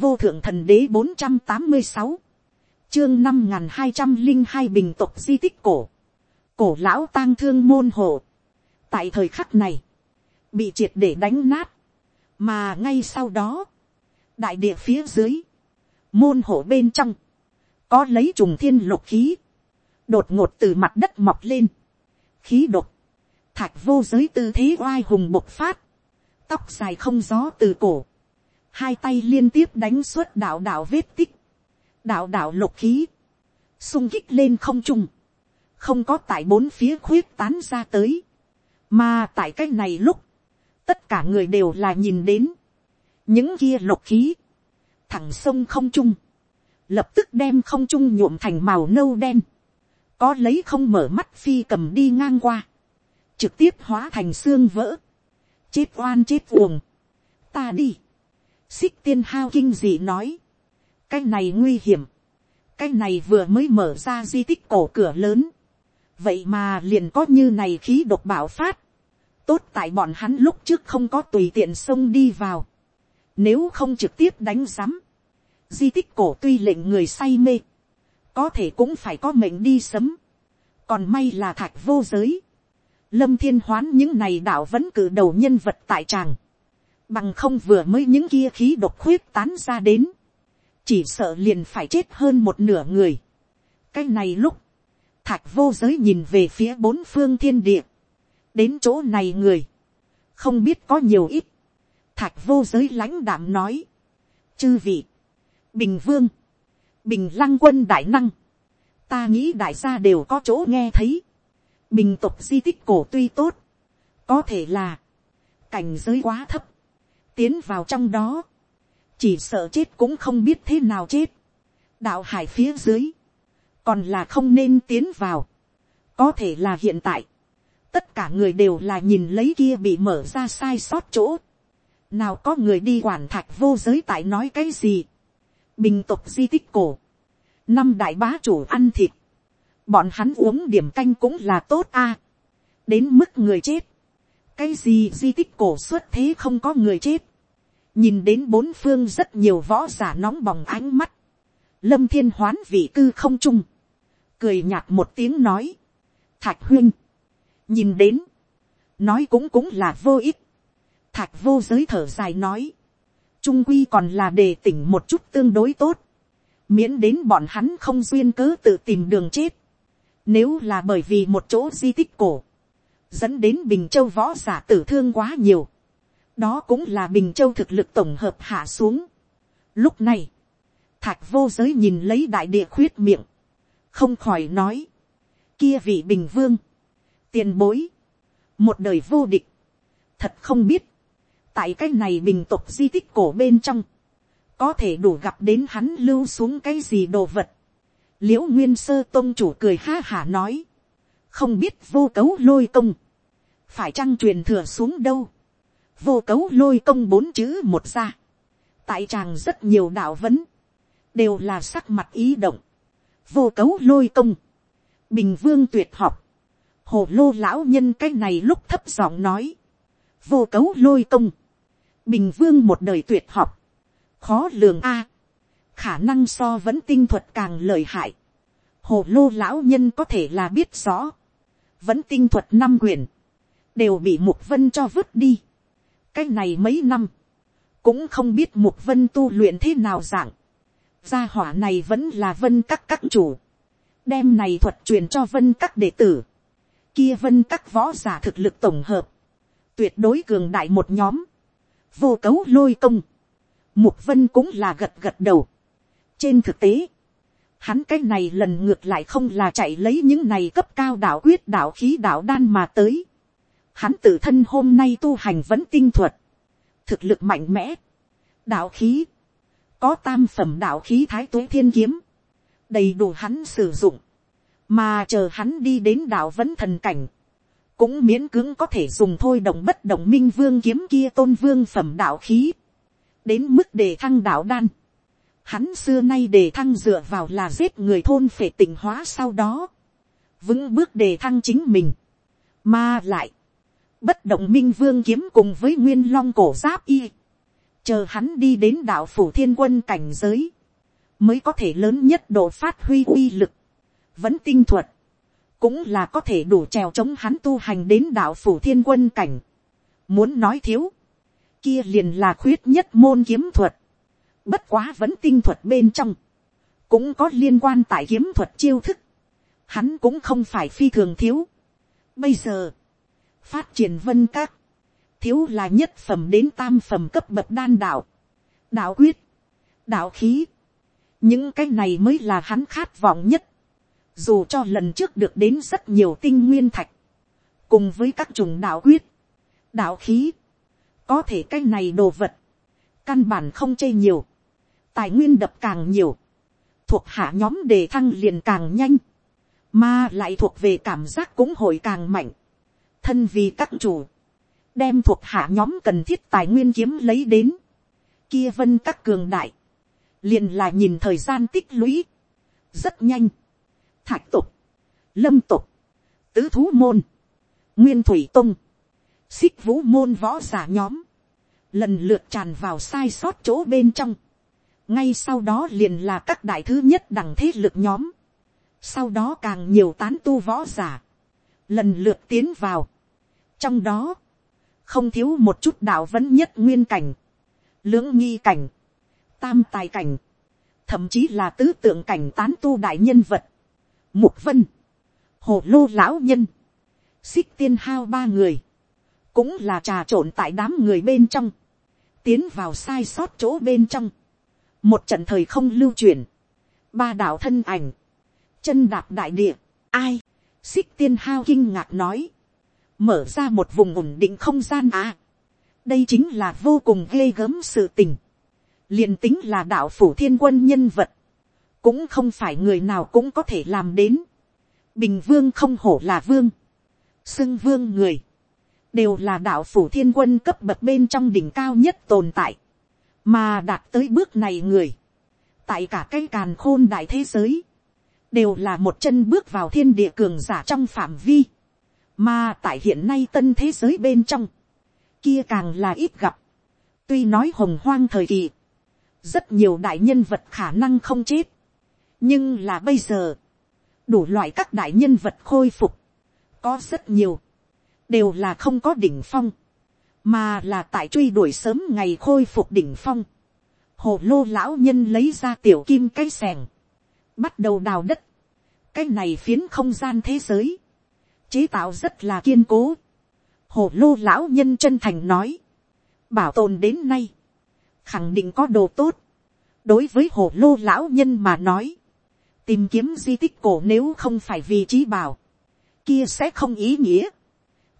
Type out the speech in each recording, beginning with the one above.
vô thượng thần đế bốn trăm tám mươi sáu, chương năm n hai trăm linh hai bình tộc di tích cổ, cổ lão tang thương môn hộ, tại thời khắc này, bị triệt để đánh nát, mà ngay sau đó, đại địa phía dưới, môn hộ bên trong, có lấy trùng thiên lục khí, đột ngột từ mặt đất mọc lên, khí độc, thạch vô giới tư thế oai hùng bộc phát, tóc dài không gió từ cổ, hai tay liên tiếp đánh suốt đạo đạo vết tích, đạo đạo lục khí, sung kích lên không trung, không có tại bốn phía khuyết tán ra tới, mà tại cái này lúc, tất cả người đều là nhìn đến, những kia lục khí, thẳng sông không trung, lập tức đem không trung nhuộm thành màu nâu đen, có lấy không mở mắt phi cầm đi ngang qua, trực tiếp hóa thành xương vỡ, chết oan chết uồng, ta đi, xích tiên hao kinh dị nói, cái này nguy hiểm, cái này vừa mới mở ra di tích cổ cửa lớn, vậy mà liền có như này khí độc bảo phát, tốt tại bọn hắn lúc trước không có tùy tiện xông đi vào, nếu không trực tiếp đánh rắm, di tích cổ tuy lệnh người say mê, có thể cũng phải có mệnh đi sấm, còn may là thạch vô giới, lâm thiên hoán những này đạo vẫn cử đầu nhân vật tại tràng, bằng không vừa mới những kia khí độc khuyết tán ra đến, chỉ sợ liền phải chết hơn một nửa người. cái này lúc, thạch vô giới nhìn về phía bốn phương thiên địa, đến chỗ này người, không biết có nhiều ít, thạch vô giới lãnh đạm nói, chư vị, bình vương, bình lăng quân đại năng, ta nghĩ đại gia đều có chỗ nghe thấy, bình tục di tích cổ tuy tốt, có thể là, cảnh giới quá thấp, tiến vào trong đó, chỉ sợ chết cũng không biết thế nào chết, đạo hải phía dưới, còn là không nên tiến vào, có thể là hiện tại, tất cả người đều là nhìn lấy kia bị mở ra sai sót chỗ, nào có người đi quản thạch vô giới tại nói cái gì, bình tục di tích cổ, năm đại bá chủ ăn thịt, bọn hắn uống điểm canh cũng là tốt a, đến mức người chết, cái gì di tích cổ xuất thế không có người chết, nhìn đến bốn phương rất nhiều võ giả nóng bỏng ánh mắt, lâm thiên hoán vị cư không trung, cười nhạt một tiếng nói, thạch huyên, nhìn đến, nói cũng cũng là vô ích, thạch vô giới thở dài nói, trung quy còn là đề tỉnh một chút tương đối tốt, miễn đến bọn hắn không duyên cớ tự tìm đường chết, nếu là bởi vì một chỗ di tích cổ, dẫn đến bình châu võ giả tử thương quá nhiều, đó cũng là bình châu thực lực tổng hợp hạ xuống. Lúc này, thạch vô giới nhìn lấy đại địa khuyết miệng, không khỏi nói, kia vị bình vương, tiền bối, một đời vô địch, thật không biết, tại cái này bình tục di tích cổ bên trong, có thể đủ gặp đến hắn lưu xuống cái gì đồ vật. l i ễ u nguyên sơ tôn chủ cười ha hả nói, không biết vô cấu lôi công, phải chăng truyền thừa xuống đâu, vô cấu lôi công bốn chữ một ra, tại tràng rất nhiều đạo vấn, đều là sắc mặt ý động, vô cấu lôi công, bình vương tuyệt học, hồ lô lão nhân cái này lúc thấp giọng nói, vô cấu lôi công, bình vương một đời tuyệt học, khó lường a, khả năng so vẫn tinh thuật càng lợi hại, hồ lô lão nhân có thể là biết rõ, vẫn tinh thuật năm quyển, đều bị mục vân cho vứt đi, cái này mấy năm, cũng không biết mục vân tu luyện thế nào dạng, gia hỏa này vẫn là vân các các chủ, đem này thuật truyền cho vân các đệ tử, kia vân các võ giả thực lực tổng hợp, tuyệt đối cường đại một nhóm, vô cấu lôi công, mục vân cũng là gật gật đầu. trên thực tế, hắn cái này lần ngược lại không là chạy lấy những này cấp cao đạo quyết đạo khí đạo đan mà tới hắn tự thân hôm nay tu hành vẫn tinh thuật, thực lực mạnh mẽ, đạo khí, có tam phẩm đạo khí thái tuế thiên kiếm, đầy đủ hắn sử dụng, mà chờ hắn đi đến đạo vẫn thần cảnh, cũng miễn cưỡng có thể dùng thôi động bất động minh vương kiếm kia tôn vương phẩm đạo khí, đến mức đề thăng đạo đan. Hắn xưa nay đề thăng dựa vào là giết người thôn phệ tỉnh hóa sau đó, vững bước đề thăng chính mình, mà lại, bất động minh vương kiếm cùng với nguyên long cổ giáp y, chờ hắn đi đến đạo phủ thiên quân cảnh giới, mới có thể lớn nhất độ phát huy uy lực, vẫn tinh thuật, cũng là có thể đủ trèo chống hắn tu hành đến đạo phủ thiên quân cảnh. Muốn nói thiếu, kia liền là khuyết nhất môn kiếm thuật, bất quá vẫn tinh thuật bên trong, cũng có liên quan tại kiếm thuật chiêu thức, hắn cũng không phải phi thường thiếu. Bây giờ, phát triển vân các, thiếu là nhất phẩm đến tam phẩm cấp bậc đan đạo, đạo quyết, đạo khí, những cái này mới là hắn khát vọng nhất, dù cho lần trước được đến rất nhiều tinh nguyên thạch, cùng với các chủng đạo quyết, đạo khí, có thể cái này đồ vật, căn bản không chê nhiều, tài nguyên đập càng nhiều, thuộc hạ nhóm đề thăng liền càng nhanh, mà lại thuộc về cảm giác cũng hồi càng mạnh, thân vì các chủ, đem thuộc hạ nhóm cần thiết tài nguyên kiếm lấy đến, kia vân các cường đại, liền là nhìn thời gian tích lũy, rất nhanh, thạch tục, lâm tục, tứ thú môn, nguyên thủy tung, xích vũ môn võ giả nhóm, lần lượt tràn vào sai sót chỗ bên trong, ngay sau đó liền là các đại thứ nhất đẳng thế lực nhóm, sau đó càng nhiều tán tu võ giả, lần lượt tiến vào, trong đó, không thiếu một chút đạo vẫn nhất nguyên cảnh, lưỡng nghi cảnh, tam tài cảnh, thậm chí là tứ tượng cảnh tán tu đại nhân vật, mục vân, hồ lô lão nhân, xích tiên hao ba người, cũng là trà trộn tại đám người bên trong, tiến vào sai sót chỗ bên trong, một trận thời không lưu truyền, ba đạo thân ảnh, chân đạp đại địa, ai, xích tiên hao kinh ngạc nói, mở ra một vùng ổn định không gian à. đây chính là vô cùng ghê gớm sự tình, liền tính là đạo phủ thiên quân nhân vật, cũng không phải người nào cũng có thể làm đến. bình vương không hổ là vương, xưng vương người, đều là đạo phủ thiên quân cấp bậc bên trong đỉnh cao nhất tồn tại, mà đạt tới bước này người, tại cả cái càn khôn đại thế giới, đều là một chân bước vào thiên địa cường giả trong phạm vi, mà tại hiện nay tân thế giới bên trong, kia càng là ít gặp, tuy nói hồng hoang thời kỳ, rất nhiều đại nhân vật khả năng không chết, nhưng là bây giờ, đủ loại các đại nhân vật khôi phục, có rất nhiều, đều là không có đỉnh phong, mà là tại truy đuổi sớm ngày khôi phục đỉnh phong. Hồ lô lão nhân lấy ra tiểu kim cái sẻng, bắt đầu đào đất, cái này phiến không gian thế giới, chế tạo rất là kiên cố. Hồ lô lão nhân chân thành nói, bảo tồn đến nay, khẳng định có đồ tốt. đối với hồ lô lão nhân mà nói, tìm kiếm di tích cổ nếu không phải vì trí bảo, kia sẽ không ý nghĩa.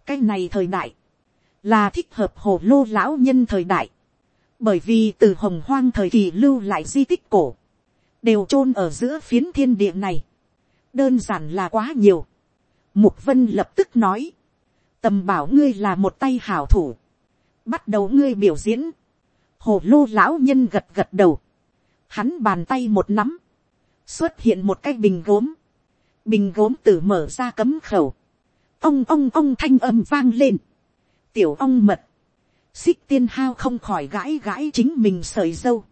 cái này thời đại, là thích hợp hồ lô lão nhân thời đại, bởi vì từ hồng hoang thời kỳ lưu lại di tích cổ, đều chôn ở giữa phiến thiên địa này, đơn giản là quá nhiều. Mục vân lập tức nói, tầm bảo ngươi là một tay hảo thủ, bắt đầu ngươi biểu diễn, hồ lô lão nhân gật gật đầu, hắn bàn tay một nắm, xuất hiện một cái bình gốm, bình gốm từ mở ra cấm khẩu, ông ông ông thanh âm vang lên, tiểu ông mật, xích tiên hao không khỏi gãi gãi chính mình sợi dâu,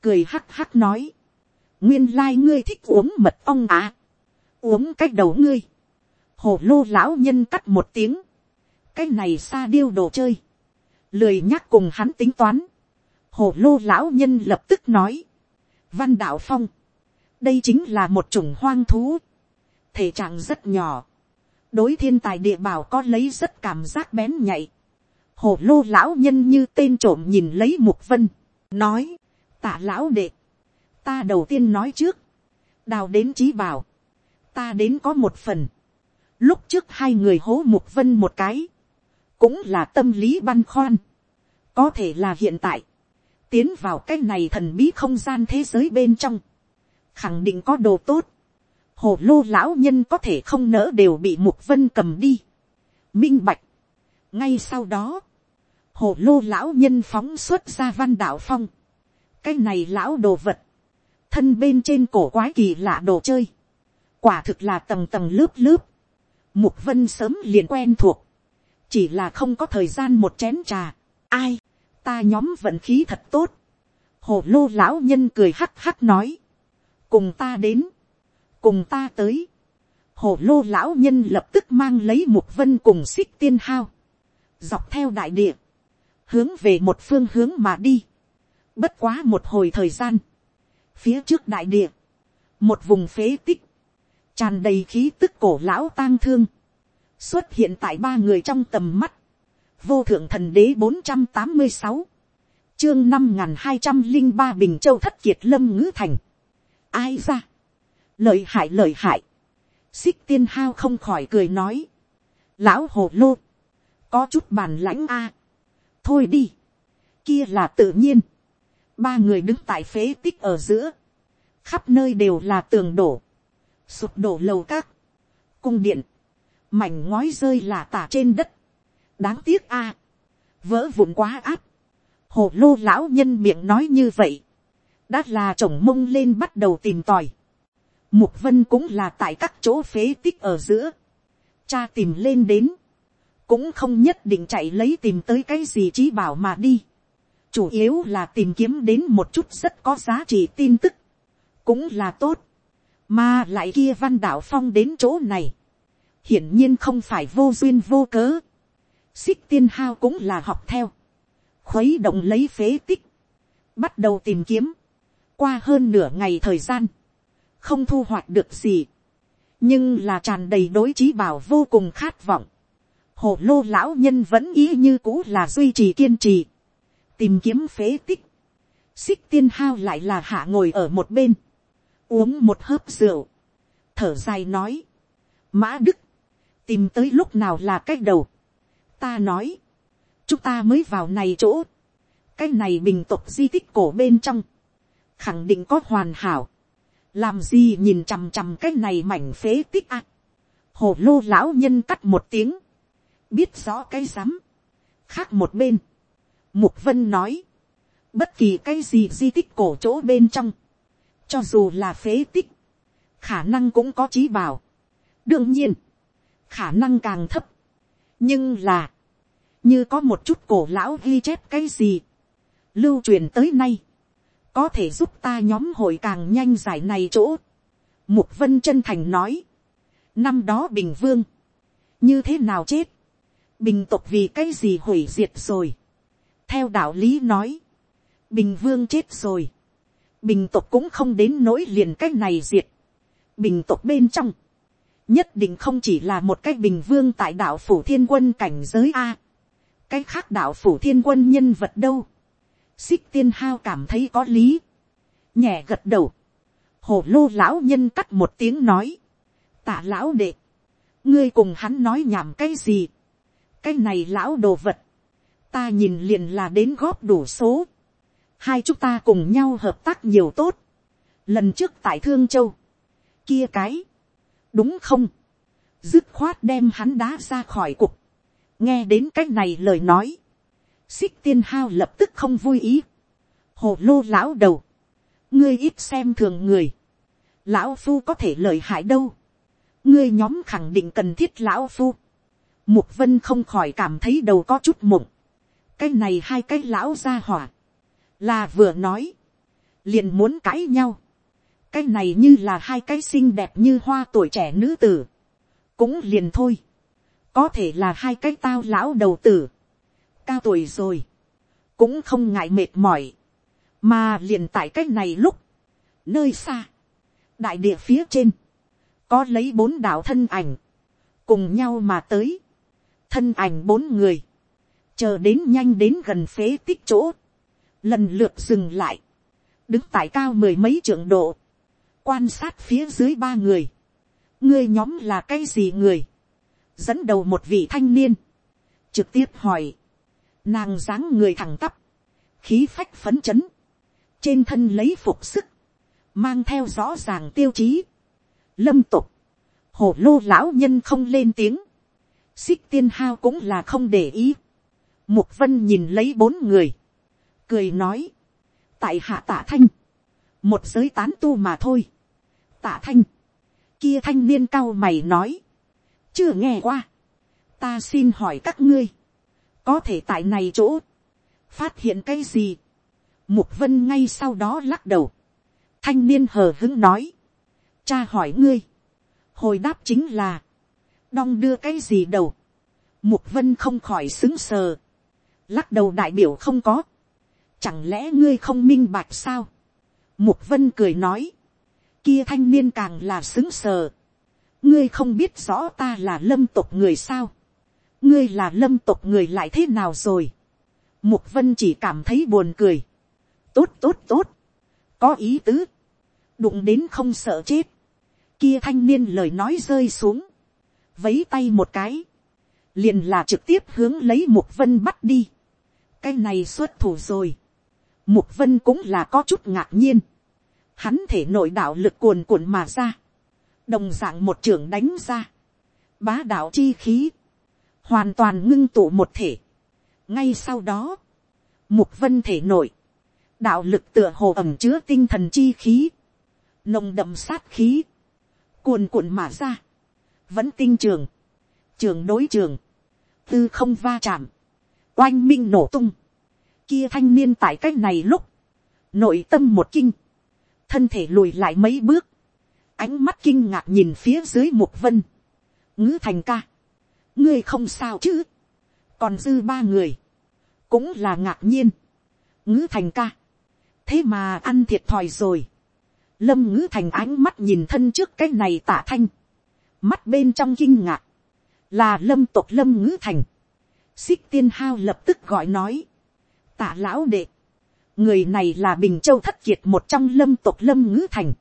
cười hắc hắc nói, nguyên lai ngươi thích uống mật ong à, uống cái đầu ngươi, hồ lô lão nhân cắt một tiếng, cái này xa điêu đồ chơi, lười nhắc cùng hắn tính toán, hồ lô lão nhân lập tức nói, văn đạo phong, đây chính là một chủng hoang thú, thể trạng rất nhỏ, đối thiên tài địa bảo có lấy rất cảm giác bén nhạy, hồ lô lão nhân như tên trộm nhìn lấy mục vân, nói, tả lão đệ, ta đầu tiên nói trước, đào đến trí bảo, ta đến có một phần, lúc trước hai người hố mục vân một cái, cũng là tâm lý băn khoăn, có thể là hiện tại, tiến vào cái này thần bí không gian thế giới bên trong, khẳng định có đồ tốt, hồ lô lão nhân có thể không nỡ đều bị mục vân cầm đi, minh bạch, ngay sau đó, hồ lô lão nhân phóng xuất ra văn đạo phong, cái này lão đồ vật, thân bên trên cổ quái kỳ lạ đồ chơi, quả thực là tầng tầng lớp lớp, mục vân sớm liền quen thuộc, chỉ là không có thời gian một chén trà, ai, ta nhóm vận khí thật tốt, hồ lô lão nhân cười hắc hắc nói, cùng ta đến, cùng ta tới, hồ lô lão nhân lập tức mang lấy mục vân cùng xích tiên hao, dọc theo đại địa, hướng về một phương hướng mà đi, bất quá một hồi thời gian, phía trước đại địa, một vùng phế tích, tràn đầy khí tức cổ lão tang thương, xuất hiện tại ba người trong tầm mắt, vô thượng thần đế bốn trăm tám mươi sáu, chương năm n g h n hai trăm linh ba bình châu thất kiệt lâm ngữ thành, ai ra, lợi hại lợi hại, xích tiên hao không khỏi cười nói, lão hồ lô, có chút bàn lãnh a, thôi đi, kia là tự nhiên, ba người đứng tại phế tích ở giữa, khắp nơi đều là tường đổ, sụp đổ lầu các, cung điện, mảnh ngói rơi là tả trên đất, đáng tiếc a, à. vỡ vụn quá áp, hồ lô lão nhân miệng nói như vậy, đã là chồng mông lên bắt đầu tìm tòi, mục vân cũng là tại các chỗ phế tích ở giữa, cha tìm lên đến, cũng không nhất định chạy lấy tìm tới cái gì trí bảo mà đi, chủ yếu là tìm kiếm đến một chút rất có giá trị tin tức, cũng là tốt, mà lại kia văn đạo phong đến chỗ này, hiển nhiên không phải vô duyên vô cớ. xích tiên hao cũng là học theo, khuấy động lấy phế tích, bắt đầu tìm kiếm, qua hơn nửa ngày thời gian, không thu hoạch được gì, nhưng là tràn đầy đối trí bảo vô cùng khát vọng. Hồ lô lão nhân vẫn ý như cũ là duy trì kiên trì, tìm kiếm phế tích, xích tiên hao lại là hạ ngồi ở một bên, uống một hớp rượu, thở dài nói, mã đức, tìm tới lúc nào là cách đầu. ta nói, chúng ta mới vào này chỗ, cái này bình tục di tích cổ bên trong, khẳng định có hoàn hảo, làm gì nhìn chằm chằm cái này mảnh phế tích ạ. hồ lô lão nhân cắt một tiếng, biết rõ cái rắm, khác một bên, mục vân nói, bất kỳ cái gì di tích cổ chỗ bên trong, cho dù là phế tích, khả năng cũng có trí bảo. đương nhiên, khả năng càng thấp. nhưng là, như có một chút cổ lão ghi chép cái gì, lưu truyền tới nay, có thể giúp ta nhóm hội càng nhanh giải này chỗ. Mục vân chân thành nói, năm đó bình vương, như thế nào chết, bình tục vì cái gì hủy diệt rồi theo đạo lý nói, bình vương chết rồi, bình tục cũng không đến nỗi liền cái này diệt. bình tục bên trong, nhất định không chỉ là một cái bình vương tại đạo phủ thiên quân cảnh giới a, cái khác đạo phủ thiên quân nhân vật đâu, xích tiên hao cảm thấy có lý, nhẹ gật đầu, hồ lô lão nhân cắt một tiếng nói, tả lão đệ, ngươi cùng hắn nói nhảm cái gì, cái này lão đồ vật, ta nhìn liền là đến góp đủ số, hai chúng ta cùng nhau hợp tác nhiều tốt, lần trước tại thương châu, kia cái, đúng không, dứt khoát đem hắn đá ra khỏi cục, nghe đến c á c h này lời nói, xích tiên hao lập tức không vui ý, hồ lô lão đầu, ngươi ít xem thường người, lão phu có thể lời hại đâu, ngươi nhóm khẳng định cần thiết lão phu, mục vân không khỏi cảm thấy đầu có chút mộng, cái này hai cái lão ra hỏa, là vừa nói, liền muốn cãi nhau, cái này như là hai cái xinh đẹp như hoa tuổi trẻ nữ tử, cũng liền thôi, có thể là hai cái tao lão đầu tử, cao tuổi rồi, cũng không ngại mệt mỏi, mà liền tại cái này lúc, nơi xa, đại địa phía trên, có lấy bốn đạo thân ảnh, cùng nhau mà tới, thân ảnh bốn người, chờ đến nhanh đến gần phế tích chỗ, lần lượt dừng lại, đứng tại cao mười mấy trượng độ, quan sát phía dưới ba người, ngươi nhóm là cái gì người, dẫn đầu một vị thanh niên, trực tiếp hỏi, nàng dáng người thẳng tắp, khí phách phấn chấn, trên thân lấy phục sức, mang theo rõ ràng tiêu chí, lâm tục, hổ lô lão nhân không lên tiếng, xích tiên hao cũng là không để ý, mục vân nhìn lấy bốn người, cười nói, tại hạ tạ thanh, một giới tán tu mà thôi, tạ thanh, kia thanh niên cao mày nói, chưa nghe qua, ta xin hỏi các ngươi, có thể tại này chỗ, phát hiện cái gì, mục vân ngay sau đó lắc đầu, thanh niên hờ hứng nói, cha hỏi ngươi, hồi đáp chính là, đong đưa cái gì đầu, mục vân không khỏi xứng sờ, lắc đầu đại biểu không có, chẳng lẽ ngươi không minh bạch sao, mục vân cười nói, kia thanh niên càng là xứng sờ, ngươi không biết rõ ta là lâm tộc người sao, ngươi là lâm tộc người lại thế nào rồi, mục vân chỉ cảm thấy buồn cười, tốt tốt tốt, có ý tứ, đụng đến không sợ chết, kia thanh niên lời nói rơi xuống, vấy tay một cái, liền là trực tiếp hướng lấy mục vân bắt đi, cái này xuất thủ rồi, mục vân cũng là có chút ngạc nhiên, hắn thể nội đạo lực cuồn cuộn mà ra, đồng dạng một trưởng đánh ra, bá đạo chi khí, hoàn toàn ngưng tụ một thể. ngay sau đó, mục vân thể nội, đạo lực tựa hồ ẩm chứa tinh thần chi khí, nồng đậm sát khí, cuồn cuộn mà ra, vẫn tinh trường, trường đối trường, tư không va chạm, oanh minh nổ tung, kia thanh niên tại cái này lúc, nội tâm một kinh, thân thể lùi lại mấy bước, ánh mắt kinh ngạc nhìn phía dưới mục vân, ngữ thành ca, ngươi không sao chứ, còn dư ba người, cũng là ngạc nhiên, ngữ thành ca, thế mà ăn thiệt thòi rồi, lâm ngữ thành ánh mắt nhìn thân trước cái này tả thanh, mắt bên trong kinh ngạc, là lâm tộc lâm ngữ thành, xích tiên hao lập tức gọi nói, tả lão đệ, người này là bình châu thất kiệt một trong lâm tộc lâm ngữ thành,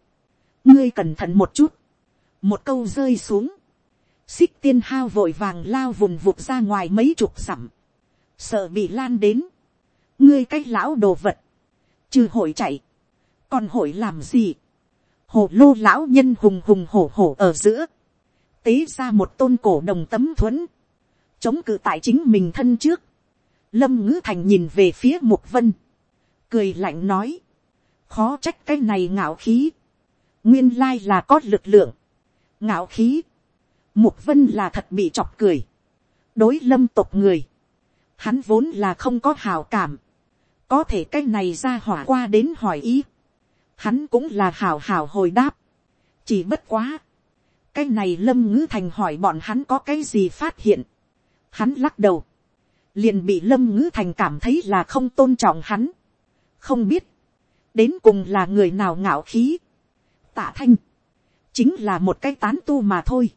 ngươi cẩn thận một chút, một câu rơi xuống, xích tiên hao vội vàng lao vùng vụt ra ngoài mấy chục dặm, sợ bị lan đến, ngươi cái lão đồ vật, trừ hội chạy, còn hội làm gì, hồ lô lão nhân hùng hùng hổ hổ ở giữa, tế ra một tôn cổ đồng tấm thuẫn, chống cự tại chính mình thân trước, lâm ngữ thành nhìn về phía mục vân, cười lạnh nói, khó trách cái này ngạo khí, nguyên lai là có lực lượng, ngạo khí, mục vân là thật bị chọc cười, đối lâm tộc người, hắn vốn là không có hào cảm, có thể cái này ra hỏa qua đến hỏi ý, hắn cũng là hào hào hồi đáp, chỉ bất quá, cái này lâm ngữ thành hỏi bọn hắn có cái gì phát hiện, hắn lắc đầu, liền bị lâm ngữ thành cảm thấy là không tôn trọng hắn, không biết, đến cùng là người nào ngạo khí, tạ thanh, chính là một cái tán tu mà thôi,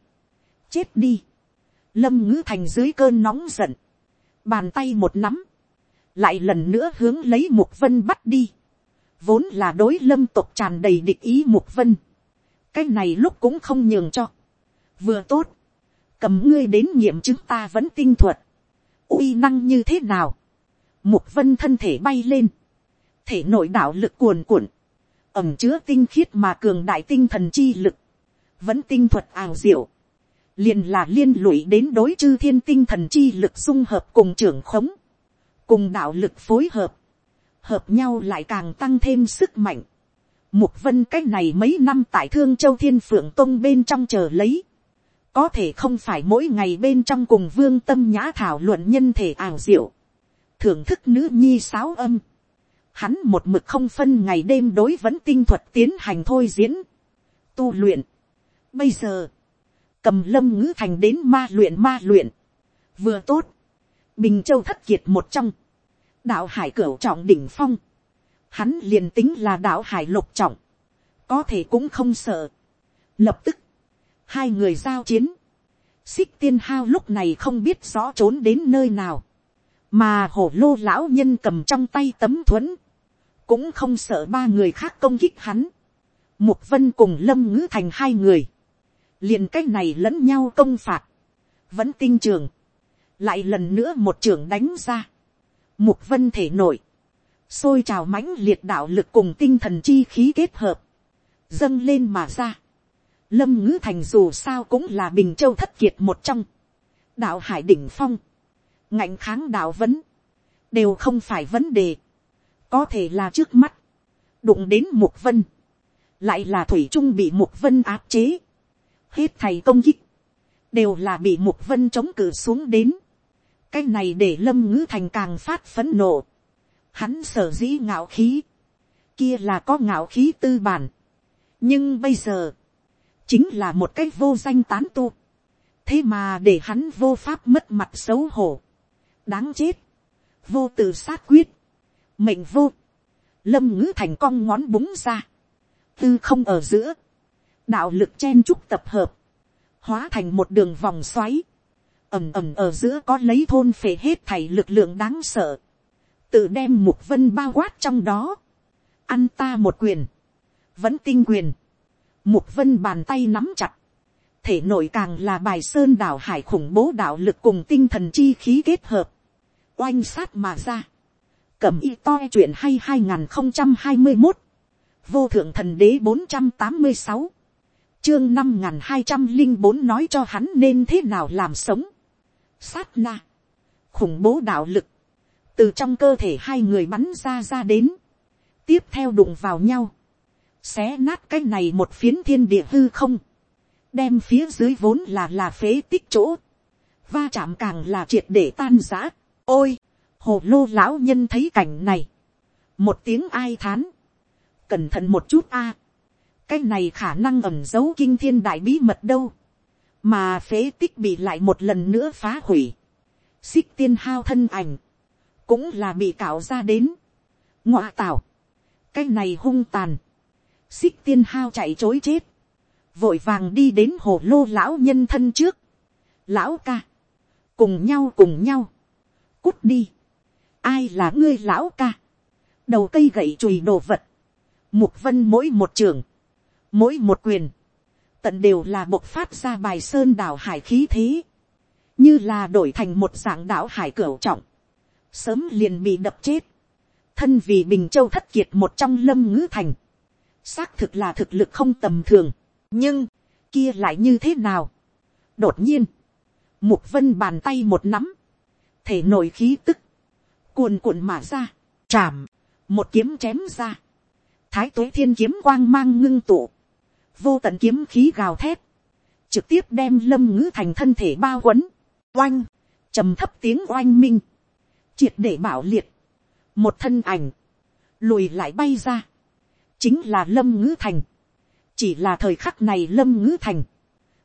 chết đi, lâm ngữ thành dưới cơn nóng giận, bàn tay một nắm, lại lần nữa hướng lấy mục vân bắt đi, vốn là đối lâm tộc tràn đầy địch ý mục vân, cái này lúc cũng không nhường cho, vừa tốt, cầm ngươi đến nghiệm chứng ta vẫn tinh thuật, uy năng như thế nào, mục vân thân thể bay lên, thể nội đạo lực cuồn cuộn, ẩm chứa tinh khiết mà cường đại tinh thần chi lực, vẫn tinh thuật ảo diệu, liền là liên lụy đến đối chư thiên tinh thần chi lực dung hợp cùng trưởng khống, cùng đạo lực phối hợp, hợp nhau lại càng tăng thêm sức mạnh. Mục vân cái này mấy năm tại thương châu thiên phượng tông bên trong chờ lấy, có thể không phải mỗi ngày bên trong cùng vương tâm nhã thảo luận nhân thể ảo diệu, thưởng thức nữ nhi sáo âm, hắn một mực không phân ngày đêm đối vẫn tinh thuật tiến hành thôi diễn, tu luyện. Bây giờ, cầm lâm ngữ thành đến ma luyện ma luyện, vừa tốt, bình châu thất kiệt một trong, đạo hải cửu trọng đỉnh phong, hắn liền tính là đạo hải lục trọng, có thể cũng không sợ. Lập tức, hai người giao chiến, xích tiên hao lúc này không biết rõ trốn đến nơi nào, mà hổ lô lão nhân cầm trong tay tấm thuẫn, cũng không sợ ba người khác công kích hắn. Mục vân cùng lâm ngữ thành hai người, liền cách này lẫn nhau công phạt, vẫn tinh trường, lại lần nữa một trường đánh ra, mục vân thể nổi, xôi trào mãnh liệt đạo lực cùng tinh thần chi khí kết hợp, dâng lên mà ra. Lâm ngữ thành dù sao cũng là bình châu thất kiệt một trong, đạo hải đỉnh phong, ngạnh kháng đạo vấn, đều không phải vấn đề. Có thể là trước mắt, đụng đến mục vân, lại là thủy trung bị mục vân áp chế, hết thầy công kích, đều là bị mục vân chống cử xuống đến, cái này để lâm ngữ thành càng phát phấn nộ, Hắn sở dĩ ngạo khí, kia là có ngạo khí tư bản. nhưng bây giờ, chính là một cái vô danh tán tu. thế mà để hắn vô pháp mất mặt xấu hổ. đáng chết, vô tự sát quyết, mệnh vô, lâm ngữ thành cong ngón búng ra, tư không ở giữa, đạo lực chen chúc tập hợp, hóa thành một đường vòng xoáy, ầm ầm ở giữa có lấy thôn phệ hết thảy lực lượng đáng sợ, tự đem mục vân bao quát trong đó, ăn ta một quyền, vẫn tinh quyền, mục vân bàn tay nắm chặt, thể nội càng là bài sơn đảo hải khủng bố đạo lực cùng tinh thần chi khí kết hợp, oanh sát mà ra, cẩm y to chuyện hay hai nghìn không trăm hai mươi một, vô thượng thần đế bốn trăm tám mươi sáu, chương năm nghìn hai trăm linh bốn nói cho hắn nên thế nào làm sống, sát na, khủng bố đạo lực, từ trong cơ thể hai người bắn ra ra đến, tiếp theo đụng vào nhau, xé nát cái này một phiến thiên địa hư không, đem phía dưới vốn là là phế tích chỗ, va chạm càng là triệt để tan giã. ôi, hồ lô lão nhân thấy cảnh này, một tiếng ai thán, cẩn thận một chút a, cái này khả năng ẩm giấu kinh thiên đại bí mật đâu, mà phế tích bị lại một lần nữa phá hủy, xích tiên hao thân ảnh, cũng là bị cạo ra đến, ngọa tảo, cái này hung tàn, xích tiên hao chạy chối chết, vội vàng đi đến hồ lô lão nhân thân trước, lão ca, cùng nhau cùng nhau, cút đi, ai là ngươi lão ca, đầu cây gậy chùi đồ vật, mục vân mỗi một trường, mỗi một quyền, tận đều là bộc phát ra bài sơn đảo hải khí thế, như là đổi thành một dạng đảo hải cửu trọng, sớm liền bị đập chết, thân vì bình châu thất kiệt một trong lâm ngữ thành, xác thực là thực lực không tầm thường, nhưng, kia lại như thế nào. đột nhiên, mục vân bàn tay một nắm, thể nổi khí tức, cuồn cuộn mà ra, chạm, một kiếm chém ra, thái tuế thiên kiếm quang mang ngưng tụ, vô tận kiếm khí gào thét, trực tiếp đem lâm ngữ thành thân thể bao quấn, oanh, trầm thấp tiếng oanh minh, triệt để bảo liệt, một thân ảnh, lùi lại bay ra, chính là lâm ngữ thành, chỉ là thời khắc này lâm ngữ thành,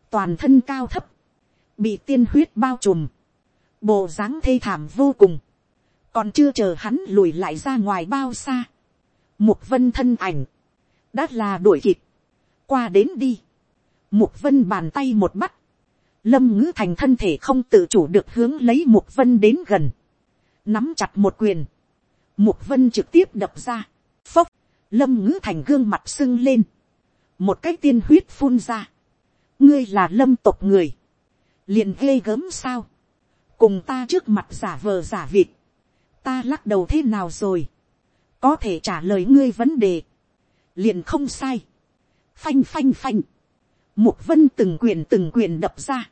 toàn thân cao thấp, bị tiên huyết bao trùm, bộ dáng thê thảm vô cùng, còn chưa chờ hắn lùi lại ra ngoài bao xa, mục vân thân ảnh, đã là đuổi kịp, qua đến đi, mục vân bàn tay một bắt, lâm ngữ thành thân thể không tự chủ được hướng lấy mục vân đến gần, nắm chặt một quyền, mục vân trực tiếp đập ra, phốc, lâm ngữ thành gương mặt sưng lên, một cái tiên huyết phun ra, ngươi là lâm tộc người, liền ghê gớm sao, cùng ta trước mặt giả vờ giả vịt, ta lắc đầu thế nào rồi, có thể trả lời ngươi vấn đề, liền không sai, phanh phanh phanh, mục vân từng quyền từng quyền đập ra,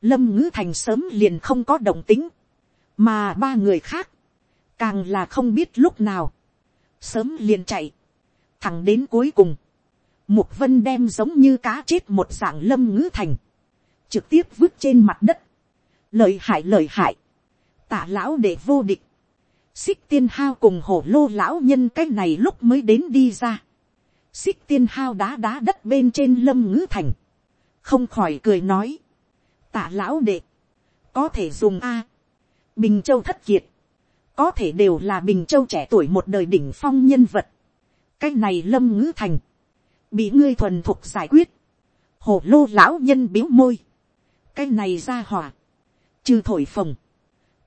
lâm ngữ thành sớm liền không có động tính, mà ba người khác, càng là không biết lúc nào, sớm liền chạy, thẳng đến cuối cùng, mục vân đem giống như cá chết một dạng lâm ngữ thành, trực tiếp vứt trên mặt đất, lợi hại lợi hại, tạ lão để vô địch, xích tiên hao cùng hổ lô lão nhân cái này lúc mới đến đi ra, xích tiên hao đá đá đất bên trên lâm ngữ thành, không khỏi cười nói, tạ lão đệ, có thể dùng a, bình châu thất kiệt, có thể đều là bình châu trẻ tuổi một đời đỉnh phong nhân vật, cái này lâm ngữ thành, bị ngươi thuần thục giải quyết, hồ lô lão nhân biếu môi, cái này ra hỏa, trừ thổi phồng,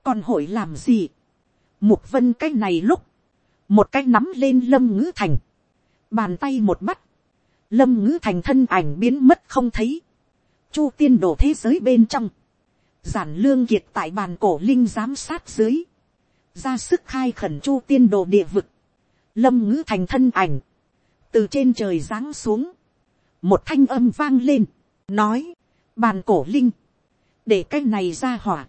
còn hội làm gì, mục vân cái này lúc, một cái nắm lên lâm ngữ thành, bàn tay một bắt, lâm ngữ thành thân ảnh biến mất không thấy, chu tiên đổ thế giới bên trong, giản lương kiệt tại bàn cổ linh giám sát dưới, ra sức khai khẩn chu tiên đồ địa vực, lâm ngữ thành thân ảnh, từ trên trời giáng xuống, một thanh âm vang lên, nói, bàn cổ linh, để cái này ra hỏa,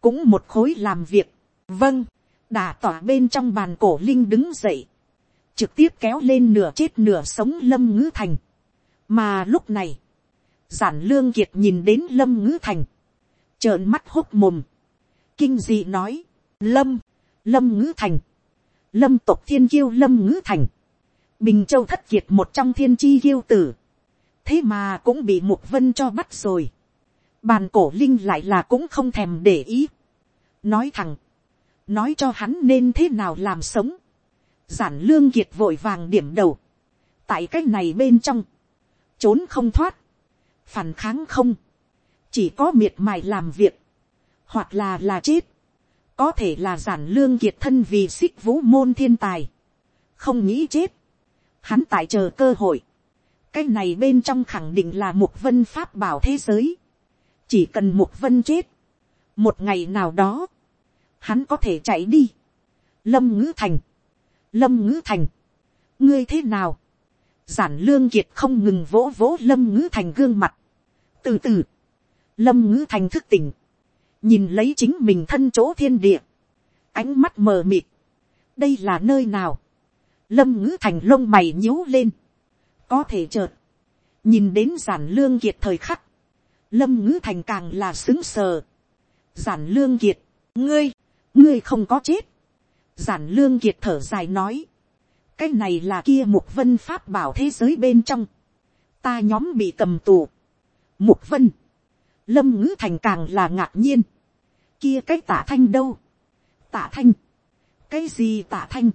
cũng một khối làm việc, vâng, đả tỏa bên trong bàn cổ linh đứng dậy, trực tiếp kéo lên nửa chết nửa sống lâm ngữ thành, mà lúc này, giản lương kiệt nhìn đến lâm ngữ thành, trợn mắt hốc mồm, kinh dị nói, lâm, lâm ngữ thành, lâm tộc thiên kiêu lâm ngữ thành, bình châu thất kiệt một trong thiên chi kiêu tử, thế mà cũng bị mục vân cho bắt rồi, bàn cổ linh lại là cũng không thèm để ý, nói thẳng, nói cho hắn nên thế nào làm sống, giản lương kiệt vội vàng điểm đầu, tại cái này bên trong, trốn không thoát, phản kháng không, chỉ có miệt mài làm việc, hoặc là là chết, có thể là giản lương kiệt thân vì xích vũ môn thiên tài, không nghĩ chết, hắn tại chờ cơ hội, cái này bên trong khẳng định là một vân pháp bảo thế giới, chỉ cần một vân chết, một ngày nào đó, hắn có thể chạy đi, lâm ngữ thành, lâm ngữ thành, ngươi thế nào, giản lương kiệt không ngừng vỗ vỗ lâm ngữ thành gương mặt, từ từ, lâm ngữ thành thức tỉnh, nhìn lấy chính mình thân chỗ thiên địa, ánh mắt mờ mịt, đây là nơi nào, lâm ngữ thành lông mày nhíu lên, có thể chợt, nhìn đến giản lương kiệt thời khắc, lâm ngữ thành càng là xứng sờ, giản lương kiệt, ngươi, ngươi không có chết, giản lương kiệt thở dài nói, cái này là kia mục vân pháp bảo thế giới bên trong, ta nhóm bị cầm tù, mục vân, lâm ngữ thành càng là ngạc nhiên, kia cái tả thanh đâu, tả thanh, cái gì tả thanh,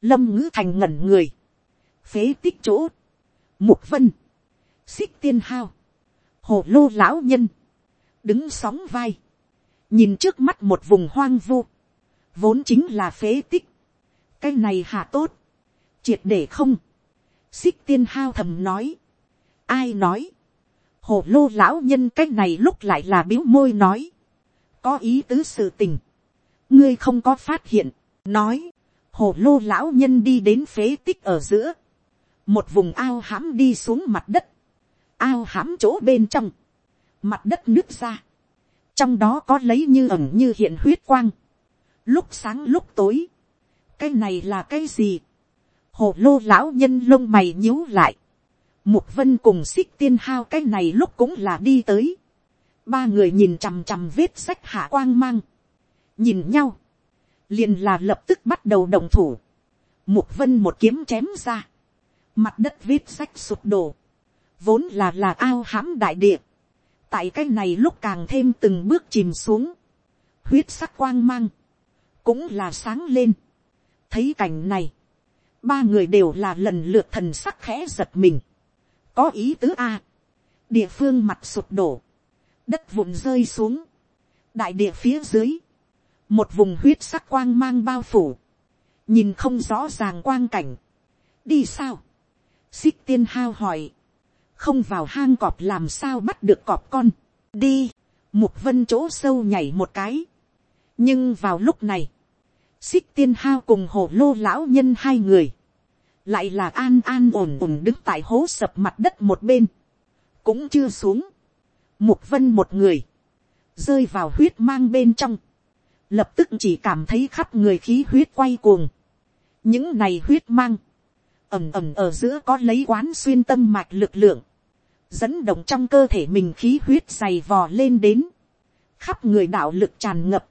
lâm ngữ thành ngẩn người, phế tích chỗ, mục vân, xích tiên hao, hồ lô lão nhân, đứng sóng vai, nhìn trước mắt một vùng hoang vu, vốn chính là phế tích, cái này hạ tốt, triệt để không, xích tiên hao thầm nói, ai nói, hồ lô lão nhân cái này lúc lại là biếu môi nói, có ý tứ sự tình, ngươi không có phát hiện, nói, hồ lô lão nhân đi đến phế tích ở giữa, một vùng ao hãm đi xuống mặt đất, ao hãm chỗ bên trong, mặt đất nước ra, trong đó có lấy như ẩm như hiện huyết quang, lúc sáng lúc tối, cái này là cái gì, hồ lô lão nhân lông mày nhíu lại, mục vân cùng xích tiên hao cái này lúc cũng là đi tới, ba người nhìn chằm chằm vết sách hạ quang mang, nhìn nhau, liền là lập tức bắt đầu đồng thủ, mục vân một kiếm chém ra, mặt đất vết sách sụp đổ, vốn là là ao hãm đại địa, tại cái này lúc càng thêm từng bước chìm xuống, huyết sắc quang mang, cũng là sáng lên. thấy cảnh này, ba người đều là lần lượt thần sắc khẽ giật mình có ý tứ a, địa phương mặt sụp đổ, đất vụn rơi xuống, đại địa phía dưới, một vùng huyết sắc quang mang bao phủ, nhìn không rõ ràng quang cảnh, đi sao, xích tiên hao hỏi, không vào hang cọp làm sao bắt được cọp con, đi, mục vân chỗ sâu nhảy một cái, nhưng vào lúc này, xích tiên hao cùng hồ lô lão nhân hai người, lại là an an ổn ổn đứng tại hố sập mặt đất một bên, cũng chưa xuống, mục vân một người, rơi vào huyết mang bên trong, lập tức chỉ cảm thấy khắp người khí huyết quay cuồng, những này huyết mang, ẩm ẩm ở giữa có lấy quán xuyên tâm mạch lực lượng, dẫn động trong cơ thể mình khí huyết dày vò lên đến, khắp người đạo lực tràn ngập,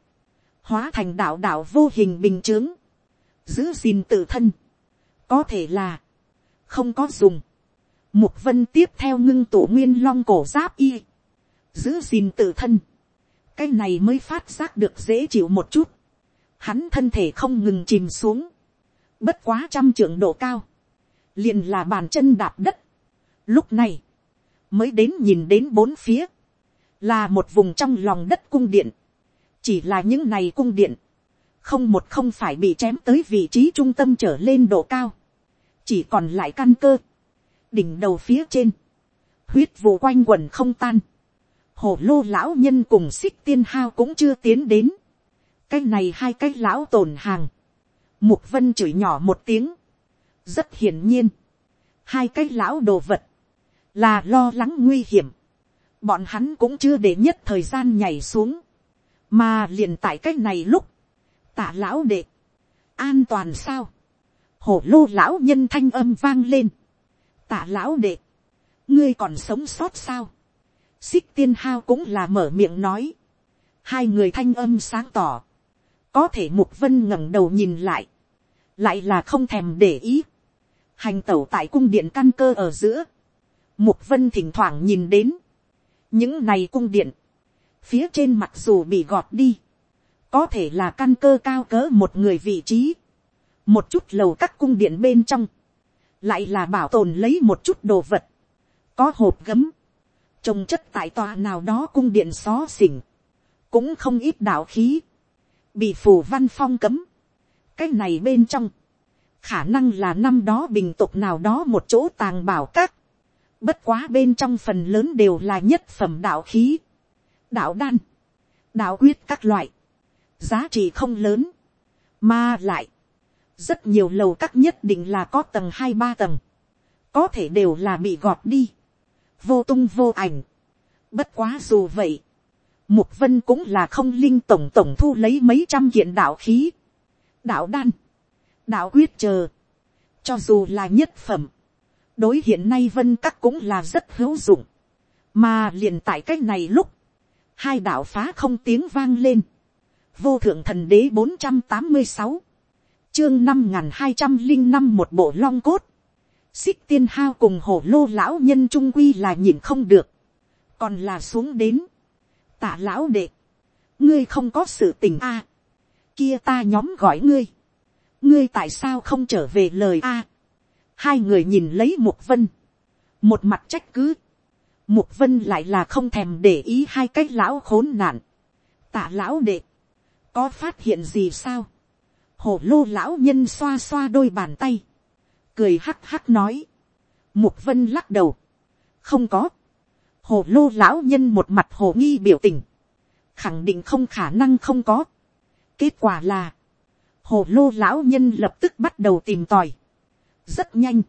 hóa thành đạo đạo vô hình bình chướng, giữ gìn tự thân, có thể là, không có dùng, mục vân tiếp theo ngưng tổ nguyên long cổ giáp y, giữ gìn tự thân, cái này mới phát giác được dễ chịu một chút, hắn thân thể không ngừng chìm xuống, bất quá trăm trưởng độ cao, liền là bàn chân đạp đất. Lúc này, mới đến nhìn đến bốn phía, là một vùng trong lòng đất cung điện, chỉ là những này cung điện, không một không phải bị chém tới vị trí trung tâm trở lên độ cao, chỉ còn lại căn cơ, đỉnh đầu phía trên, huyết vụ quanh quần không tan, hồ lô lão nhân cùng xích tiên hao cũng chưa tiến đến, cái này hai cái lão tồn hàng, mục vân chửi nhỏ một tiếng, rất hiển nhiên, hai cái lão đồ vật, là lo lắng nguy hiểm, bọn hắn cũng chưa để nhất thời gian nhảy xuống, mà liền tại cái này lúc, tả lão đệ, an toàn sao, hổ lô lão nhân thanh âm vang lên, tả lão đệ, ngươi còn sống sót sao, xích tiên hao cũng là mở miệng nói, hai người thanh âm sáng tỏ, có thể mục vân ngẩng đầu nhìn lại, lại là không thèm để ý, hành tẩu tại cung điện căn cơ ở giữa, mục vân thỉnh thoảng nhìn đến, những này cung điện, phía trên mặc dù bị gọt đi, có thể là căn cơ cao cỡ một người vị trí, một chút lầu các cung điện bên trong, lại là bảo tồn lấy một chút đồ vật, có hộp gấm, trồng chất tại tòa nào đó cung điện xó xỉnh, cũng không ít đạo khí, bị phù văn phong cấm, cái này bên trong, khả năng là năm đó bình tục nào đó một chỗ tàng bảo các, bất quá bên trong phần lớn đều là nhất phẩm đạo khí, đạo đan, đạo quyết các loại, giá trị không lớn, mà lại, rất nhiều lầu các nhất định là có tầng hai ba tầng, có thể đều là bị gọt đi, vô tung vô ảnh. Bất quá dù vậy, mục vân cũng là không linh tổng tổng thu lấy mấy trăm kiện đạo khí, đạo đan, đạo quyết chờ, cho dù là nhất phẩm, đối hiện nay vân các cũng là rất hữu dụng, mà liền tại c á c h này lúc, hai đạo phá không tiếng vang lên, vô thượng thần đế bốn trăm tám mươi sáu, chương năm n g h n hai trăm linh năm một bộ long cốt, xích tiên hao cùng hổ lô lão nhân trung quy là nhìn không được, còn là xuống đến, tạ lão đệ, ngươi không có sự tình a, kia ta nhóm gọi ngươi, ngươi tại sao không trở về lời a, hai người nhìn lấy mục vân, một mặt trách cứ, mục vân lại là không thèm để ý hai cái lão khốn nạn, tạ lão đệ, có phát hiện gì sao, hổ lô lão nhân xoa xoa đôi bàn tay, cười hắc hắc nói, mục vân lắc đầu, không có, hồ lô lão nhân một mặt hồ nghi biểu tình, khẳng định không khả năng không có. kết quả là, hồ lô lão nhân lập tức bắt đầu tìm tòi, rất nhanh,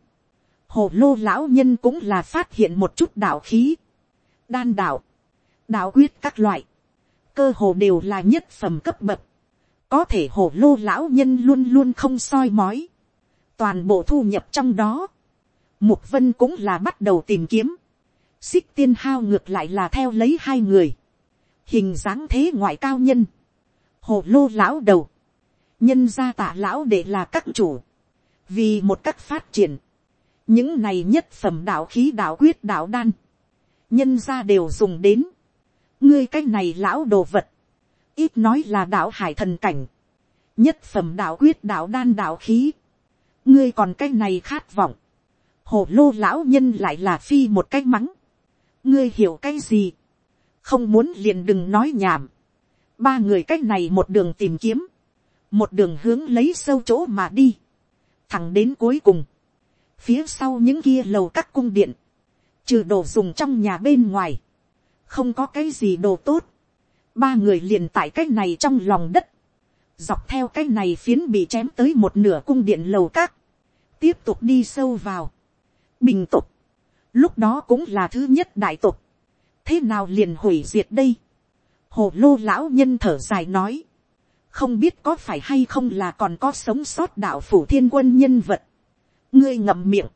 hồ lô lão nhân cũng là phát hiện một chút đạo khí, đan đạo, đạo quyết các loại, cơ hồ đều là nhất phẩm cấp bậc, có thể hồ lô lão nhân luôn luôn không soi mói, toàn bộ thu nhập trong đó, mục vân cũng là bắt đầu tìm kiếm, xích tiên hao ngược lại là theo lấy hai người, hình dáng thế ngoại cao nhân, hồ lô lão đầu, nhân gia tạ lão để là các chủ, vì một cách phát triển, những này nhất phẩm đạo khí đạo quyết đạo đan, nhân gia đều dùng đến, ngươi cái này lão đồ vật, ít nói là đạo hải thần cảnh, nhất phẩm đạo quyết đạo đan đạo khí, ngươi còn cái này khát vọng, hồ lô lão nhân lại là phi một cái mắng, ngươi hiểu cái gì, không muốn liền đừng nói nhảm, ba người cái này một đường tìm kiếm, một đường hướng lấy sâu chỗ mà đi, thẳng đến cuối cùng, phía sau những kia lầu các cung điện, trừ đồ dùng trong nhà bên ngoài, không có cái gì đồ tốt, ba người liền tại cái này trong lòng đất, dọc theo cái này phiến bị chém tới một nửa cung điện lầu các, tiếp tục đi sâu vào, bình tục, lúc đó cũng là thứ nhất đại tục, thế nào liền hủy diệt đây, hồ lô lão nhân thở dài nói, không biết có phải hay không là còn có sống sót đạo phủ thiên quân nhân vật. ngươi ngậm miệng,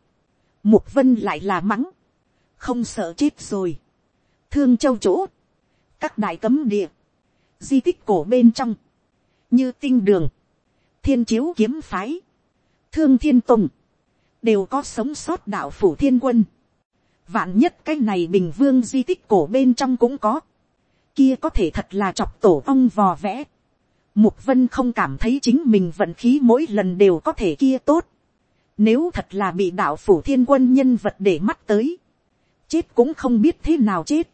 mục vân lại là mắng, không sợ chết rồi. thương châu chỗ, các đại cấm địa, di tích cổ bên trong, như tinh đường, thiên chiếu kiếm phái, thương thiên tùng, đều có sống sót đạo phủ thiên quân. vạn nhất cái này bình vương di tích cổ bên trong cũng có, kia có thể thật là chọc tổ ong vò vẽ Mục vân không cảm thấy chính mình vận khí mỗi lần đều có thể kia tốt. Nếu thật là bị đạo phủ thiên quân nhân vật để mắt tới. Chết cũng không biết thế nào chết.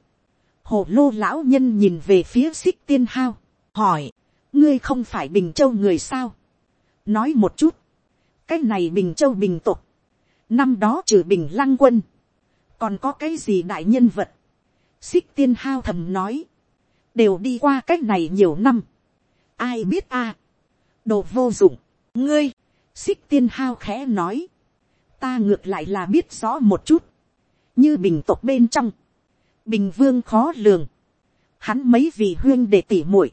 Hồ lô lão nhân nhìn về phía xích tiên hao. Hỏi. Ngươi không phải Bình Châu người sao? Nói một chút. Cái này Bình Châu Bình tục. Năm đó trừ Bình Lăng Quân. Còn có cái gì đại nhân vật? Xích tiên hao thầm nói. Đều đi qua cách này nhiều năm ai biết a, đồ vô dụng, ngươi, xích tiên hao khẽ nói, ta ngược lại là biết rõ một chút, như bình tộc bên trong, bình vương khó lường, hắn mấy vị huyên để tỉ muội,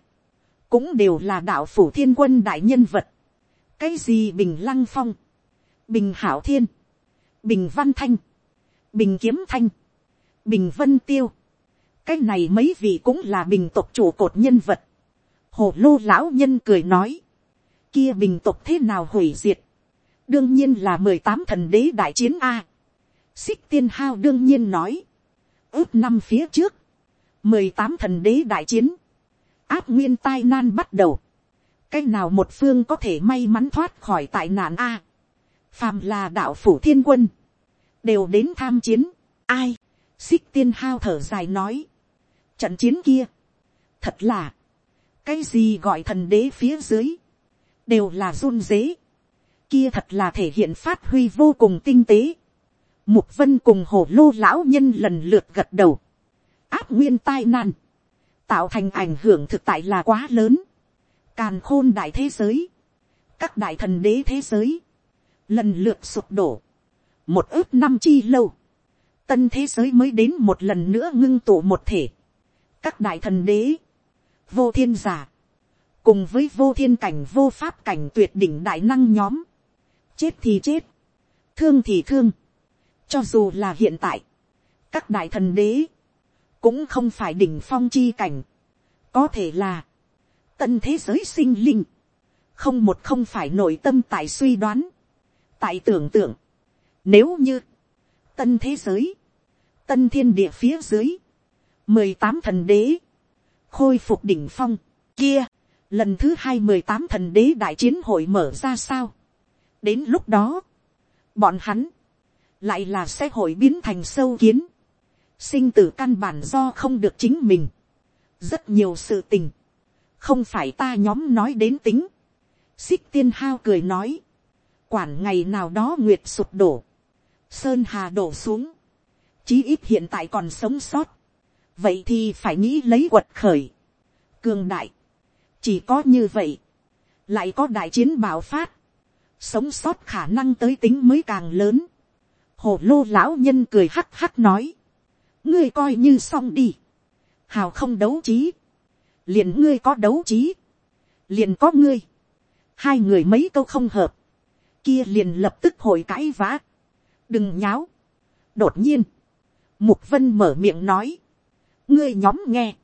cũng đều là đạo phủ thiên quân đại nhân vật, cái gì bình lăng phong, bình hảo thiên, bình văn thanh, bình kiếm thanh, bình vân tiêu, cái này mấy vị cũng là bình tộc chủ cột nhân vật, hồ lô lão nhân cười nói, kia bình tộc thế nào hủy diệt, đương nhiên là mười tám thần đế đại chiến a. xích tiên hao đương nhiên nói, ước năm phía trước, mười tám thần đế đại chiến, áp nguyên tai nan bắt đầu, cái nào một phương có thể may mắn thoát khỏi tại nạn a. phàm là đạo phủ thiên quân, đều đến tham chiến, ai, xích tiên hao thở dài nói, trận chiến kia, thật là, cái gì gọi thần đế phía dưới, đều là run dế, kia thật là thể hiện phát huy vô cùng tinh tế. Mục vân cùng hổ lô lão nhân lần lượt gật đầu. Áp nguyên tai nạn. Tạo thành ảnh hưởng thực tại là quá lớn. Càn khôn đại thế giới. Các đại thần đế thế giới. Lần lượt sụp đổ. Một ước năm chi lâu. Tân thế giới mới đến một lần nữa ngưng tụ một thể. Các đại thần đế. Vô thiên giả. Cùng với vô thiên cảnh vô pháp cảnh tuyệt đỉnh đại năng nhóm chết thì chết, thương thì thương, cho dù là hiện tại, các đại thần đế, cũng không phải đỉnh phong chi cảnh, có thể là, tân thế giới sinh linh, không một không phải nội tâm tại suy đoán, tại tưởng tượng, nếu như, tân thế giới, tân thiên địa phía dưới, mười tám thần đế, khôi phục đỉnh phong, kia, lần thứ hai mười tám thần đế đại chiến hội mở ra sao, đến lúc đó, bọn hắn, lại là sẽ hội biến thành sâu kiến, sinh tử căn bản do không được chính mình, rất nhiều sự tình, không phải ta nhóm nói đến tính, xích tiên hao cười nói, quản ngày nào đó nguyệt sụp đổ, sơn hà đổ xuống, chí ít hiện tại còn sống sót, vậy thì phải nghĩ lấy quật khởi, cường đại, chỉ có như vậy, lại có đại chiến bạo phát, sống sót khả năng tới tính mới càng lớn hồ lô lão nhân cười hắc hắc nói, ngươi coi như xong đi, hào không đấu trí, liền ngươi có đấu trí, liền có ngươi, hai người mấy câu không hợp, kia liền lập tức hội cãi vã, đừng nháo. đột nhiên, mục vân mở miệng nói, ngươi nhóm nghe,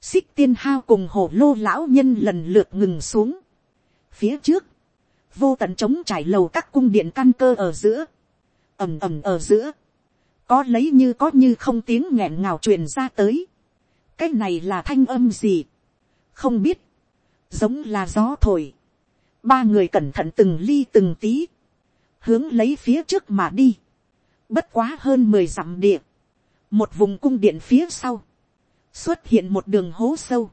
xích tiên hao cùng hồ lô lão nhân lần lượt ngừng xuống, phía trước, vô tận trống trải lầu các cung điện căn cơ ở giữa, ầm ầm ở giữa, có lấy như có như không tiếng nghẹn ngào truyền ra tới, cái này là thanh âm gì, không biết, giống là gió thổi, ba người cẩn thận từng ly từng tí, hướng lấy phía trước mà đi, bất quá hơn mười dặm địa, một vùng cung điện phía sau, xuất hiện một đường hố sâu,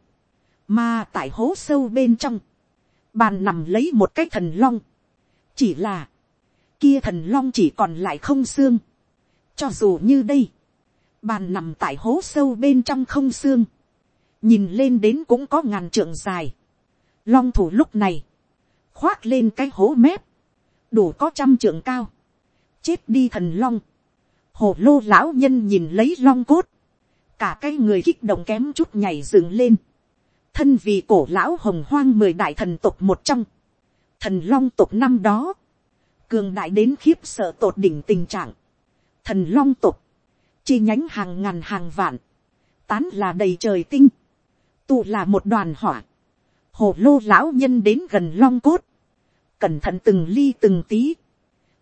mà tại hố sâu bên trong, bàn nằm lấy một cái thần long, chỉ là, kia thần long chỉ còn lại không xương, cho dù như đây, bàn nằm tại hố sâu bên trong không xương, nhìn lên đến cũng có ngàn trượng dài, long thủ lúc này, khoác lên cái hố mép, đủ có trăm trượng cao, chết đi thần long, hồ lô lão nhân nhìn lấy long cốt, cả cái người kích động kém chút nhảy dựng lên, thân vì cổ lão hồng hoang mười đại thần tục một trong, thần long tục năm đó, cường đại đến khiếp sợ tột đỉnh tình trạng, thần long tục, chi nhánh hàng ngàn hàng vạn, tán là đầy trời tinh, tụ là một đoàn hỏa, hồ lô lão nhân đến gần long cốt, cẩn thận từng ly từng tí,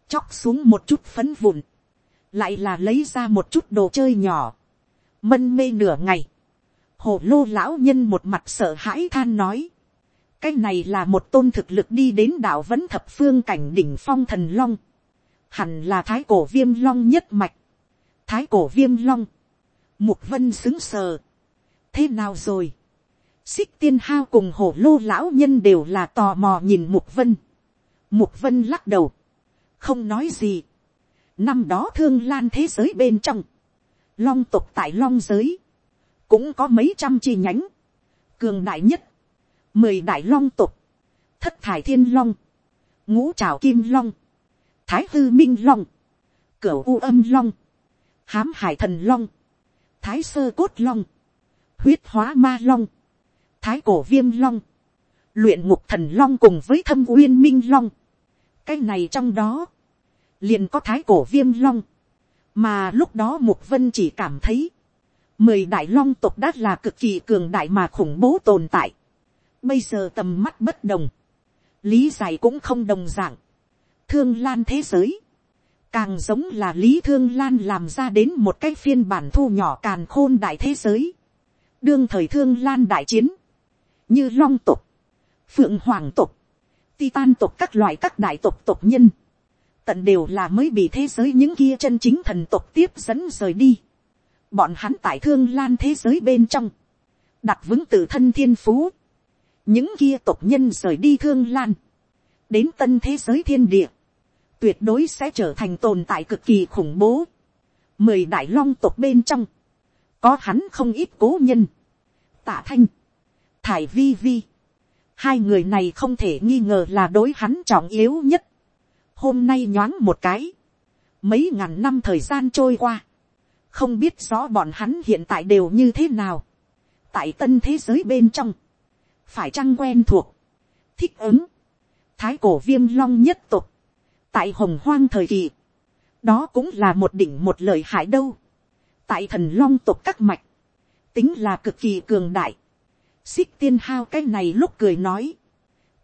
chóc xuống một chút phấn vụn, lại là lấy ra một chút đồ chơi nhỏ, mân mê nửa ngày, hồ lô lão nhân một mặt sợ hãi than nói, cái này là một tôn thực lực đi đến đạo vẫn thập phương cảnh đỉnh phong thần long, hẳn là thái cổ viêm long nhất mạch, thái cổ viêm long, mục vân xứng sờ, thế nào rồi, xích tiên hao cùng hồ lô lão nhân đều là tò mò nhìn mục vân, mục vân lắc đầu, không nói gì, năm đó thương lan thế giới bên trong, long tục tại long giới, cũng có mấy trăm chi nhánh, cường đại nhất, mười đại long tục, thất thải thiên long, ngũ trào kim long, thái hư minh long, cửu u âm long, hám hải thần long, thái sơ cốt long, huyết hóa ma long, thái cổ viêm long, luyện ngục thần long cùng với thâm uyên minh long. cái này trong đó, liền có thái cổ viêm long, mà lúc đó mục vân chỉ cảm thấy, mười đại long tộc đã là cực kỳ cường đại mà khủng bố tồn tại. Bây giờ tầm mắt bất đồng, lý giải cũng không đồng dạng. thương lan thế giới, càng giống là lý thương lan làm ra đến một cái phiên bản thu nhỏ càn khôn đại thế giới, đương thời thương lan đại chiến, như long tục, phượng hoàng tục, titan tục các loại các đại tục tục nhân, tận đều là mới bị thế giới những kia chân chính thần tục tiếp dẫn rời đi. Bọn hắn tại thương lan thế giới bên trong, đặt vững tự thân thiên phú, những kia tộc nhân rời đi thương lan, đến tân thế giới thiên địa, tuyệt đối sẽ trở thành tồn tại cực kỳ khủng bố. Mười đại long tộc bên trong, có hắn không ít cố nhân. Tạ thanh, thải vi vi, hai người này không thể nghi ngờ là đối hắn trọng yếu nhất. Hôm nay nhoáng một cái, mấy ngàn năm thời gian trôi qua, không biết rõ bọn hắn hiện tại đều như thế nào. tại tân thế giới bên trong, phải chăng quen thuộc, thích ứng, thái cổ viêm long nhất tục, tại hồng hoang thời kỳ, đó cũng là một đỉnh một lời hại đâu, tại thần long tục các mạch, tính là cực kỳ cường đại, xích tiên hao cái này lúc cười nói,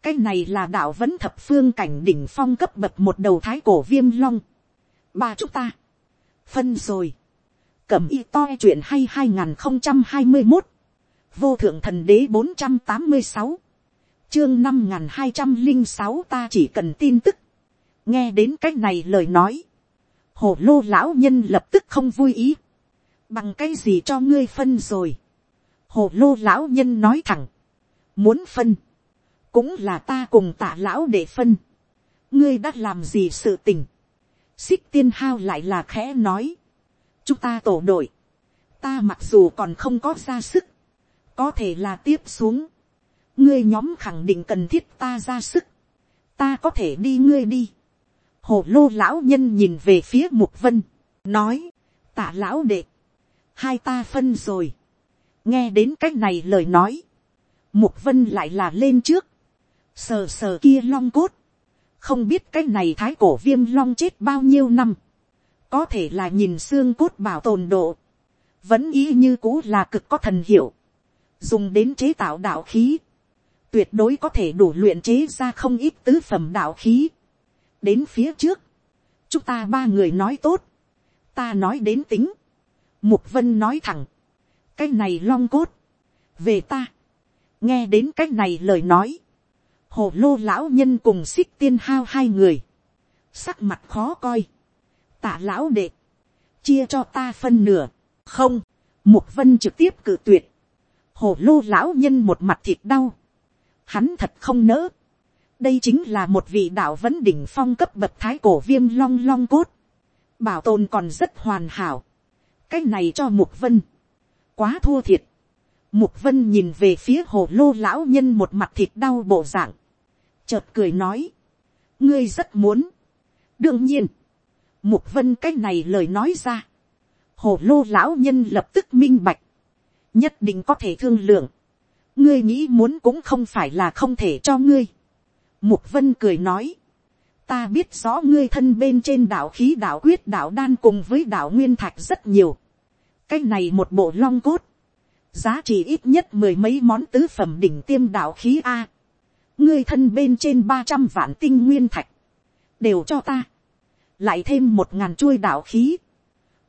cái này là đạo vẫn thập phương cảnh đỉnh phong cấp bậc một đầu thái cổ viêm long, ba chúng ta, phân rồi, cẩm y to chuyện hay hai nghìn không trăm hai mươi một, vô thượng thần đế bốn trăm tám mươi sáu, chương năm n g h n hai trăm linh sáu ta chỉ cần tin tức, nghe đến cái này lời nói, hồ lô lão nhân lập tức không vui ý, bằng cái gì cho ngươi phân rồi, hồ lô lão nhân nói thẳng, muốn phân, cũng là ta cùng tạ lão để phân, ngươi đã làm gì sự tình, xích tiên hao lại là khẽ nói, chúng ta tổ đội, ta mặc dù còn không có ra sức, có thể là tiếp xuống, ngươi nhóm khẳng định cần thiết ta ra sức, ta có thể đi ngươi đi. hồ lô lão nhân nhìn về phía mục vân, nói, tạ lão đệ, hai ta phân rồi, nghe đến c á c h này lời nói, mục vân lại là lên trước, sờ sờ kia long cốt, không biết cái này thái cổ viêm long chết bao nhiêu năm, có thể là nhìn xương cốt bảo tồn độ, vẫn ý như cũ là cực có thần hiệu, dùng đến chế tạo đạo khí, tuyệt đối có thể đủ luyện chế ra không ít tứ phẩm đạo khí. đến phía trước, chúng ta ba người nói tốt, ta nói đến tính, mục vân nói thẳng, cái này long cốt, về ta, nghe đến cái này lời nói, hồ lô lão nhân cùng xích tiên hao hai người, sắc mặt khó coi, tả lão đệ, chia cho ta phân nửa, không, mục vân trực tiếp cự tuyệt, hồ lô lão nhân một mặt thịt đau, hắn thật không nỡ. đây chính là một vị đạo vẫn đỉnh phong cấp bậc thái cổ viêm long long cốt, bảo tồn còn rất hoàn hảo. cái này cho mục vân, quá thua thiệt. mục vân nhìn về phía hồ lô lão nhân một mặt thịt đau bộ dạng, chợt cười nói, ngươi rất muốn. đương nhiên, mục vân cái này lời nói ra, hồ lô lão nhân lập tức minh bạch, nhất định có thể thương lượng, ngươi nghĩ muốn cũng không phải là không thể cho ngươi. Mục vân cười nói, ta biết rõ ngươi thân bên trên đạo khí đạo quyết đạo đan cùng với đạo nguyên thạch rất nhiều. cái này một bộ long cốt, giá trị ít nhất mười mấy món tứ phẩm đỉnh tiêm đạo khí a. ngươi thân bên trên ba trăm vạn tinh nguyên thạch, đều cho ta. lại thêm một ngàn chuôi đạo khí,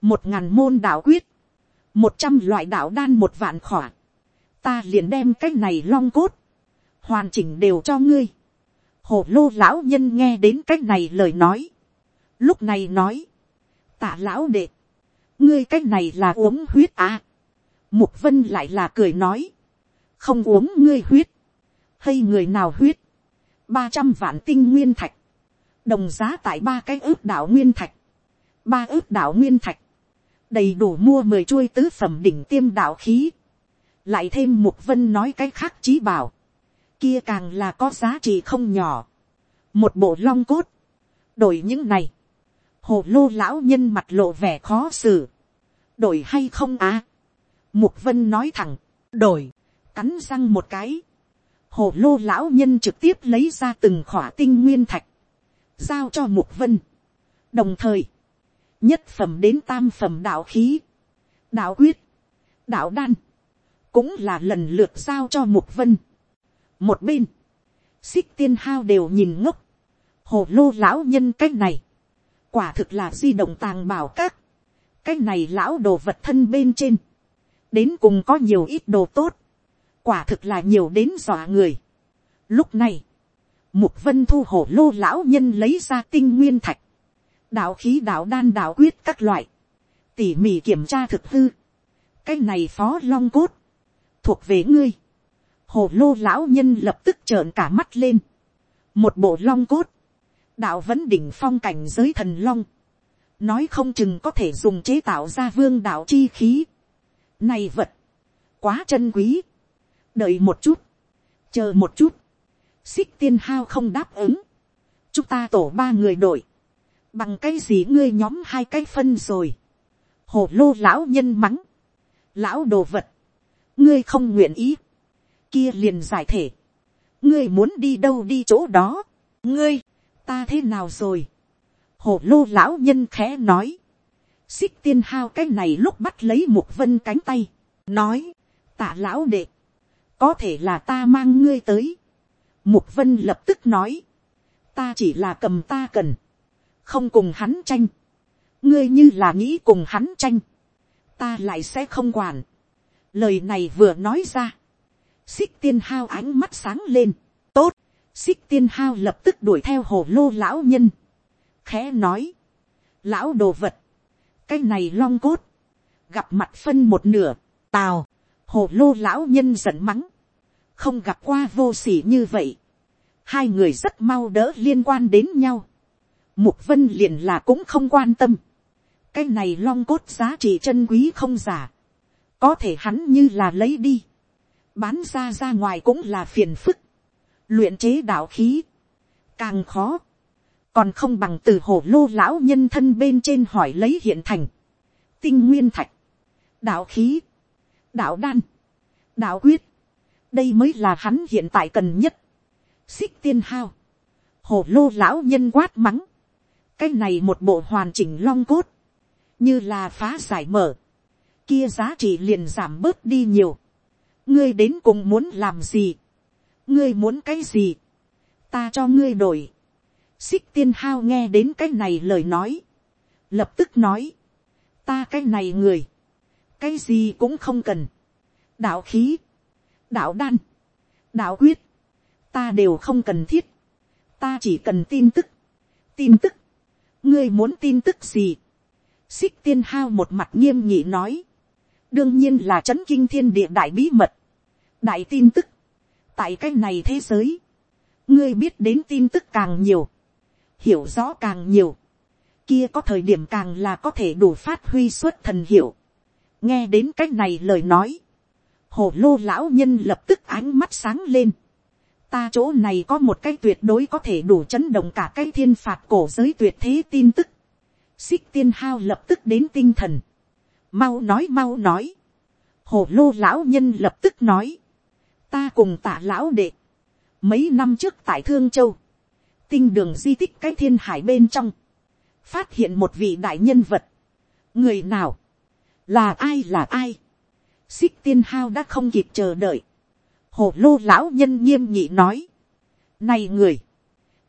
một ngàn môn đạo quyết, một trăm loại đạo đan một vạn khỏa. Ta liền đem cái này long cốt, hoàn chỉnh đều cho ngươi. hồ lô lão nhân nghe đến cái này lời nói, lúc này nói, tạ lão đệ, ngươi cái này là uống huyết à. mục vân lại là cười nói, không uống ngươi huyết, hay người nào huyết, ba trăm vạn tinh nguyên thạch, đồng giá tại ba cái ước đạo nguyên thạch, ba ước đạo nguyên thạch, đầy đủ mua mười chuôi tứ phẩm đỉnh tiêm đạo khí, lại thêm mục vân nói cái khác trí bảo, kia càng là có giá trị không nhỏ, một bộ long cốt, đổi những này, hồ lô lão nhân mặt lộ vẻ khó xử, đổi hay không à, mục vân nói thẳng, đổi, cắn răng một cái, hồ lô lão nhân trực tiếp lấy ra từng khỏa tinh nguyên thạch, giao cho mục vân, đồng thời, nhất phẩm đến tam phẩm đạo khí, đạo quyết, đạo đan, cũng là lần lượt giao cho mục vân. một bên, xích tiên hao đều nhìn ngốc, hồ lô lão nhân cách này, quả thực là di động tàng bảo các, cái này lão đồ vật thân bên trên, đến cùng có nhiều ít đồ tốt, quả thực là nhiều đến dọa người. Lúc này, mục vân thu hồ lô lão nhân lấy ra tinh nguyên thạch, đạo khí đạo đan đạo quyết các loại, tỉ mỉ kiểm tra thực hư, cái này phó long cốt, thuộc về ngươi, hồ lô lão nhân lập tức trợn cả mắt lên, một bộ long cốt, đạo vẫn đỉnh phong cảnh giới thần long, nói không chừng có thể dùng chế tạo ra vương đạo chi khí. Này vật, quá chân quý, đợi một chút, chờ một chút, xích tiên hao không đáp ứng, chúng ta tổ ba người đội, bằng cái gì ngươi nhóm hai cái phân rồi, hồ lô lão nhân mắng, lão đồ vật, ngươi không nguyện ý, kia liền giải thể, ngươi muốn đi đâu đi chỗ đó, ngươi, ta thế nào rồi, hồ lô lão nhân khẽ nói, xích tiên hao cái này lúc bắt lấy một vân cánh tay, nói, tạ lão đệ, có thể là ta mang ngươi tới, mục vân lập tức nói, ta chỉ là cầm ta cần, không cùng hắn tranh, ngươi như là nghĩ cùng hắn tranh, ta lại sẽ không quản. lời này vừa nói ra, xích tiên hao ánh mắt sáng lên, tốt, xích tiên hao lập tức đuổi theo hồ lô lão nhân, khẽ nói, lão đồ vật, cái này long cốt, gặp mặt phân một nửa, tào, hồ lô lão nhân giận mắng, không gặp qua vô s ỉ như vậy, hai người rất mau đỡ liên quan đến nhau, mục vân liền là cũng không quan tâm, cái này long cốt giá trị chân quý không giả, có thể hắn như là lấy đi, bán ra ra ngoài cũng là phiền phức, luyện chế đạo khí, càng khó, còn không bằng từ hồ lô lão nhân thân bên trên hỏi lấy hiện thành, tinh nguyên thạch, đạo khí, đạo đan, đạo quyết, đây mới là hắn hiện tại cần nhất, xích tiên hao, hồ lô lão nhân quát mắng, cái này một bộ hoàn chỉnh long cốt, như là phá giải mở, kia giá trị liền giảm bớt đi nhiều, ngươi đến cùng muốn làm gì, ngươi muốn cái gì, ta cho ngươi đổi, xích tiên hao nghe đến cái này lời nói, lập tức nói, ta cái này người, cái gì cũng không cần, đạo khí, đạo đan, đạo quyết, ta đều không cần thiết, ta chỉ cần tin tức, tin tức, ngươi muốn tin tức gì, xích tiên hao một mặt nghiêm nhị nói, đương nhiên là c h ấ n kinh thiên địa đại bí mật, đại tin tức, tại cái này thế giới, ngươi biết đến tin tức càng nhiều, hiểu rõ càng nhiều, kia có thời điểm càng là có thể đủ phát huy suốt thần hiệu, nghe đến cái này lời nói, hồ lô lão nhân lập tức ánh mắt sáng lên, ta chỗ này có một cái tuyệt đối có thể đủ chấn động cả cái thiên phạt cổ giới tuyệt thế tin tức, xích tiên hao lập tức đến tinh thần, mau nói mau nói, hồ lô lão nhân lập tức nói, ta cùng tả lão đệ, mấy năm trước tại thương châu, tinh đường di tích cái thiên hải bên trong, phát hiện một vị đại nhân vật, người nào, là ai là ai, xích tiên hao đã không kịp chờ đợi, hồ lô lão nhân nghiêm nhị nói, này người,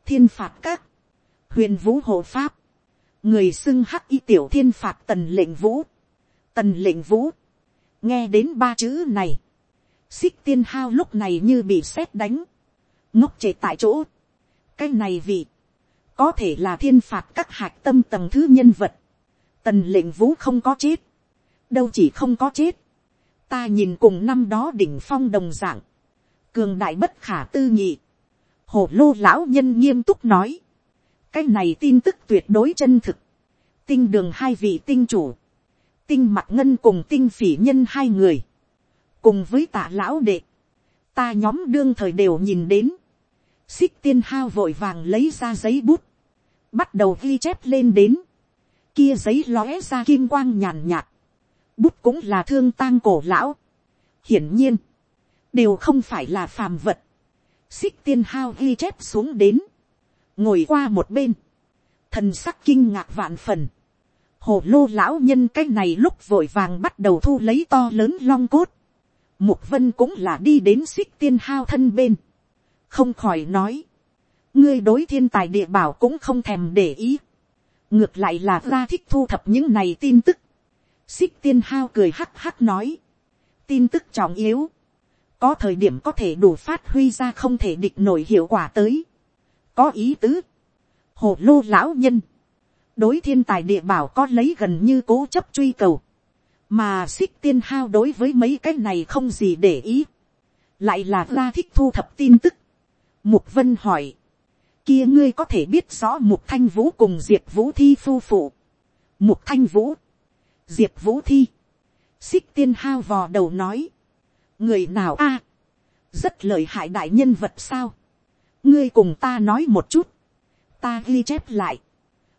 thiên phạt các, huyền vũ hộ pháp, người xưng hắc y tiểu thiên phạt tần lệnh vũ, tần lệnh vũ, nghe đến ba chữ này, xích tiên hao lúc này như bị sét đánh, ngốc trệ tại chỗ, cái này vì, có thể là thiên phạt các hạc tâm tầng thứ nhân vật, tần lệnh vũ không có chết, đâu chỉ không có chết, ta nhìn cùng năm đó đỉnh phong đồng dạng, cường đại bất khả tư nghị, hồ lô lão nhân nghiêm túc nói, cái này tin tức tuyệt đối chân thực. tinh đường hai vị tinh chủ, tinh mặt ngân cùng tinh phỉ nhân hai người, cùng với tạ lão đệ, ta nhóm đương thời đều nhìn đến, xích tiên hao vội vàng lấy ra giấy bút, bắt đầu ghi chép lên đến, kia giấy lóe ra kim quang nhàn nhạt, bút cũng là thương tang cổ lão, hiển nhiên, đều không phải là phàm vật, xích tiên hao ghi chép xuống đến, ngồi qua một bên, thần sắc kinh ngạc vạn phần, hồ lô lão nhân cái này lúc vội vàng bắt đầu thu lấy to lớn long cốt, mục vân cũng là đi đến xích tiên hao thân bên, không khỏi nói, ngươi đối thiên tài địa bảo cũng không thèm để ý, ngược lại là ra thích thu thập những này tin tức, xích tiên hao cười hắc hắc nói, tin tức trọng yếu, có thời điểm có thể đủ phát huy ra không thể địch nổi hiệu quả tới, có ý tứ, hồ lô lão nhân, đối thiên tài địa bảo có lấy gần như cố chấp truy cầu, mà xích tiên hao đối với mấy cái này không gì để ý, lại là ra thích thu thập tin tức. Mục vân hỏi, kia ngươi có thể biết rõ mục thanh vũ cùng diệp vũ thi phu phụ. Mục thanh vũ, diệp vũ thi, xích tiên hao vò đầu nói, người nào a, rất lợi hại đại nhân vật sao, ngươi cùng ta nói một chút, ta ghi chép lại,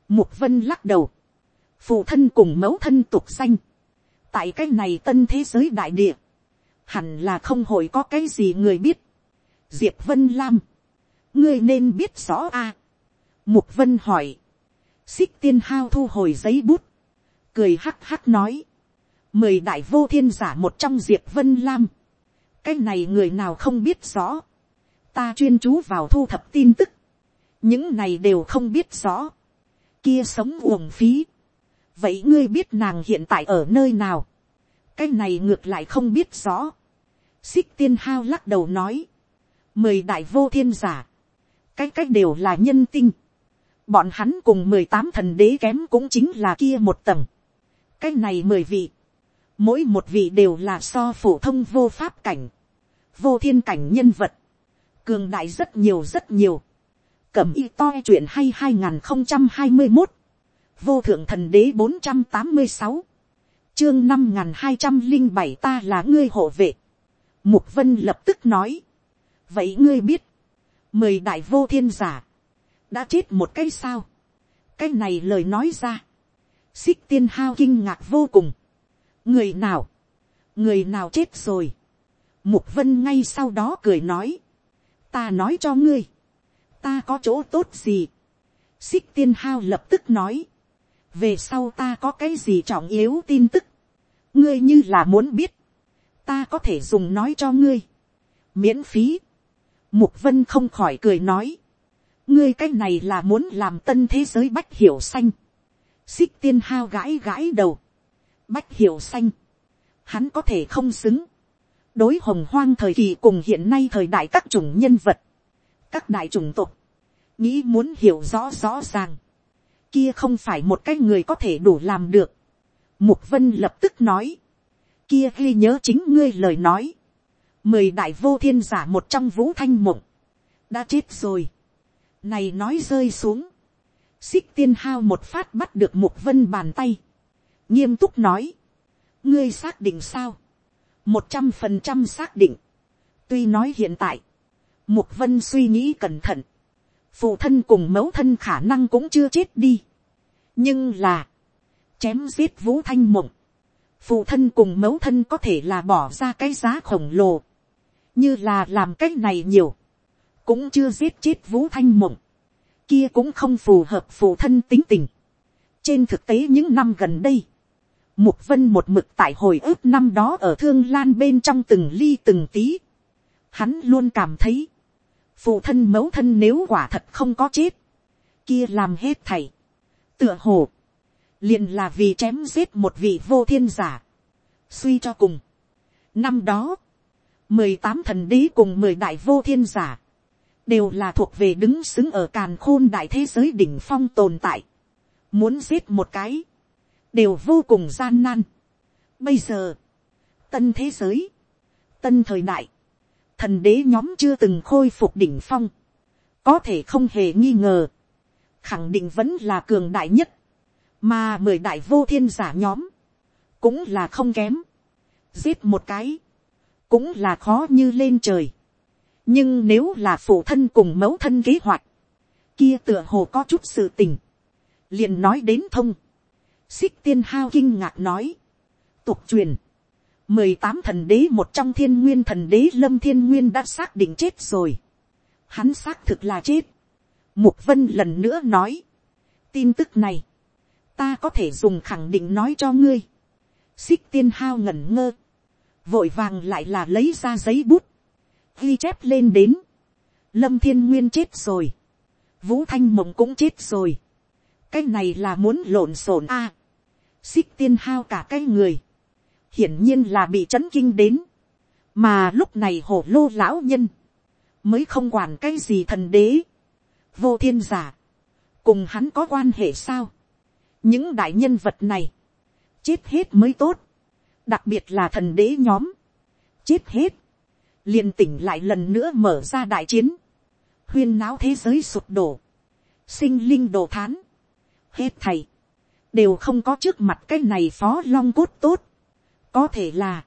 mục vân lắc đầu, phụ thân cùng mẫu thân tục xanh, tại cái này tân thế giới đại địa, hẳn là không hội có cái gì người biết. diệp vân lam, ngươi nên biết rõ a. mục vân hỏi, xích tiên hao thu hồi giấy bút, cười hắc hắc nói, mười đại vô thiên giả một trong diệp vân lam, cái này người nào không biết rõ, ta chuyên chú vào thu thập tin tức, những này đều không biết rõ, kia sống uổng phí, vậy ngươi biết nàng hiện tại ở nơi nào, cái này ngược lại không biết rõ, xích tiên hao lắc đầu nói, mười đại vô thiên giả, cái cái đều là nhân tinh, bọn hắn cùng mười tám thần đế kém cũng chính là kia một tầng, cái này mười vị, mỗi một vị đều là so phổ thông vô pháp cảnh, vô thiên cảnh nhân vật, cường đại rất nhiều rất nhiều, cẩm y to chuyện hay hai nghìn không trăm hai mươi một, vô thượng thần đế bốn trăm tám mươi sáu, chương năm n g h n hai trăm linh bảy ta là ngươi hộ vệ, mục vân lập tức nói, vậy ngươi biết, mười đại vô thiên giả, đã chết một cái sao, cái này lời nói ra, xích tiên hao kinh ngạc vô cùng, người nào, người nào chết rồi, mục vân ngay sau đó cười nói, ta nói cho ngươi, ta có chỗ tốt gì, xích tiên hao lập tức nói, về sau ta có cái gì trọng yếu tin tức, ngươi như là muốn biết, ta có thể dùng nói cho ngươi, miễn phí, mục vân không khỏi cười nói, ngươi cái này là muốn làm tân thế giới bách hiểu xanh, xích tiên hao gãi gãi đầu, bách hiểu xanh, hắn có thể không xứng, đối hồng hoang thời kỳ cùng hiện nay thời đại các chủng nhân vật, các đại chủng tộc, nghĩ muốn hiểu rõ rõ ràng, kia không phải một cái người có thể đủ làm được. Mục vân lập tức nói, kia ghi nhớ chính ngươi lời nói. Mười đại vô thiên giả một trong vũ thanh mộng, đã chết rồi. Này nói rơi xuống. Xích tiên hao một phát bắt được mục vân bàn tay. Nghiêm túc nói, ngươi xác định sao? Một trăm phần trăm xác định. Tuy nói hiện tại, mục vân suy nghĩ cẩn thận phụ thân cùng mẫu thân khả năng cũng chưa chết đi. nhưng là, chém giết vũ thanh mộng, phụ thân cùng mẫu thân có thể là bỏ ra cái giá khổng lồ, như là làm cái này nhiều, cũng chưa giết chết vũ thanh mộng, kia cũng không phù hợp phụ thân tính tình. trên thực tế những năm gần đây, mục vân một mực tại hồi ức năm đó ở thương lan bên trong từng ly từng tí, hắn luôn cảm thấy, phụ thân mẫu thân nếu quả thật không có chết, kia làm hết thầy, tựa hồ, liền là vì chém giết một vị vô thiên giả, suy cho cùng. Năm đó, mười tám thần đế cùng mười đại vô thiên giả, đều là thuộc về đứng xứng ở càn khôn đại thế giới đỉnh phong tồn tại. Muốn giết một cái, đều vô cùng gian nan. Bây giờ, tân thế giới, tân thời đại, thần đế nhóm chưa từng khôi phục đỉnh phong, có thể không hề nghi ngờ, khẳng định vẫn là cường đại nhất, mà mười đại vô thiên giả nhóm, cũng là không kém, giết một cái, cũng là khó như lên trời, nhưng nếu là phụ thân cùng mẫu thân kế hoạch, kia tựa hồ có chút sự tình, liền nói đến thông, xích tiên hao kinh ngạc nói, tục truyền, mười tám thần đế một trong thiên nguyên thần đế lâm thiên nguyên đã xác định chết rồi. Hắn xác thực là chết. Mục vân lần nữa nói. Tin tức này. Ta có thể dùng khẳng định nói cho ngươi. Xích tiên hao ngẩn ngơ. Vội vàng lại là lấy ra giấy bút. Ghi chép lên đến. Lâm thiên nguyên chết rồi. vũ thanh mộng cũng chết rồi, cái này là muốn lộn xộn a, xích tiên hao cả cái người, hiển nhiên là bị chấn kinh đến, mà lúc này hổ lô lão nhân, mới không quản cái gì thần đế, vô thiên giả, cùng hắn có quan hệ sao, những đại nhân vật này, chết hết mới tốt, đặc biệt là thần đế nhóm, chết hết, liền tỉnh lại lần nữa mở ra đại chiến, huyên náo thế giới sụp đổ, sinh linh đồ thán, hết thầy, đều không có trước mặt cái này phó long cốt tốt, có thể là,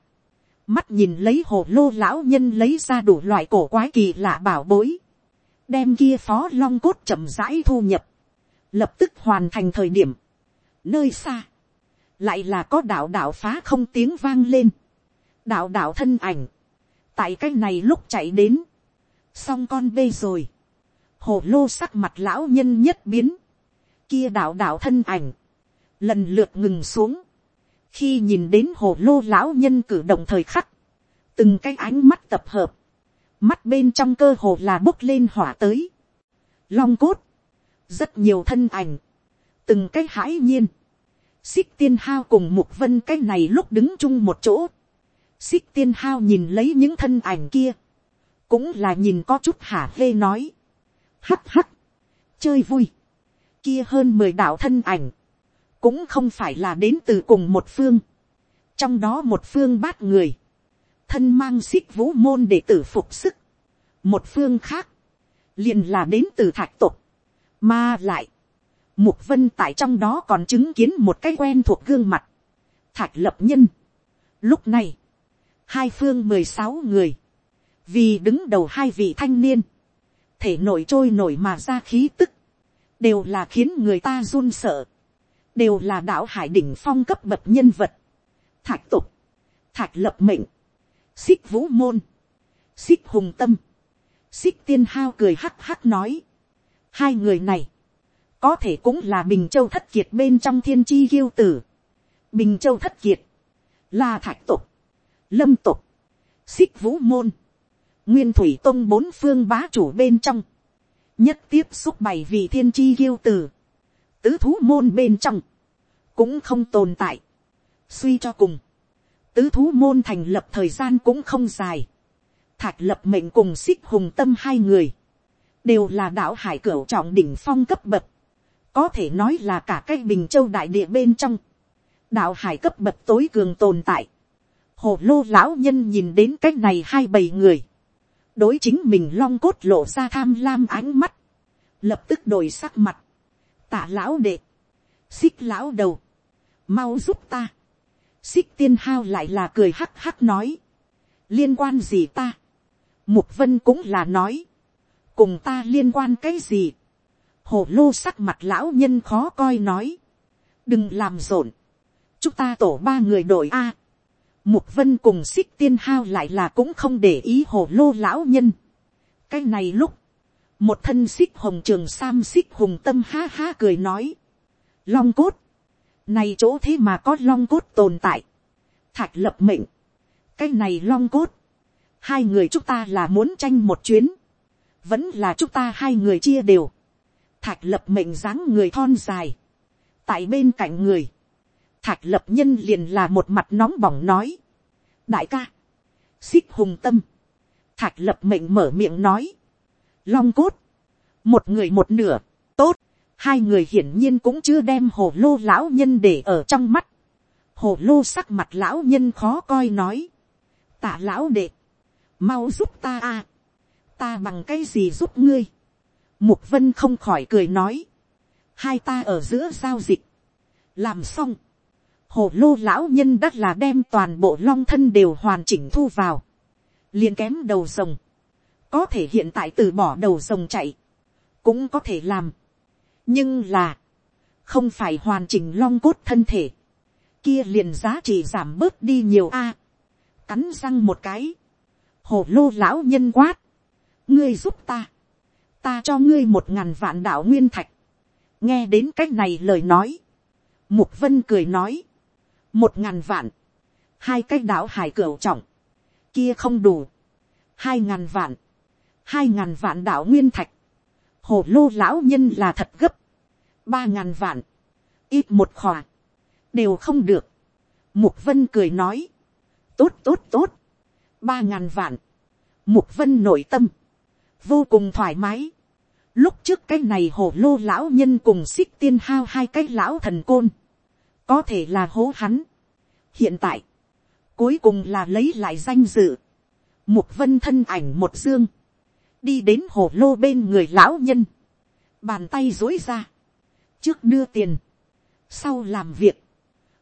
mắt nhìn lấy hồ lô lão nhân lấy ra đủ loại cổ quái kỳ lạ bảo bối, đem kia phó long cốt chậm rãi thu nhập, lập tức hoàn thành thời điểm, nơi xa, lại là có đạo đạo phá không tiếng vang lên, đạo đạo thân ảnh, tại cái này lúc chạy đến, xong con bê rồi, hồ lô sắc mặt lão nhân nhất biến, kia đạo đạo thân ảnh, lần lượt ngừng xuống, khi nhìn đến hồ lô lão nhân cử động thời khắc, từng cái ánh mắt tập hợp, mắt bên trong cơ hồ là bốc lên hỏa tới, long cốt, rất nhiều thân ảnh, từng cái hãi nhiên, xích tiên hao cùng mục vân cái này lúc đứng chung một chỗ, xích tiên hao nhìn lấy những thân ảnh kia, cũng là nhìn có chút hả hê nói, hắt hắt, chơi vui, kia hơn mười đạo thân ảnh, cũng không phải là đến từ cùng một phương, trong đó một phương bát người, thân mang xích vũ môn để tử phục sức, một phương khác, liền là đến từ thạch tục, mà lại, mục vân tại trong đó còn chứng kiến một cái quen thuộc gương mặt, thạch lập nhân. Lúc này, hai phương mười sáu người, vì đứng đầu hai vị thanh niên, thể nổi trôi nổi mà ra khí tức, đều là khiến người ta run sợ, đều là đạo hải đỉnh phong cấp bậc nhân vật, thạch tục, thạch lập mệnh, xích vũ môn, xích hùng tâm, xích tiên hao cười hắc hắc nói, hai người này, có thể cũng là bình châu thất kiệt bên trong thiên chi kiêu tử, bình châu thất kiệt, là thạch tục, lâm tục, xích vũ môn, nguyên thủy tông bốn phương bá chủ bên trong, nhất tiếp xúc bảy vị thiên chi kiêu tử, tứ thú môn bên trong, cũng không tồn tại. suy cho cùng, tứ thú môn thành lập thời gian cũng không dài. thạch lập mệnh cùng xích hùng tâm hai người, đều là đạo hải cửu trọng đỉnh phong cấp bậc, có thể nói là cả cái bình châu đại địa bên trong, đạo hải cấp bậc tối cường tồn tại. hồ lô lão nhân nhìn đến cái này hai bầy người, đối chính mình long cốt lộ ra tham lam ánh mắt, lập tức đổi sắc mặt, tạ lão đệ, xích lão đầu, mau giúp ta, xích tiên hao lại là cười hắc hắc nói, liên quan gì ta, mục vân cũng là nói, cùng ta liên quan cái gì, hồ lô sắc mặt lão nhân khó coi nói, đừng làm rộn, chúng ta tổ ba người đội a, mục vân cùng xích tiên hao lại là cũng không để ý hồ lô lão nhân, cái này lúc, một thân xích hồng trường sam xích hùng tâm ha ha cười nói, long cốt, này chỗ thế mà có long cốt tồn tại. Thạch lập mệnh. Cái này long cốt. Hai người chúng ta là muốn tranh một chuyến. Vẫn là chúng ta hai người chia đều. Thạch lập mệnh dáng người thon dài. Tại bên cạnh người. Thạch lập nhân liền là một mặt nóng bỏng nói. Đại ca. Xích hùng tâm. Thạch lập mệnh mở miệng nói. Long cốt. Một người một nửa. Tốt hai người hiển nhiên cũng chưa đem hồ lô lão nhân để ở trong mắt. hồ lô sắc mặt lão nhân khó coi nói. tạ lão đệ, mau giúp ta a. ta bằng cái gì giúp ngươi. mục vân không khỏi cười nói. hai ta ở giữa giao dịch. làm xong. hồ lô lão nhân đất là đem toàn bộ long thân đều hoàn chỉnh thu vào. liền kém đầu rồng có thể hiện tại từ bỏ đầu rồng chạy. cũng có thể làm nhưng là, không phải hoàn chỉnh long cốt thân thể, kia liền giá trị giảm bớt đi nhiều a, cắn răng một cái, hồ lô lão nhân quát, ngươi giúp ta, ta cho ngươi một ngàn vạn đạo nguyên thạch, nghe đến c á c h này lời nói, mục vân cười nói, một ngàn vạn, hai cái đạo hải cửu trọng, kia không đủ, hai ngàn vạn, hai ngàn vạn đạo nguyên thạch, hồ lô lão nhân là thật gấp, ba ngàn vạn, ít một khỏa, đều không được. Mục vân cười nói, tốt tốt tốt, ba ngàn vạn, mục vân nội tâm, vô cùng thoải mái. Lúc trước cái này hồ lô lão nhân cùng xích tiên hao hai cái lão thần côn, có thể là hố hắn. hiện tại, cuối cùng là lấy lại danh dự, mục vân thân ảnh một dương, đi đến hồ lô bên người lão nhân, bàn tay dối ra, trước đưa tiền, sau làm việc,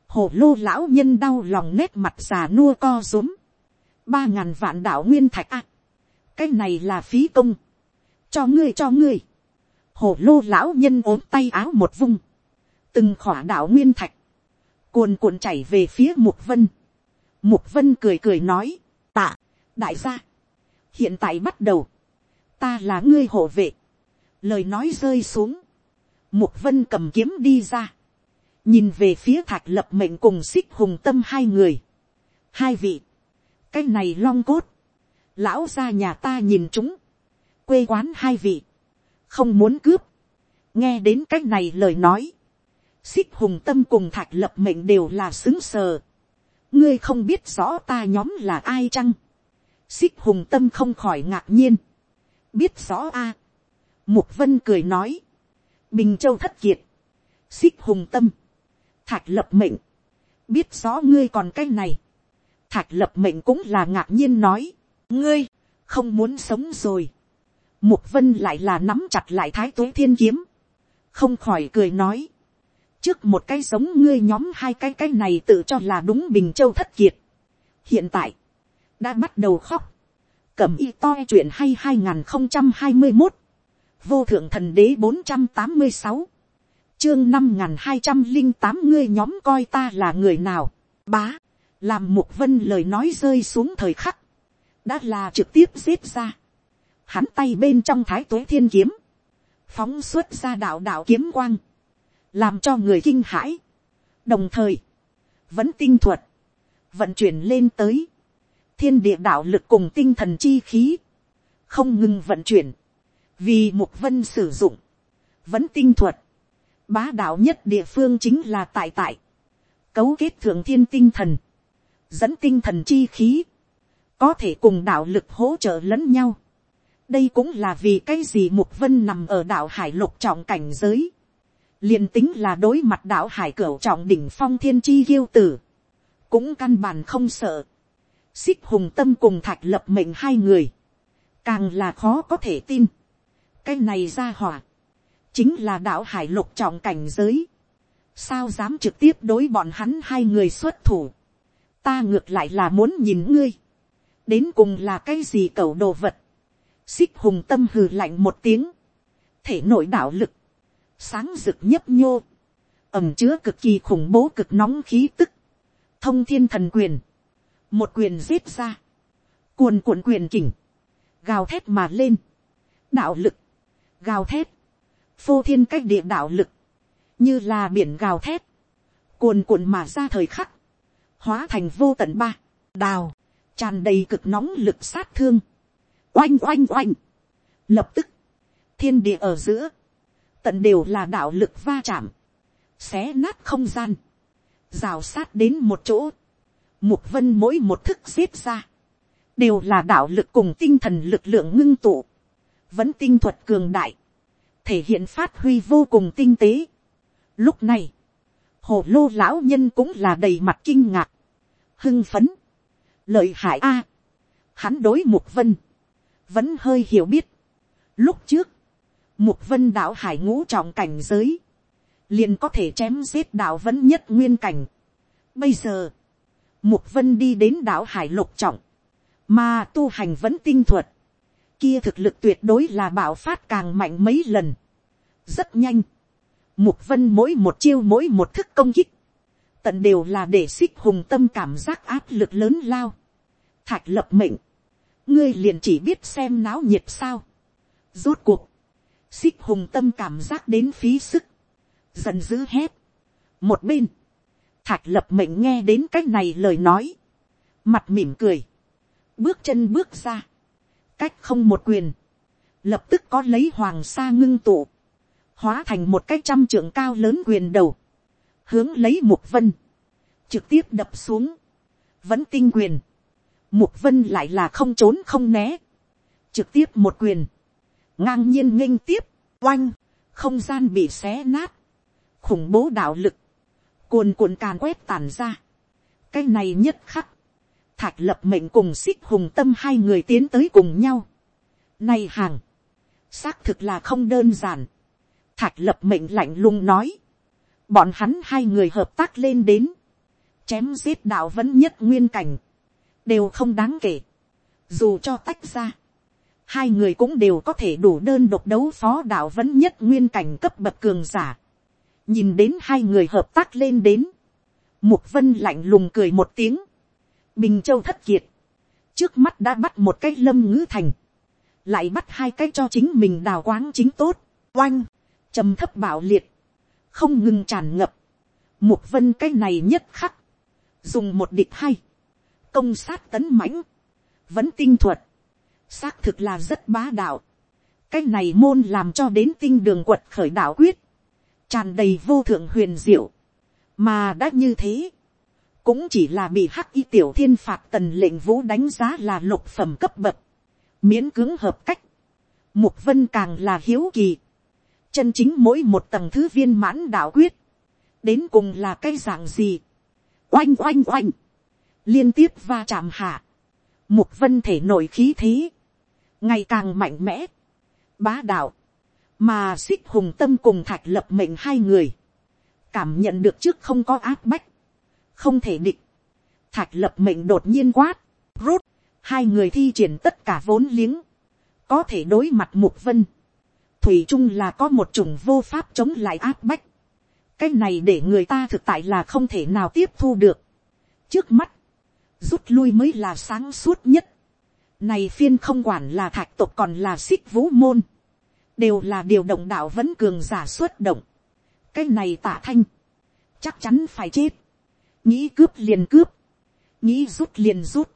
hồ lô lão nhân đau lòng nét mặt già nua co rúm, ba ngàn vạn đạo nguyên thạch a, cái này là phí công, cho ngươi cho ngươi, hồ lô lão nhân ốm tay áo một vung, từng khỏa đạo nguyên thạch, cuồn cuộn chảy về phía mục vân, mục vân cười cười nói, tạ, đại gia, hiện tại bắt đầu, ta là ngươi hộ vệ, lời nói rơi xuống, mục vân cầm kiếm đi ra, nhìn về phía thạch lập mệnh cùng xích hùng tâm hai người, hai vị, cái này long cốt, lão ra nhà ta nhìn chúng, quê quán hai vị, không muốn cướp, nghe đến cái này lời nói, xích hùng tâm cùng thạch lập mệnh đều là xứng sờ, ngươi không biết rõ ta nhóm là ai chăng, xích hùng tâm không khỏi ngạc nhiên, biết rõ a, mục vân cười nói, bình châu thất kiệt, xích hùng tâm, thạch lập mệnh, biết rõ ngươi còn cái này, thạch lập mệnh cũng là ngạc nhiên nói, ngươi, không muốn sống rồi, mục vân lại là nắm chặt lại thái tuế thiên kiếm, không khỏi cười nói, trước một cái giống ngươi nhóm hai cái cái này tự cho là đúng bình châu thất kiệt, hiện tại, đã bắt đầu khóc, cẩm y to chuyện hay hai nghìn không trăm hai mươi một, vô thượng thần đế bốn trăm tám mươi sáu, chương năm nghìn hai trăm linh tám ngươi nhóm coi ta là người nào, bá, làm một vân lời nói rơi xuống thời khắc, đã là trực tiếp giết ra, hắn tay bên trong thái tuế thiên kiếm, phóng xuất ra đạo đạo kiếm quang, làm cho người kinh hãi, đồng thời, vẫn tinh thuật, vận chuyển lên tới, thiên địa đạo lực cùng tinh thần chi khí, không ngừng vận chuyển, vì mục vân sử dụng, vẫn tinh thuật, bá đạo nhất địa phương chính là tại tại, cấu kết thượng thiên tinh thần, dẫn tinh thần chi khí, có thể cùng đạo lực hỗ trợ lẫn nhau. đây cũng là vì cái gì mục vân nằm ở đạo hải lục trọng cảnh giới, liền tính là đối mặt đạo hải cửu trọng đỉnh phong thiên chi kiêu tử, cũng căn bản không sợ xích hùng tâm cùng thạch lập mệnh hai người, càng là khó có thể tin. cái này ra hỏa, chính là đạo hải lục trọng cảnh giới. sao dám trực tiếp đối bọn hắn hai người xuất thủ. ta ngược lại là muốn nhìn ngươi. đến cùng là cái gì cầu đồ vật. xích hùng tâm hừ lạnh một tiếng. thể nội đạo lực sáng rực nhấp nhô, ẩm chứa cực kỳ khủng bố cực nóng khí tức, thông thiên thần quyền, một quyền giết ra, cuồn cuộn quyền chỉnh, gào thét mà lên, đạo lực, gào thét, phô thiên cách địa đạo lực, như là biển gào thét, cuồn cuộn mà ra thời khắc, hóa thành vô tận ba, đào, tràn đầy cực nóng lực sát thương, oanh oanh oanh, lập tức, thiên địa ở giữa, tận đều là đạo lực va chạm, xé nát không gian, rào sát đến một chỗ, mục vân mỗi một thức giết ra, đều là đạo lực cùng tinh thần lực lượng ngưng tụ, vẫn tinh thuật cường đại, thể hiện phát huy vô cùng tinh tế. Lúc này, hồ lô lão nhân cũng là đầy mặt kinh ngạc, hưng phấn, lợi hại a, hắn đối mục vân, vẫn hơi hiểu biết. Lúc trước, Mục vân đạo hải ngũ trọng cảnh giới. Liền có thể chém giết đạo vẫn nhất nguyên cảnh. Bây giờ. Mục vân đi đến đảo hải lục trọng. Mà tu hành vẫn tinh thuật. Kia thực lực tuyệt đối là bảo phát càng mạnh mấy lần. Rất nhanh. Mục vân mỗi một chiêu mỗi một thức công kích. Tận đều là để xích hùng tâm cảm giác áp lực lớn lao. Thạch lập mệnh. Ngươi liền chỉ biết xem náo nhiệt sao. Rốt cuộc xích hùng tâm cảm giác đến phí sức, giận dữ hét. một bên, thạch lập mệnh nghe đến cái này lời nói, mặt mỉm cười, bước chân bước ra, cách không một quyền, lập tức có lấy hoàng sa ngưng tụ, hóa thành một cái trăm trưởng cao lớn quyền đầu, hướng lấy mục vân, trực tiếp đập xuống, vẫn tinh quyền, mục vân lại là không trốn không né, trực tiếp một quyền, ngang nhiên nghênh tiếp, oanh, không gian bị xé nát, khủng bố đạo lực, cuồn cuộn càn quét tàn ra, cái này nhất khắc, thạch lập mệnh cùng xích hùng tâm hai người tiến tới cùng nhau, nay hàng, xác thực là không đơn giản, thạch lập mệnh lạnh lùng nói, bọn hắn hai người hợp tác lên đến, chém giết đạo vẫn nhất nguyên cảnh, đều không đáng kể, dù cho tách ra, hai người cũng đều có thể đủ đơn độc đấu phó đạo vẫn nhất nguyên cảnh cấp bậc cường giả nhìn đến hai người hợp tác lên đến, mục vân lạnh lùng cười một tiếng, bình châu thất kiệt, trước mắt đã bắt một cái lâm ngữ thành, lại bắt hai cái cho chính mình đào quáng chính tốt, oanh, trầm thấp bảo liệt, không ngừng tràn ngập, mục vân cái này nhất khắc, dùng một địch hay, công sát tấn mãnh, vẫn tinh thuật, xác thực là rất bá đạo, cái này môn làm cho đến tinh đường quật khởi đạo quyết, tràn đầy vô thượng huyền diệu, mà đã như thế, cũng chỉ là bị hắc y tiểu thiên phạt tần lệnh vũ đánh giá là lục phẩm cấp bậc, miễn cưỡng hợp cách, mục vân càng là hiếu kỳ, chân chính mỗi một tầng thứ viên mãn đạo quyết, đến cùng là cái dạng gì, oanh oanh oanh, liên tiếp va chạm hạ, mục vân thể nổi khí thế, ngày càng mạnh mẽ, bá đạo, mà xích hùng tâm cùng thạch lập mệnh hai người, cảm nhận được trước không có áp bách, không thể địch, thạch lập mệnh đột nhiên quát, rút, hai người thi triển tất cả vốn liếng, có thể đối mặt mục vân, thủy chung là có một chủng vô pháp chống lại áp bách, cái này để người ta thực tại là không thể nào tiếp thu được. trước mắt, rút lui mới là sáng suốt nhất. này phiên không quản là thạch tộc còn là xích vũ môn, đều là điều động đạo vẫn cường giả xuất động. cái này tả thanh, chắc chắn phải chết. nghĩ cướp liền cướp, nghĩ rút liền rút.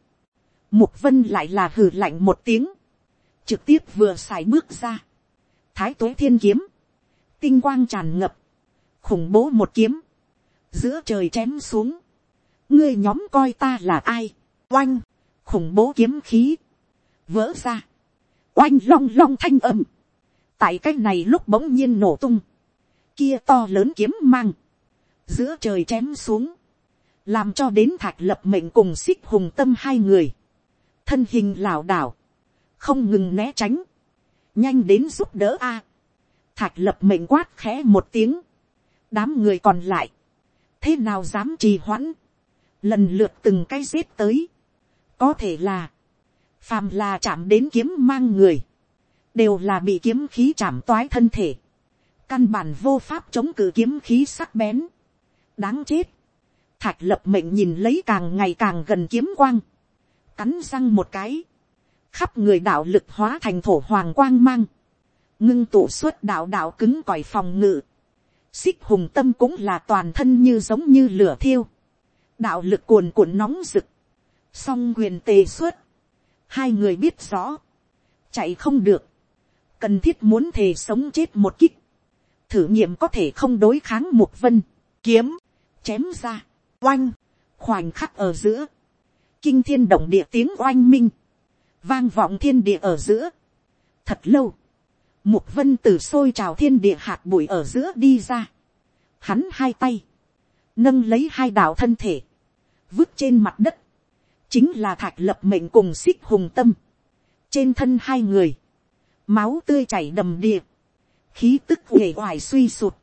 mục vân lại là hừ lạnh một tiếng, trực tiếp vừa xài bước ra. thái tuế thiên kiếm, tinh quang tràn ngập, khủng bố một kiếm, giữa trời chém xuống, ngươi nhóm coi ta là ai, oanh, khủng bố kiếm khí, vỡ ra, oanh long long thanh âm, tại cái này lúc bỗng nhiên nổ tung, kia to lớn kiếm mang, giữa trời chém xuống, làm cho đến thạch lập mệnh cùng xích hùng tâm hai người, thân hình lảo đảo, không ngừng né tránh, nhanh đến giúp đỡ a, thạch lập mệnh quát khẽ một tiếng, đám người còn lại, thế nào dám trì hoãn, lần lượt từng cái giết tới, có thể là, phàm là chạm đến kiếm mang người, đều là bị kiếm khí chạm toái thân thể, căn bản vô pháp chống cự kiếm khí sắc bén, đáng chết, thạch lập mệnh nhìn lấy càng ngày càng gần kiếm quang, cắn răng một cái, khắp người đạo lực hóa thành thổ hoàng quang mang, ngưng tụ suốt đạo đạo cứng còi phòng ngự, xích hùng tâm cũng là toàn thân như giống như lửa thiêu, đạo lực cuồn cuộn nóng rực, song quyền tề suốt. Hai người biết rõ, chạy không được, cần thiết muốn thề sống chết một kích, thử nghiệm có thể không đối kháng một vân, kiếm, chém ra, oanh, khoảnh khắc ở giữa, kinh thiên động địa tiếng oanh minh, vang vọng thiên địa ở giữa, thật lâu, Mục vân từ sôi trào thiên địa hạt bụi ở giữa đi ra. Hắn hai tay. Nâng lấy hai đạo thân thể. Vứt trên mặt đất. Chính là thạch lập mệnh cùng xích hùng tâm. Trên thân hai người. Máu tươi chảy đầm đìa. Khí tức nghề hoài suy sụt.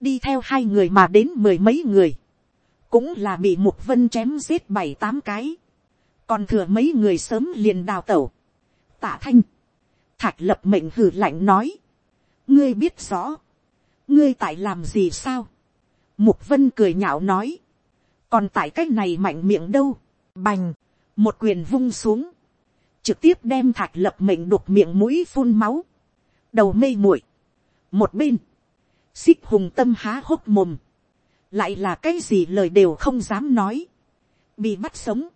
Đi theo hai người mà đến mười mấy người. Cũng là bị mục vân chém giết bảy tám cái. Còn thừa mấy người sớm liền đào tẩu. Tạ thanh Thạch lập mệnh hử lạnh nói. Ngươi biết rõ. Ngươi tại làm gì sao? Mục vân cười nhạo nói. Còn tại cách này mạnh miệng đâu? Bành. Một quyền vung xuống. Trực tiếp đem thạch lập mệnh đục miệng mũi phun máu. Đầu mê muội Một bên. Xích hùng tâm há hốc mồm. Lại là cái gì lời đều không dám nói. Bị bắt sống.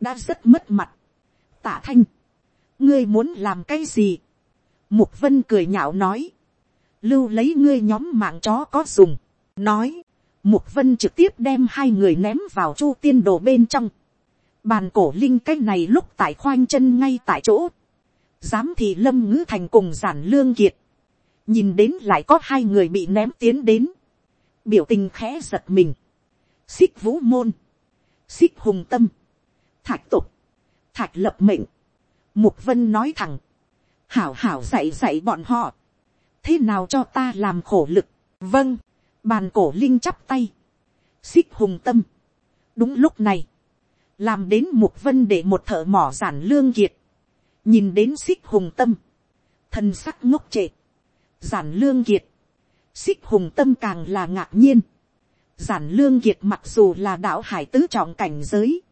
Đã rất mất mặt. Tạ thanh ngươi muốn làm cái gì, Mục vân cười nhạo nói. Lưu lấy ngươi nhóm mạng chó có dùng. Nói. Mục vân trực tiếp đem hai người ném vào chu tiên đồ bên trong. Bàn cổ linh cái này lúc tại khoanh chân ngay tại chỗ. Giám thị lâm ngữ thành cùng giản lương kiệt. Nhìn đến lại có hai người bị ném tiến đến. Biểu tình khẽ giật mình. Xích vũ môn. Xích hùng tâm. Thạch tục. Thạch lập mệnh. Mục vân nói thẳng. Hảo hảo dạy dạy bọn họ. Thế nào cho ta làm khổ lực. Vâng. Bàn cổ linh chắp tay. Xích hùng tâm. Đúng lúc này. Làm đến mục vân để một thợ mỏ giản lương kiệt. Nhìn đến xích hùng tâm. Thân sắc ngốc trệ. Giản lương kiệt. Xích hùng tâm càng là ngạc nhiên. Giản lương kiệt mặc dù là đạo hải tứ trọng cảnh giới.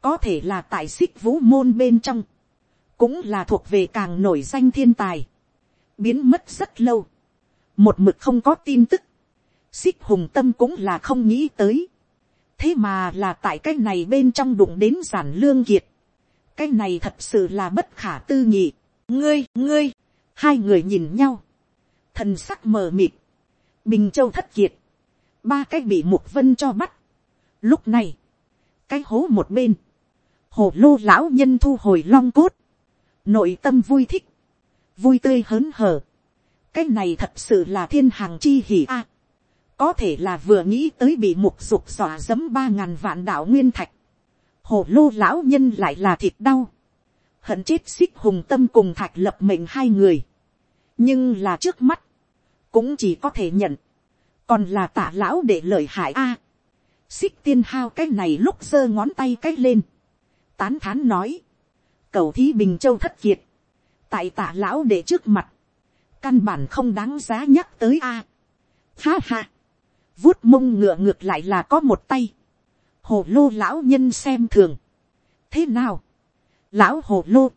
Có thể là tại xích vũ môn bên trong. Cũng là thuộc về càng nổi danh thiên tài. Biến mất rất lâu. Một mực không có tin tức xích hùng tâm cũng là không nghĩ tới thế mà là tại cái này bên trong đụng đến giản lương kiệt. cái này thật sự là bất khả tư nghị. ngươi, ngươi, hai người nhìn nhau. thần sắc mờ mịt. bình châu thất kiệt. ba cái bị mục vân cho bắt. lúc này, cái hố một bên. hồ lô lão nhân thu hồi long cốt. nội tâm vui thích. vui tươi hớn hở. cái này thật sự là thiên hàng chi hỉ a có thể là vừa nghĩ tới bị mục dục dọa dấm ba ngàn vạn đạo nguyên thạch, hồ lô lão nhân lại là thịt đau, hận chết xích hùng tâm cùng thạch lập mệnh hai người, nhưng là trước mắt, cũng chỉ có thể nhận, còn là tả lão để lời hại a, xích tiên hao cái này lúc giơ ngón tay cái lên, tán thán nói, cầu thí bình châu thất kiệt, tại tả lão để trước mặt, căn bản không đáng giá nhắc tới a. À. Ha ha, vuốt mông ngựa ngược lại là có một tay. hồ lô lão nhân xem thường. thế nào, lão hồ lô,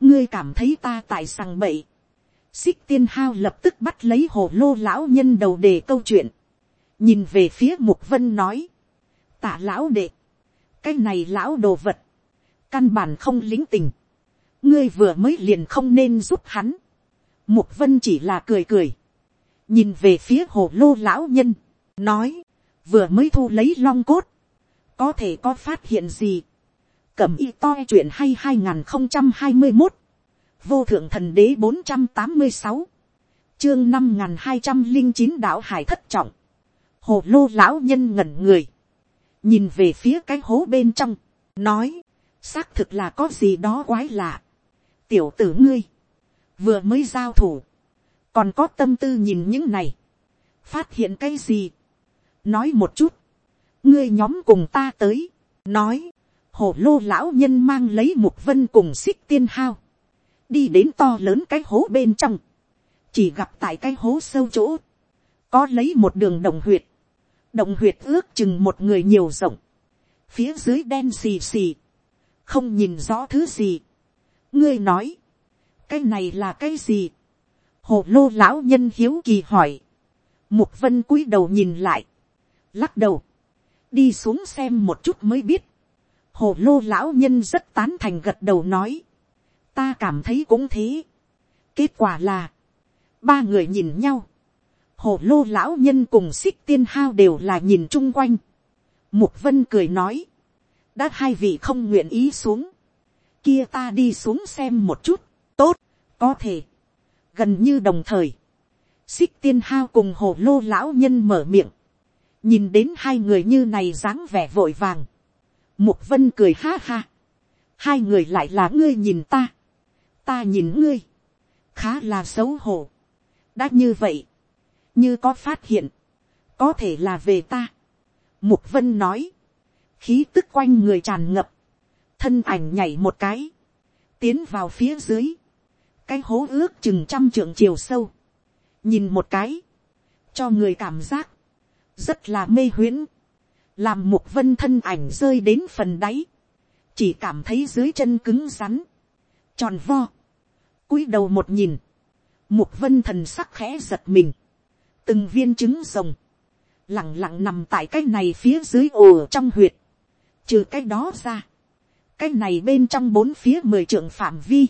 ngươi cảm thấy ta tại sằng bậy. xích tiên hao lập tức bắt lấy hồ lô lão nhân đầu đề câu chuyện. nhìn về phía mục vân nói. tả lão đệ, cái này lão đồ vật, căn bản không lính tình. ngươi vừa mới liền không nên giúp hắn. mục vân chỉ là cười cười. nhìn về phía hồ lô lão nhân nói, vừa mới thu lấy long cốt, có thể có phát hiện gì, cẩm y to chuyện hay hai nghìn không trăm hai mươi một, vô thượng thần đế bốn trăm tám mươi sáu, chương năm nghìn hai trăm linh chín đạo hải thất trọng, hồ lô lão nhân ngẩn người, nhìn về phía cái hố bên trong, nói, xác thực là có gì đó quái lạ, tiểu tử ngươi, vừa mới giao thủ, còn có tâm tư nhìn những này, phát hiện cái gì, nói một chút, ngươi nhóm cùng ta tới, nói, hồ lô lão nhân mang lấy một vân cùng xích tiên hao, đi đến to lớn cái hố bên trong, chỉ gặp tại cái hố sâu chỗ, có lấy một đường đồng huyệt, đồng huyệt ước chừng một người nhiều rộng, phía dưới đen xì xì, không nhìn rõ thứ gì. ngươi nói, cái này là cái gì, hồ lô lão nhân hiếu kỳ hỏi, mục vân cúi đầu nhìn lại, lắc đầu, đi xuống xem một chút mới biết, hồ lô lão nhân rất tán thành gật đầu nói, ta cảm thấy cũng thế. kết quả là, ba người nhìn nhau, hồ lô lão nhân cùng xích tiên hao đều là nhìn chung quanh. mục vân cười nói, đã hai vị không nguyện ý xuống, kia ta đi xuống xem một chút, tốt, có thể, gần như đồng thời, xích tiên hao cùng hồ lô lão nhân mở miệng, nhìn đến hai người như này dáng vẻ vội vàng, mục vân cười ha ha, hai người lại là ngươi nhìn ta, ta nhìn ngươi, khá là xấu hổ, đã như vậy, như có phát hiện, có thể là về ta, mục vân nói, khí tức quanh người tràn ngập, thân ảnh nhảy một cái, tiến vào phía dưới, cái hố ước chừng trăm trượng chiều sâu, nhìn một cái, cho người cảm giác, rất là mê huyễn, làm một vân thân ảnh rơi đến phần đáy, chỉ cảm thấy dưới chân cứng rắn, tròn vo, cúi đầu một nhìn, một vân thần sắc khẽ giật mình, từng viên trứng rồng, lẳng lặng nằm tại cái này phía dưới ồ trong huyệt, trừ cái đó ra, cái này bên trong bốn phía mười trượng phạm vi,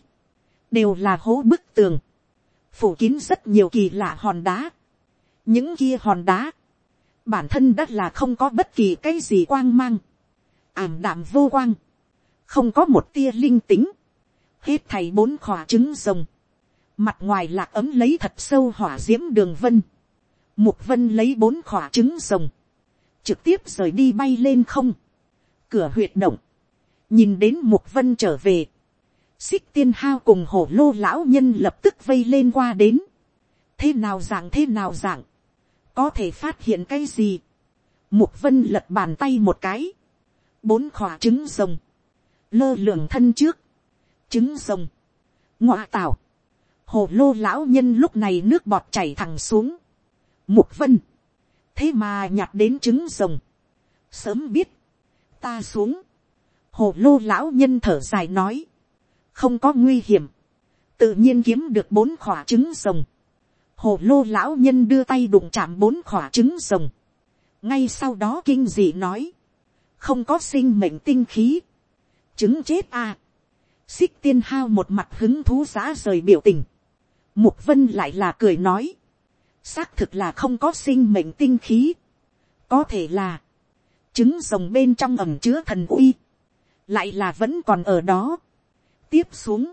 đều là hố bức tường, phủ kín rất nhiều kỳ lạ hòn đá, những kia hòn đá, bản thân đã là không có bất kỳ cái gì quang mang, ảm đạm vô quang, không có một tia linh tính, hết thầy bốn khỏa trứng rồng, mặt ngoài lạc ấm lấy thật sâu hỏa d i ễ m đường vân, mục vân lấy bốn khỏa trứng rồng, trực tiếp rời đi bay lên không, cửa huyệt động, nhìn đến mục vân trở về, xích tiên hao cùng hổ lô lão nhân lập tức vây lên qua đến, thế nào dạng thế nào dạng, có thể phát hiện cái gì, mục vân lật bàn tay một cái, bốn khỏa trứng rồng, lơ lường thân trước, trứng rồng, ngoạ tảo, hồ lô lão nhân lúc này nước bọt chảy thẳng xuống, mục vân, thế mà nhặt đến trứng rồng, sớm biết, ta xuống, hồ lô lão nhân thở dài nói, không có nguy hiểm, tự nhiên kiếm được bốn khỏa trứng rồng, hồ lô lão nhân đưa tay đụng chạm bốn khỏa trứng rồng, ngay sau đó kinh dị nói, không có sinh mệnh tinh khí, trứng chết. À. xích tiên hao một mặt hứng thú giá rời biểu tình. mục vân lại là cười nói. xác thực là không có sinh mệnh tinh khí. có thể là, trứng rồng bên trong ẩm chứa thần uy. lại là vẫn còn ở đó. tiếp xuống,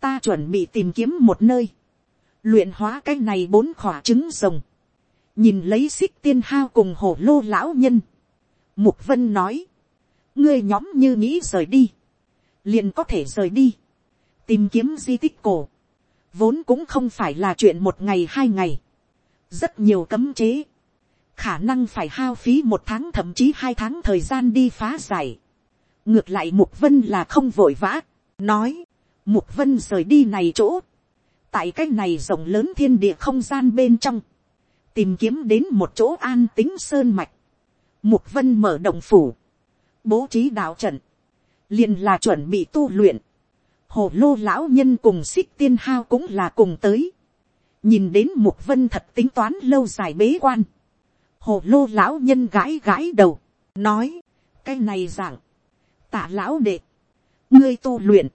ta chuẩn bị tìm kiếm một nơi luyện hóa cái này bốn khỏa trứng rồng. nhìn lấy xích tiên hao cùng hổ lô lão nhân. mục vân nói ngươi nhóm như nghĩ rời đi, liền có thể rời đi, tìm kiếm di tích cổ, vốn cũng không phải là chuyện một ngày hai ngày, rất nhiều cấm chế, khả năng phải hao phí một tháng thậm chí hai tháng thời gian đi phá giải. ngược lại mục vân là không vội vã, nói, mục vân rời đi này chỗ, tại cái này rộng lớn thiên địa không gian bên trong, tìm kiếm đến một chỗ an tính sơn mạch, mục vân mở động phủ, bố trí đạo trận, liền là chuẩn bị tu luyện. Hồ lô lão nhân cùng xích tiên hao cũng là cùng tới. nhìn đến mục vân thật tính toán lâu dài bế quan. Hồ lô lão nhân gãi gãi đầu, nói, cái này rằng tạ lão đệ, ngươi tu luyện,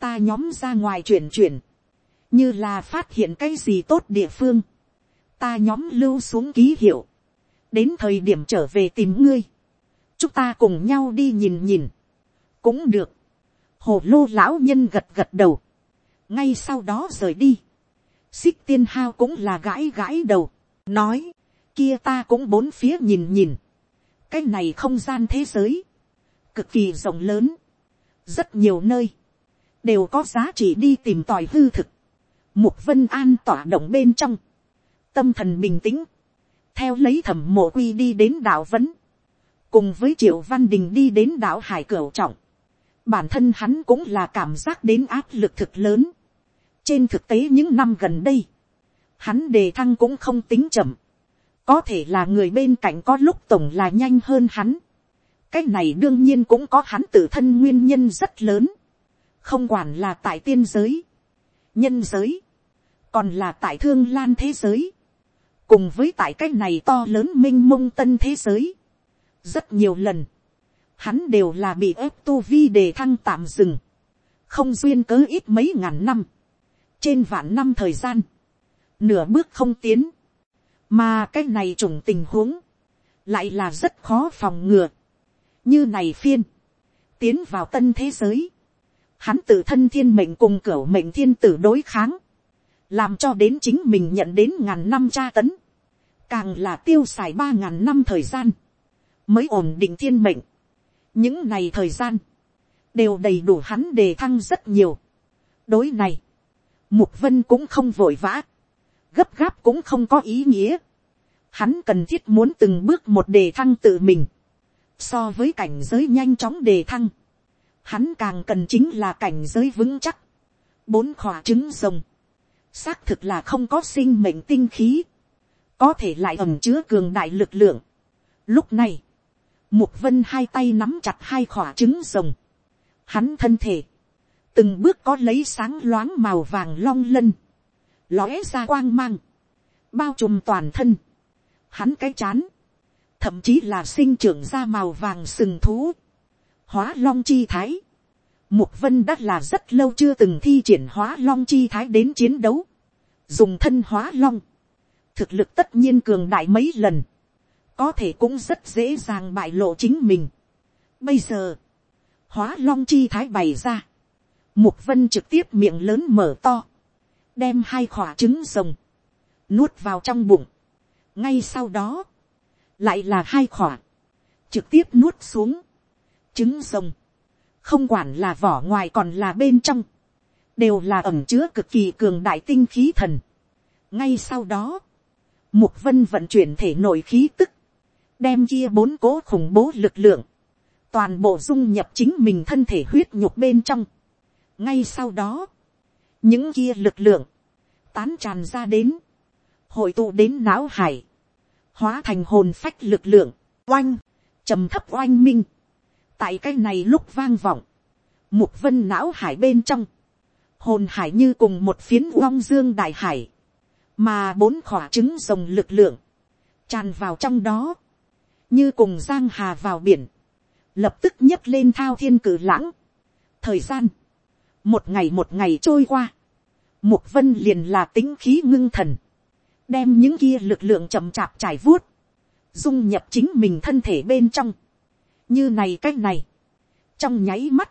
ta nhóm ra ngoài chuyển chuyển, như là phát hiện cái gì tốt địa phương, ta nhóm lưu xuống ký hiệu, đến thời điểm trở về tìm ngươi, chúng ta cùng nhau đi nhìn nhìn, cũng được, hồ lô lão nhân gật gật đầu, ngay sau đó rời đi, xích tiên hao cũng là gãi gãi đầu, nói, kia ta cũng bốn phía nhìn nhìn, cái này không gian thế giới, cực kỳ rộng lớn, rất nhiều nơi, đều có giá trị đi tìm tòi hư thực, mục vân an tỏa động bên trong, tâm thần bình tĩnh, theo lấy thẩm mộ quy đi đến đảo vấn, cùng với triệu văn đình đi đến đảo hải cửu trọng, bản thân hắn cũng là cảm giác đến áp lực thực lớn. trên thực tế những năm gần đây, hắn đề thăng cũng không tính chậm, có thể là người bên cạnh có lúc tổng là nhanh hơn hắn. cái này đương nhiên cũng có hắn tự thân nguyên nhân rất lớn, không quản là tại tiên giới, nhân giới, còn là tại thương lan thế giới, cùng với tại cái này to lớn m i n h mông tân thế giới, rất nhiều lần, hắn đều là bị ép tu vi đề thăng tạm dừng, không duyên cớ ít mấy ngàn năm, trên vạn năm thời gian, nửa bước không tiến, mà cái này trùng tình huống, lại là rất khó phòng ngừa, như này phiên, tiến vào tân thế giới, hắn tự thân thiên mệnh cùng cửa mệnh thiên tử đối kháng, làm cho đến chính mình nhận đến ngàn năm tra tấn, càng là tiêu xài ba ngàn năm thời gian, mới ổn định thiên mệnh. những này thời gian, đều đầy đủ hắn đề thăng rất nhiều. đối này, mục vân cũng không vội vã, gấp gáp cũng không có ý nghĩa. hắn cần thiết muốn từng bước một đề thăng tự mình, so với cảnh giới nhanh chóng đề thăng. hắn càng cần chính là cảnh giới vững chắc, bốn khỏa trứng rồng, xác thực là không có sinh mệnh tinh khí, có thể lại ẩm chứa cường đại lực lượng. Lúc này, Mục vân hai tay nắm chặt hai khỏa trứng rồng. Hắn thân thể. Từng bước có lấy sáng loáng màu vàng long lân. Lóe ra quang mang. Bao trùm toàn thân. Hắn cái chán. Thậm chí là sinh trưởng ra màu vàng sừng thú. Hóa long chi thái. Mục vân đã là rất lâu chưa từng thi triển hóa long chi thái đến chiến đấu. dùng thân hóa long, thực lực tất nhiên cường đại mấy lần, có thể cũng rất dễ dàng bại lộ chính mình. Bây giờ, hóa long chi thái bày ra, mục vân trực tiếp miệng lớn mở to, đem hai khỏa trứng rồng, nuốt vào trong bụng. ngay sau đó, lại là hai khỏa, trực tiếp nuốt xuống, trứng rồng, không quản là vỏ ngoài còn là bên trong, đều là ẩm chứa cực kỳ cường đại tinh khí thần. ngay sau đó, mục vân vận chuyển thể nội khí tức, đem kia bốn cố khủng bố lực lượng, toàn bộ dung nhập chính mình thân thể huyết nhục bên trong. ngay sau đó, những kia lực lượng, tán tràn ra đến, hội tụ đến não hải, hóa thành hồn phách lực lượng, oanh, trầm thấp oanh minh, tại cái này lúc vang vọng, mục vân não hải bên trong, hồn hải như cùng một phiến long dương đại hải, mà bốn khỏa trứng rồng lực lượng, tràn vào trong đó, như cùng giang hà vào biển, lập tức nhấc lên thao thiên cử lãng. thời gian, một ngày một ngày trôi qua, mục vân liền là tính khí ngưng thần, đem những kia lực lượng chậm chạp trải vuốt, dung nhập chính mình thân thể bên trong, như này c á c h này, trong nháy mắt,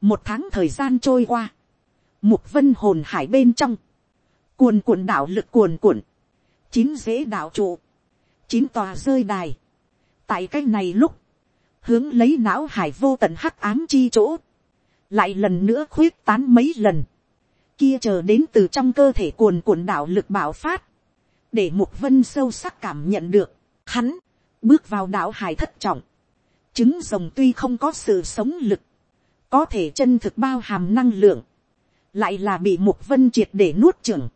một tháng thời gian trôi qua, mục vân hồn hải bên trong, cuồn cuộn đạo lực cuồn cuộn, chín dễ đạo trụ, chín tòa rơi đài, tại cái này lúc, hướng lấy não hải vô tận hắc ám chi chỗ, lại lần nữa khuyết tán mấy lần, kia chờ đến từ trong cơ thể cuồn cuộn đạo lực bảo phát, để mục vân sâu sắc cảm nhận được, hắn, bước vào đạo hải thất trọng, trứng rồng tuy không có sự sống lực, có thể chân thực bao hàm năng lượng, lại là bị mục vân triệt để nuốt chửng,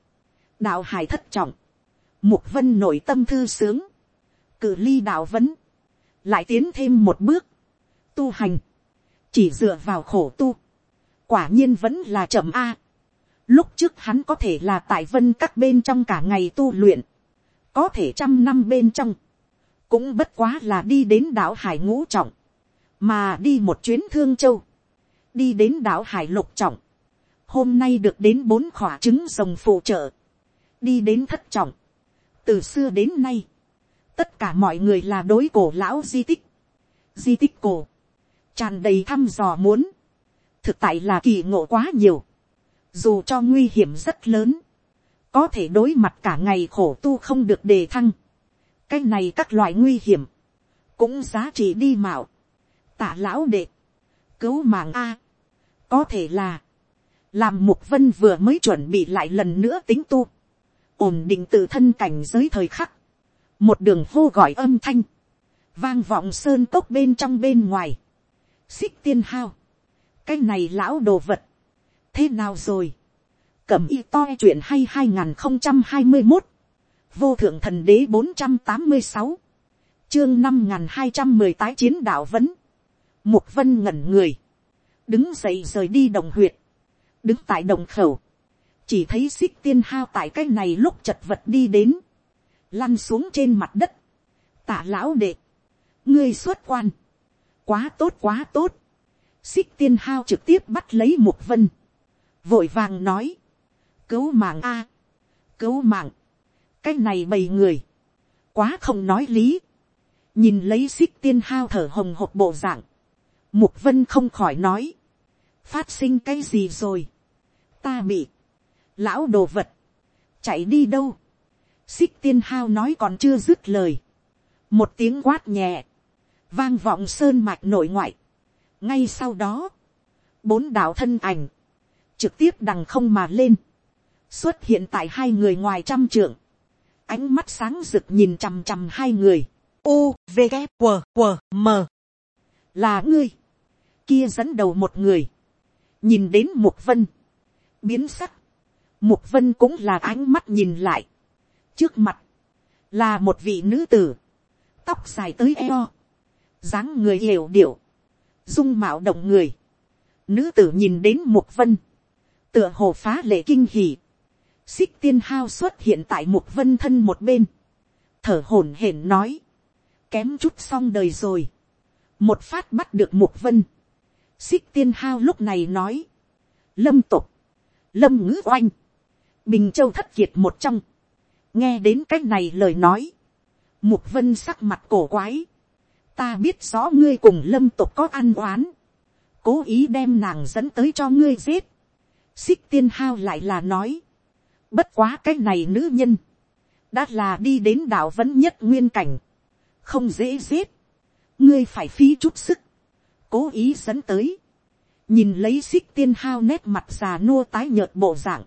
đạo hải thất trọng, mục vân nội tâm thư sướng, cử ly đạo vấn, lại tiến thêm một bước, tu hành, chỉ dựa vào khổ tu, quả nhiên vẫn là chậm a. lúc trước hắn có thể là tại vân các bên trong cả ngày tu luyện, có thể trăm năm bên trong, cũng bất quá là đi đến đảo hải ngũ trọng, mà đi một chuyến thương châu, đi đến đảo hải lục trọng, hôm nay được đến bốn khỏa trứng rồng phụ trợ, đi đến thất trọng, từ xưa đến nay, tất cả mọi người là đối cổ lão di tích, di tích cổ, tràn đầy thăm dò muốn, thực tại là kỳ ngộ quá nhiều, dù cho nguy hiểm rất lớn, có thể đối mặt cả ngày khổ tu không được đề thăng, cái này các loại nguy hiểm, cũng giá trị đi mạo, tả lão đệ, cứu mạng a, có thể là, làm mục vân vừa mới chuẩn bị lại lần nữa tính tu, ổn định tự thân cảnh giới thời khắc, một đường hô gọi âm thanh, vang vọng sơn cốc bên trong bên ngoài, xích tiên hao, cái này lão đồ vật, thế nào rồi, cẩm y to chuyện hay hai nghìn không trăm hai mươi một, vô thượng thần đế bốn trăm tám mươi sáu, chương năm nghìn hai trăm mười tái chiến đạo vấn, Mục vân ngẩn người. Đứng dậy rời đi đồng huyệt. Đứng tại đồng khẩu. Chỉ thấy xích tiên hao tại cái này lúc chật vật đi đến. Lăn xuống trên mặt đất. Tả lão đệ. Ngươi xuất quan. Quá tốt quá tốt. Xích tiên hao trực tiếp bắt lấy mục vân. Vội vàng nói. Cứu mạng a Cứu mạng. Cái này bầy người. Quá không nói lý nhìn lấy xích tiên hao thở hồng hộp bộ dạng, Mục vân không khỏi nói. Phát sinh cái gì rồi? Ta bị. Lão đồ vật. Chạy đi đâu? Xích tiên hao nói còn chưa dứt lời. Một tiếng quát nhẹ. Vang vọng sơn mạch nội ngoại. Ngay sau đó. Bốn đạo thân ảnh. Trực tiếp đằng không mà lên. Xuất hiện tại hai người ngoài trăm trượng. Ánh mắt sáng rực nhìn chằm chằm hai người. U, V, G, W, W, M. Là ngươi. Kia dẫn đầu một người, nhìn đến mục vân, biến sắc, mục vân cũng là ánh mắt nhìn lại, trước mặt, là một vị nữ tử, tóc dài tới eo, dáng người hiểu điệu, dung mạo động người, nữ tử nhìn đến mục vân, tựa hồ phá lệ kinh hỉ, xích tiên hao xuất hiện tại một vân thân một bên, thở hổn hển nói, kém chút xong đời rồi, một phát bắt được một vân, xích tiên hao lúc này nói, lâm tục, lâm ngữ oanh, bình châu thất kiệt một trong, nghe đến c á c h này lời nói, mục vân sắc mặt cổ quái, ta biết rõ ngươi cùng lâm tục có ăn oán, cố ý đem nàng dẫn tới cho ngươi giết, xích tiên hao lại là nói, bất quá cái này nữ nhân, đã là đi đến đảo vẫn nhất nguyên cảnh, không dễ giết, ngươi phải phí chút sức, cố ý dẫn tới, nhìn lấy xích tiên hao nét mặt già nua tái nhợt bộ dạng,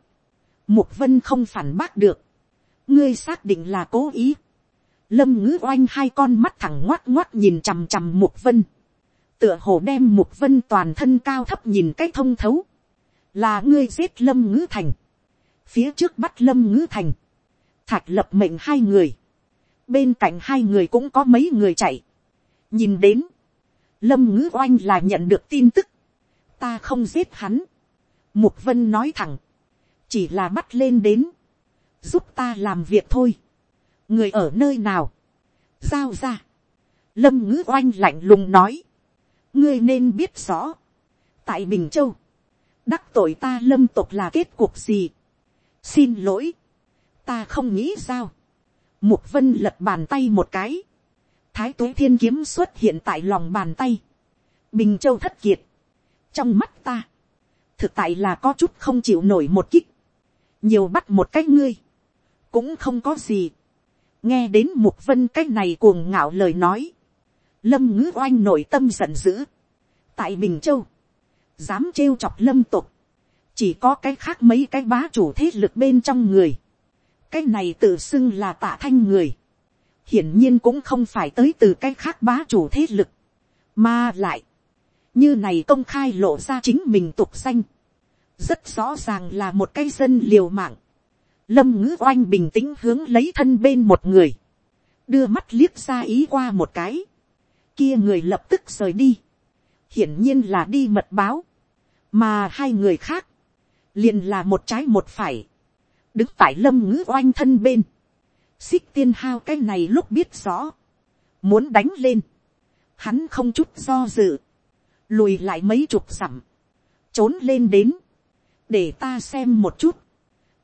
Mục vân không phản bác được. Ngươi xác định là cố ý. Lâm ngữ oanh hai con mắt thẳng ngoắt ngoắt nhìn chằm chằm mục vân. Tựa hồ đem mục vân toàn thân cao thấp nhìn cái thông thấu. Là ngươi giết lâm ngữ thành. Phía trước bắt lâm ngữ thành. Thạch lập mệnh hai người. Bên cạnh hai người cũng có mấy người chạy. Nhìn đến. Lâm ngữ oanh là nhận được tin tức. Ta không giết hắn. Mục vân nói thẳng chỉ là bắt lên đến, giúp ta làm việc thôi, người ở nơi nào, giao ra, lâm ngữ oanh lạnh lùng nói, ngươi nên biết rõ, tại bình châu, đắc tội ta lâm tục là kết cuộc gì, xin lỗi, ta không nghĩ sao, mục vân lật bàn tay một cái, thái tuế thiên kiếm xuất hiện tại lòng bàn tay, bình châu thất kiệt, trong mắt ta, thực tại là có chút không chịu nổi một kích, nhiều bắt một cách ngươi, cũng không có gì. nghe đến mục vân cái này cuồng ngạo lời nói, lâm ngữ oanh nội tâm giận dữ. tại bình châu, dám trêu chọc lâm tục, chỉ có cái khác mấy cái bá chủ thế lực bên trong người. cái này tự xưng là tạ thanh người. hiển nhiên cũng không phải tới từ cái khác bá chủ thế lực, mà lại, như này công khai lộ ra chính mình tục danh rất rõ ràng là một cái dân liều mạng. Lâm ngữ oanh bình tĩnh hướng lấy thân bên một người. Đưa mắt liếc ra ý qua một cái. Kia người lập tức rời đi. Hiển nhiên là đi mật báo. Mà hai người khác liền là một trái một phải. Đứng tại lâm ngữ oanh thân bên. Xích tiên hao cái này lúc biết rõ. Muốn đánh lên. Hắn không chút do dự. Lùi lại mấy chục dặm. Trốn lên đến để ta xem một chút,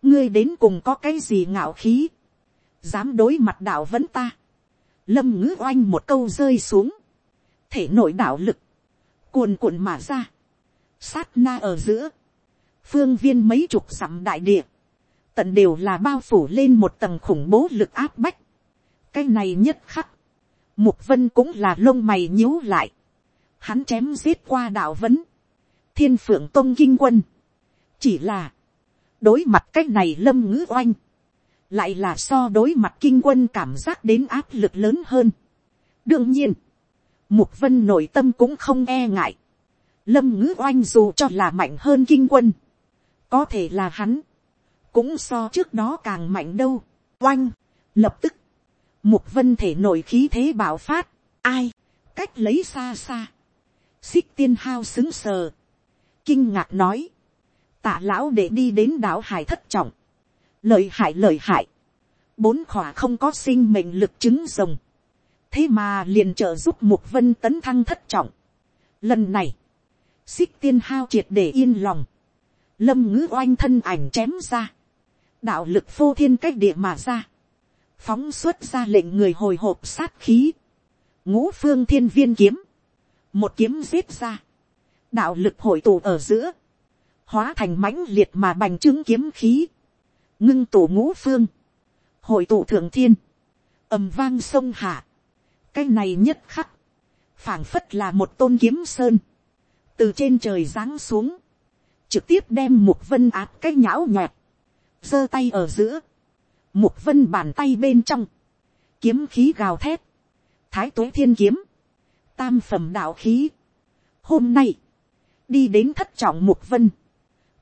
ngươi đến cùng có cái gì ngạo khí, dám đối mặt đạo vẫn ta, lâm ngữ oanh một câu rơi xuống, thể nội đạo lực, cuồn cuộn mà ra, sát na ở giữa, phương viên mấy chục dặm đại địa, tận đều là bao phủ lên một tầng khủng bố lực áp bách, cái này nhất khắc, mục vân cũng là lông mày nhíu lại, hắn chém giết qua đạo vấn, thiên phượng tôn kinh quân, chỉ là, đối mặt cái này lâm ngữ oanh, lại là so đối mặt kinh quân cảm giác đến áp lực lớn hơn. đương nhiên, mục vân nội tâm cũng không e ngại. lâm ngữ oanh dù cho là mạnh hơn kinh quân, có thể là hắn, cũng so trước đó càng mạnh đâu. oanh, lập tức, mục vân thể nổi khí thế bạo phát, ai, cách lấy xa xa, xích tiên hao xứng sờ, kinh ngạc nói, tạ lão để đi đến đảo hải thất trọng, lợi hại lợi hại, bốn khỏa không có sinh mệnh lực trứng rồng, thế mà liền trợ giúp mục vân tấn thăng thất trọng. Lần này, xích tiên hao triệt để yên lòng, lâm ngữ oanh thân ảnh chém ra, đạo lực phô thiên cách địa mà ra, phóng xuất ra lệnh người hồi hộp sát khí, ngũ phương thiên viên kiếm, một kiếm giết ra, đạo lực hội tụ ở giữa, hóa thành mãnh liệt mà bành trướng kiếm khí, ngưng tụ ngũ phương, hội tụ thượng thiên, ầm vang sông hạ, cái này nhất khắc, phảng phất là một tôn kiếm sơn, từ trên trời giáng xuống, trực tiếp đem mục vân áp cái nhão nhoẹt, giơ tay ở giữa, mục vân bàn tay bên trong, kiếm khí gào thét, thái tuế thiên kiếm, tam phẩm đạo khí. Hôm nay, đi đến thất trọng mục vân,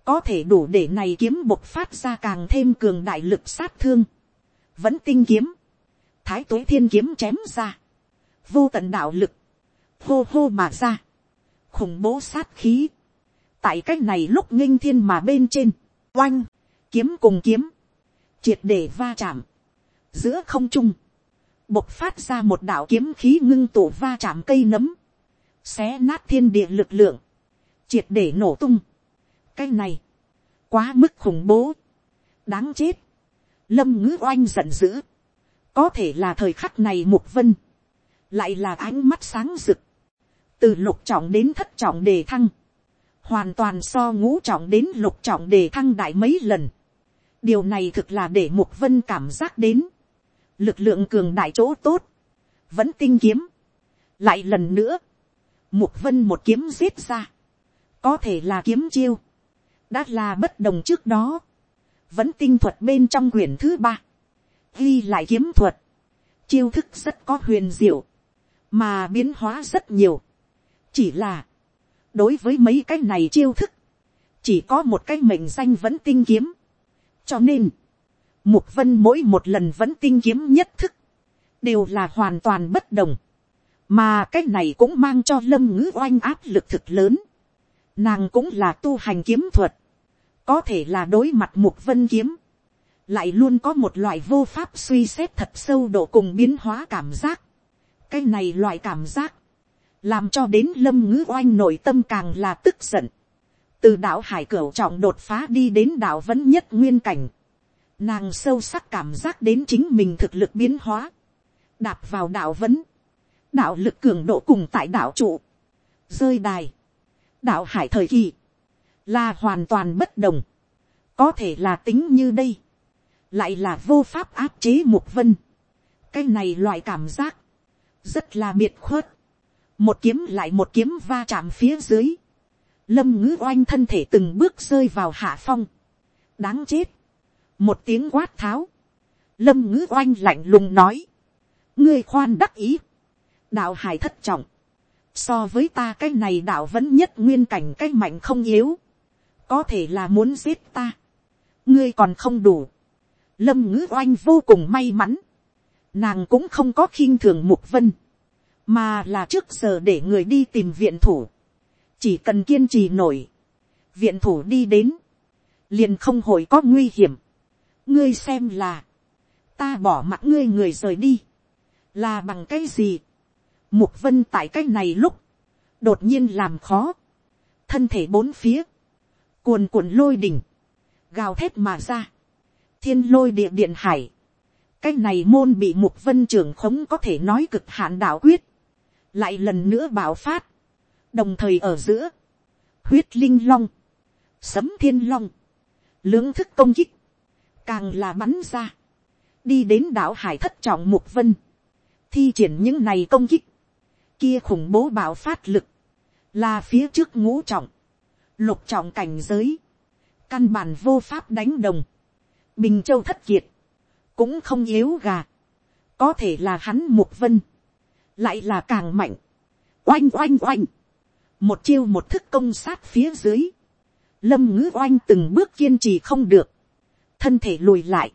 có thể đủ để này kiếm bộc phát ra càng thêm cường đại lực sát thương, vẫn tinh kiếm, thái tuế thiên kiếm chém ra, vô tận đạo lực, hô hô mà ra, khủng bố sát khí, tại cái này lúc nghinh thiên mà bên trên, oanh, kiếm cùng kiếm, triệt để va chạm, giữa không trung, bộc phát ra một đạo kiếm khí ngưng tụ va chạm cây nấm, xé nát thiên địa lực lượng, triệt để nổ tung, cái này, quá mức khủng bố, đáng chết, lâm ngữ oanh giận dữ, có thể là thời khắc này mục vân, lại là ánh mắt sáng rực, từ lục trọng đến thất trọng đề thăng, hoàn toàn so ngũ trọng đến lục trọng để thăng đại mấy lần. điều này thực là để mục vân cảm giác đến, lực lượng cường đại chỗ tốt, vẫn tinh kiếm, lại lần nữa, mục vân một kiếm giết ra, có thể là kiếm chiêu, đã là bất đồng trước đó, vẫn tinh thuật bên trong quyển thứ ba, ghi lại kiếm thuật, chiêu thức rất có huyền diệu, mà biến hóa rất nhiều. chỉ là, đối với mấy cái này chiêu thức, chỉ có một cái mệnh danh vẫn tinh kiếm. cho nên, mục vân mỗi một lần vẫn tinh kiếm nhất thức, đều là hoàn toàn bất đồng. mà cái này cũng mang cho lâm ngữ oanh áp lực thực lớn. nàng cũng là tu hành kiếm thuật, có thể là đối mặt mục vân kiếm, lại luôn có một loại vô pháp suy xét thật sâu độ cùng biến hóa cảm giác. cái này loại cảm giác, làm cho đến lâm ngữ oanh nội tâm càng là tức giận. từ đạo hải cửu trọng đột phá đi đến đạo vẫn nhất nguyên cảnh. nàng sâu sắc cảm giác đến chính mình thực lực biến hóa. đạp vào đạo vẫn, đạo lực cường độ cùng tại đạo trụ. rơi đài. đạo hải thời kỳ. là hoàn toàn bất đồng. có thể là tính như đây. lại là vô pháp áp chế mục vân. cái này loại cảm giác. rất là biệt khuất một kiếm lại một kiếm va chạm phía dưới, lâm ngữ oanh thân thể từng bước rơi vào hạ phong, đáng chết, một tiếng quát tháo, lâm ngữ oanh lạnh lùng nói, ngươi khoan đắc ý, đạo hải thất trọng, so với ta cái này đạo vẫn nhất nguyên cảnh cái mạnh không yếu, có thể là muốn giết ta, ngươi còn không đủ, lâm ngữ oanh vô cùng may mắn, nàng cũng không có khiêng thường mục vân, mà là trước giờ để người đi tìm viện thủ, chỉ cần kiên trì nổi, viện thủ đi đến, liền không hội có nguy hiểm, ngươi xem là, ta bỏ mặt ngươi người rời đi, là bằng cái gì, mục vân tại cái này lúc, đột nhiên làm khó, thân thể bốn phía, cuồn cuộn lôi đỉnh, gào thét mà ra, thiên lôi địa điện hải, cái này môn bị mục vân trưởng khống có thể nói cực hạn đạo quyết, lại lần nữa bạo phát, đồng thời ở giữa, huyết linh long, sấm thiên long, lưỡng thức công kích, càng là bắn ra, đi đến đảo hải thất trọng mục vân, thi triển những này công kích, kia khủng bố bạo phát lực, là phía trước ngũ trọng, lục trọng cảnh giới, căn bản vô pháp đánh đồng, bình châu thất kiệt, cũng không yếu gà, có thể là hắn mục vân, lại là càng mạnh, oanh oanh oanh, một chiêu một thức công sát phía dưới, lâm ngữ oanh từng bước kiên trì không được, thân thể lùi lại,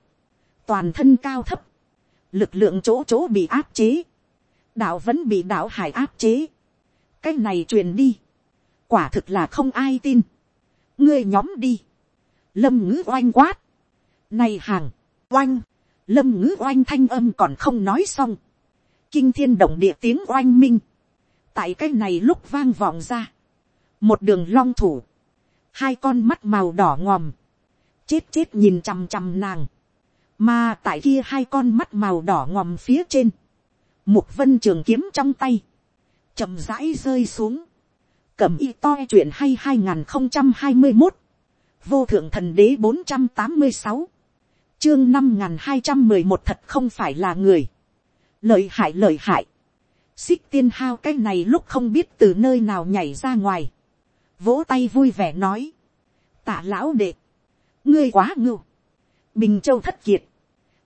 toàn thân cao thấp, lực lượng chỗ chỗ bị áp chế, đạo vẫn bị đạo hải áp chế, cái này truyền đi, quả thực là không ai tin, ngươi nhóm đi, lâm ngữ oanh quát, này hàng, oanh, lâm ngữ oanh thanh âm còn không nói xong, kinh thiên động địa tiếng oanh minh, tại cái này lúc vang vọng ra, một đường long thủ, hai con mắt màu đỏ ngòm, chết chết nhìn chằm chằm nàng, mà tại kia hai con mắt màu đỏ ngòm phía trên, một vân trường kiếm trong tay, chậm rãi rơi xuống, cầm y to chuyện hay hai nghìn không trăm hai mươi một, vô thượng thần đế bốn trăm tám mươi sáu, chương năm nghìn hai trăm mười một thật không phải là người, lợi hại lợi hại, xích tiên hao cái này lúc không biết từ nơi nào nhảy ra ngoài, vỗ tay vui vẻ nói, tạ lão đệ, ngươi quá ngưu, bình châu thất kiệt,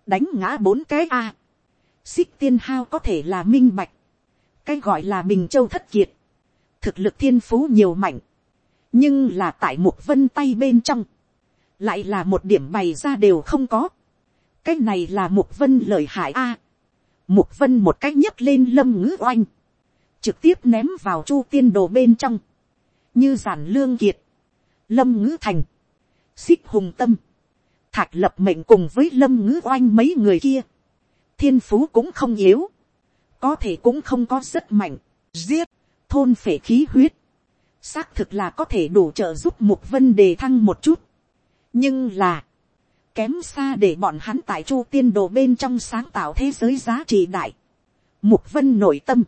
đánh ngã bốn cái a, xích tiên hao có thể là minh bạch, cái gọi là bình châu thất kiệt, thực lực thiên phú nhiều mạnh, nhưng là tại một vân tay bên trong, lại là một điểm bày ra đều không có, cái này là một vân lợi hại a, Mục vân một cách nhấc lên lâm ngữ oanh. Trực tiếp ném vào chu tiên đồ bên trong. Như giản lương kiệt. Lâm ngữ thành. Xích hùng tâm. Thạch lập mệnh cùng với lâm ngữ oanh mấy người kia. Thiên phú cũng không yếu. Có thể cũng không có rất mạnh. Giết. Thôn phể khí huyết. Xác thực là có thể đủ trợ giúp mục vân đề thăng một chút. Nhưng là kém xa để bọn hắn tại chu tiên đồ bên trong sáng tạo thế giới giá trị đại. Mục vân nội tâm,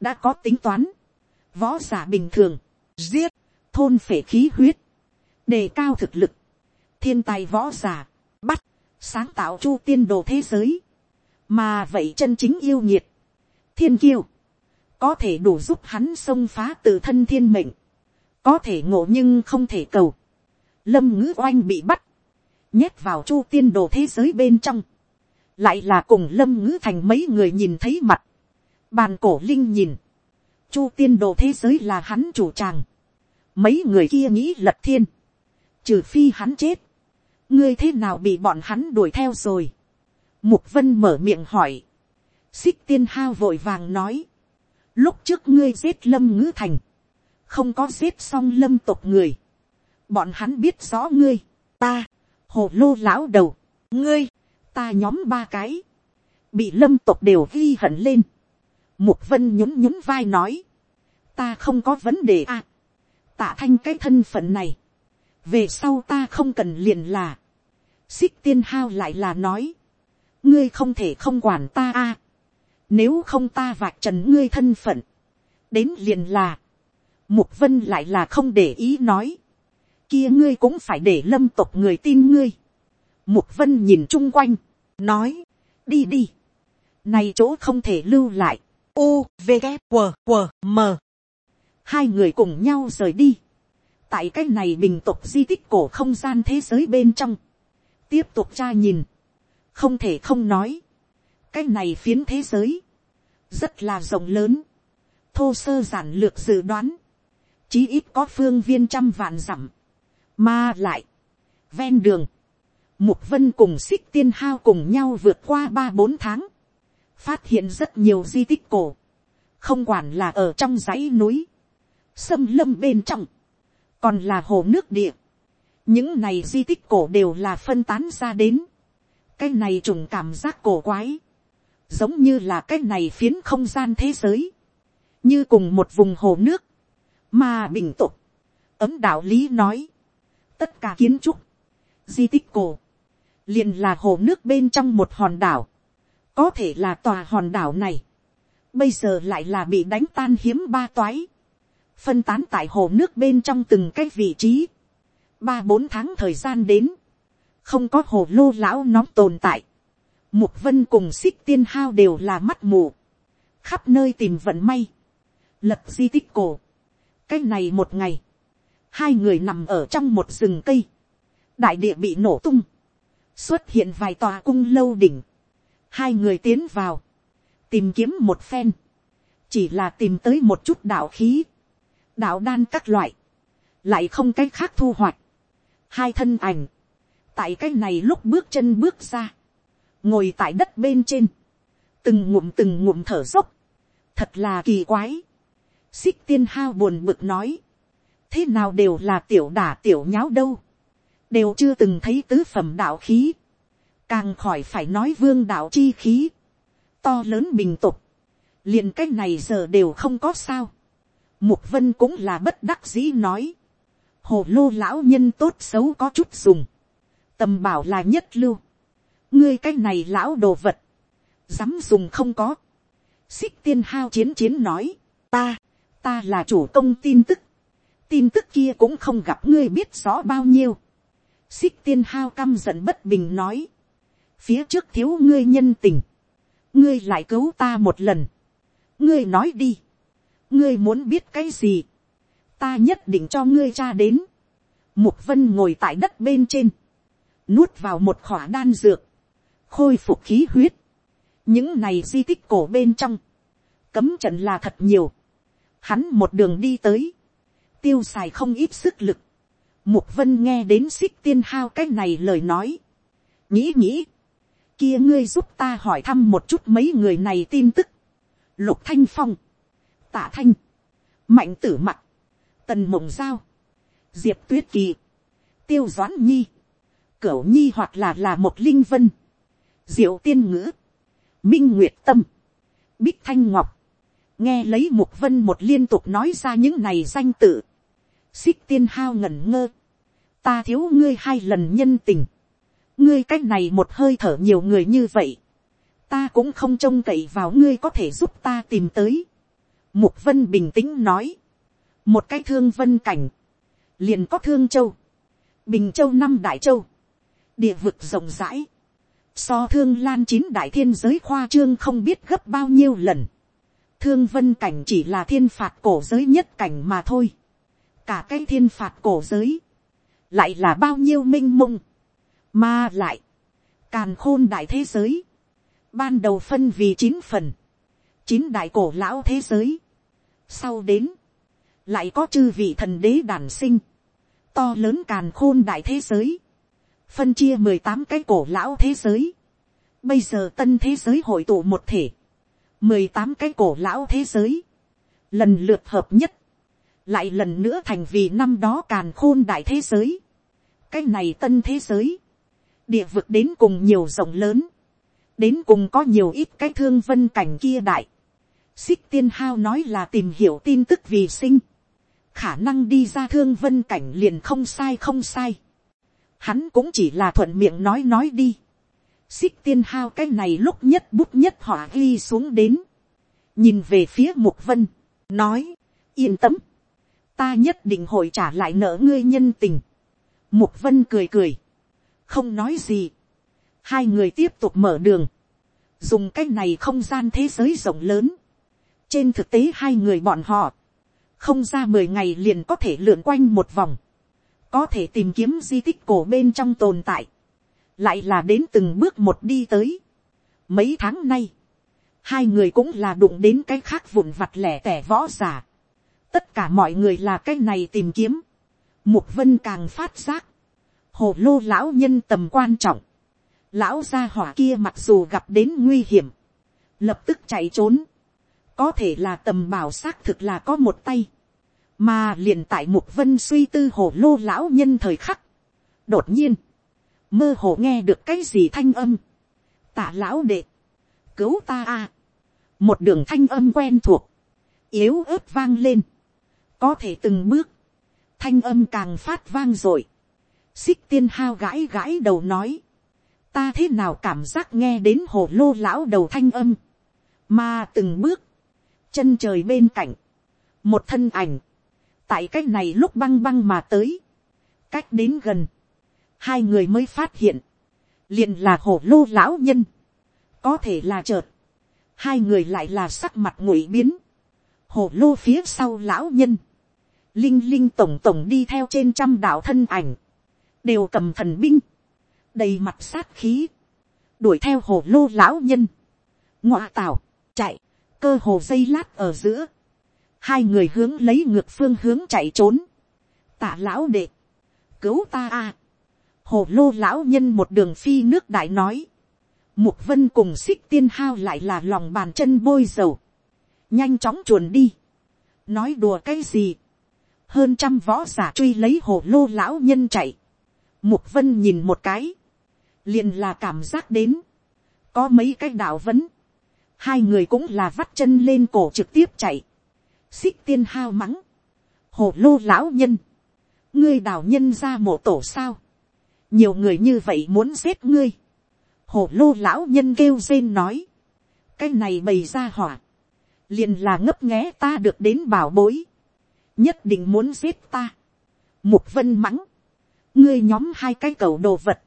đã có tính toán, võ giả bình thường, giết, thôn phể khí huyết, đề cao thực lực, thiên tài võ giả, bắt, sáng tạo chu tiên đồ thế giới, mà vậy chân chính yêu nhiệt, thiên kiêu, có thể đủ giúp hắn xông phá từ thân thiên mệnh, có thể ngộ nhưng không thể cầu, lâm ngữ oanh bị bắt, nhét vào chu tiên đồ thế giới bên trong, lại là cùng lâm ngữ thành mấy người nhìn thấy mặt, bàn cổ linh nhìn, chu tiên đồ thế giới là hắn chủ tràng, mấy người kia nghĩ lật thiên, trừ phi hắn chết, ngươi thế nào bị bọn hắn đuổi theo rồi, mục vân mở miệng hỏi, xích tiên hao vội vàng nói, lúc trước ngươi giết lâm ngữ thành, không có giết xong lâm tộc người, bọn hắn biết rõ ngươi, ta, hồ lô lão đầu, ngươi, ta nhóm ba cái, bị lâm tộc đều ghi hận lên, mục vân nhún nhún vai nói, ta không có vấn đề à, tạ thanh cái thân phận này, về sau ta không cần liền là, xích tiên hao lại là nói, ngươi không thể không quản ta a, nếu không ta vạch trần ngươi thân phận, đến liền là, mục vân lại là không để ý nói, kia ngươi cũng phải để lâm tộc người tin ngươi. Mục vân nhìn chung quanh, nói, đi đi, này chỗ không thể lưu lại, u, v, g, w w m. Hai người cùng nhau rời đi, tại cái này bình tục di tích cổ không gian thế giới bên trong, tiếp tục tra nhìn, không thể không nói, cái này phiến thế giới, rất là rộng lớn, thô sơ giản lược dự đoán, chí ít có phương viên trăm vạn dặm, mà lại, ven đường, mục vân cùng xích tiên hao cùng nhau vượt qua ba bốn tháng, phát hiện rất nhiều di tích cổ, không quản là ở trong dãy núi, sâm lâm bên trong, còn là hồ nước địa, những này di tích cổ đều là phân tán ra đến, cái này trùng cảm giác cổ quái, giống như là cái này phiến không gian thế giới, như cùng một vùng hồ nước, mà bình tục, ấm đạo lý nói, tất cả kiến trúc, di tích cổ, liền là hồ nước bên trong một hòn đảo, có thể là tòa hòn đảo này, bây giờ lại là bị đánh tan hiếm ba toái, phân tán tại hồ nước bên trong từng cái vị trí, ba bốn tháng thời gian đến, không có hồ lô lão nóng tồn tại, mục vân cùng xích tiên hao đều là mắt mù, khắp nơi tìm vận may, lập di tích cổ, cái này một ngày, hai người nằm ở trong một rừng cây, đại địa bị nổ tung, xuất hiện vài tòa cung lâu đỉnh, hai người tiến vào, tìm kiếm một phen, chỉ là tìm tới một chút đạo khí, đạo đan các loại, lại không cái khác thu hoạch, hai thân ảnh, tại cái này lúc bước chân bước ra, ngồi tại đất bên trên, từng ngụm từng ngụm thở dốc, thật là kỳ quái, xích tiên hao buồn bực nói, thế nào đều là tiểu đả tiểu nháo đâu, đều chưa từng thấy tứ phẩm đạo khí, càng khỏi phải nói vương đạo chi khí, to lớn bình tục, liền cái này giờ đều không có sao, mục vân cũng là bất đắc dĩ nói, hồ lô lão nhân tốt xấu có chút dùng, tầm bảo là nhất lưu, ngươi cái này lão đồ vật, dám dùng không có, xích tiên hao chiến chiến nói, ta, ta là chủ công tin tức, tin tức kia cũng không gặp ngươi biết rõ bao nhiêu. xích tiên hao căm giận bất bình nói, phía trước thiếu ngươi nhân tình, ngươi lại cứu ta một lần, ngươi nói đi, ngươi muốn biết cái gì, ta nhất định cho ngươi cha đến, mục vân ngồi tại đất bên trên, nuốt vào một khỏa đan dược, khôi phục khí huyết, những này di tích cổ bên trong, cấm trận là thật nhiều, hắn một đường đi tới, tiêu xài không ít sức lực. Mục vân nghe đến xích tiên hao cái này lời nói. Nghĩ nghĩ. Kia ngươi giúp ta hỏi thăm một chút mấy người này tin tức. Lục Thanh Phong. Tạ Thanh. Mạnh tử mặt. Tần Mộng Giao. Diệp Tuyết Kỳ. Tiêu Doãn Nhi. Cửu Nhi hoặc là là một linh vân. Diệu Tiên Ngữ. Minh Nguyệt Tâm. Bích Thanh Ngọc. Nghe lấy Mục Vân một liên tục nói ra những này danh tự. Xích tiên hao ngẩn ngơ, ta thiếu ngươi hai lần nhân tình, ngươi c á c h này một hơi thở nhiều người như vậy, ta cũng không trông cậy vào ngươi có thể giúp ta tìm tới. Mục vân bình tĩnh nói, một cái thương vân cảnh, liền có thương châu, bình châu năm đại châu, địa vực rộng rãi, so thương lan chín đại thiên giới khoa trương không biết gấp bao nhiêu lần, thương vân cảnh chỉ là thiên phạt cổ giới nhất cảnh mà thôi, cả cái thiên phạt cổ giới, lại là bao nhiêu m i n h mông, mà lại, càn khôn đại thế giới, ban đầu phân vì chín phần, chín đại cổ lão thế giới. Sau đến, lại có chư vị thần đế đản sinh, to lớn càn khôn đại thế giới, phân chia mười tám cái cổ lão thế giới. Bây giờ tân thế giới hội tụ một thể, mười tám cái cổ lão thế giới, lần lượt hợp nhất, lại lần nữa thành vì năm đó càn khôn đại thế giới. cái này tân thế giới, địa vực đến cùng nhiều rộng lớn, đến cùng có nhiều ít cái thương vân cảnh kia đại. Xích tiên hao nói là tìm hiểu tin tức vì sinh, khả năng đi ra thương vân cảnh liền không sai không sai. Hắn cũng chỉ là thuận miệng nói nói đi. Xích tiên hao cái này lúc nhất bút nhất họa ghi xuống đến. Nhìn về phía mục vân, nói, yên tâm, ta nhất định hội trả lại nợ ngươi nhân tình. Mục vân cười cười. Không nói gì, hai người tiếp tục mở đường, dùng cái này không gian thế giới rộng lớn, trên thực tế hai người bọn họ, không ra mười ngày liền có thể lượn quanh một vòng, có thể tìm kiếm di tích cổ bên trong tồn tại, lại là đến từng bước một đi tới. Mấy tháng nay, hai người cũng là đụng đến cái khác vụn vặt lẻ tẻ võ giả. Tất cả mọi người là cái này tìm kiếm. Mục vân càng phát giác hồ lô lão nhân tầm quan trọng, lão gia hỏa kia mặc dù gặp đến nguy hiểm, lập tức chạy trốn, có thể là tầm bảo xác thực là có một tay, mà liền tại mục vân suy tư hồ lô lão nhân thời khắc, đột nhiên, mơ hồ nghe được cái gì thanh âm, tả lão đệ, cứu ta a, một đường thanh âm quen thuộc, yếu ớt vang lên, có thể từng bước, thanh âm càng phát vang rồi, xích tiên hao gãi gãi đầu nói, ta thế nào cảm giác nghe đến hồ lô lão đầu thanh âm, mà từng bước, chân trời bên cạnh, một thân ảnh, tại cái này lúc băng băng mà tới, cách đến gần, hai người mới phát hiện, liền là hồ lô lão nhân, có thể là chợt, hai người lại là sắc mặt ngụy biến, hồ lô phía sau lão nhân, linh linh tổng tổng đi theo trên trăm đạo thân ảnh, đều cầm thần binh, đầy mặt sát khí, đuổi theo hồ lô lão nhân, ngoạ tào chạy, cơ hồ dây lát ở giữa, hai người hướng lấy ngược phương hướng chạy trốn, tạ lão đệ, cứu ta a, hồ lô lão nhân một đường phi nước đại nói, mục vân cùng xích tiên hao lại là lòng bàn chân bôi dầu, nhanh chóng chuồn đi, nói đùa cái gì, hơn trăm võ giả truy lấy hồ lô lão nhân chạy, Mục vân nhìn một cái. Liền là cảm giác đến. Có mấy cái đạo vấn. Hai người cũng là vắt chân lên cổ trực tiếp chạy. Xích tiên hao mắng. Hồ lô lão nhân. Ngươi đào nhân ra mộ tổ sao. Nhiều người như vậy muốn giết ngươi. Hổ lô lão nhân kêu rên nói. Cái này bày ra hỏa. Liền là ngấp nghé ta được đến bảo bối. Nhất định muốn giết ta. Mục vân mắng ngươi nhóm hai cái cầu đồ vật,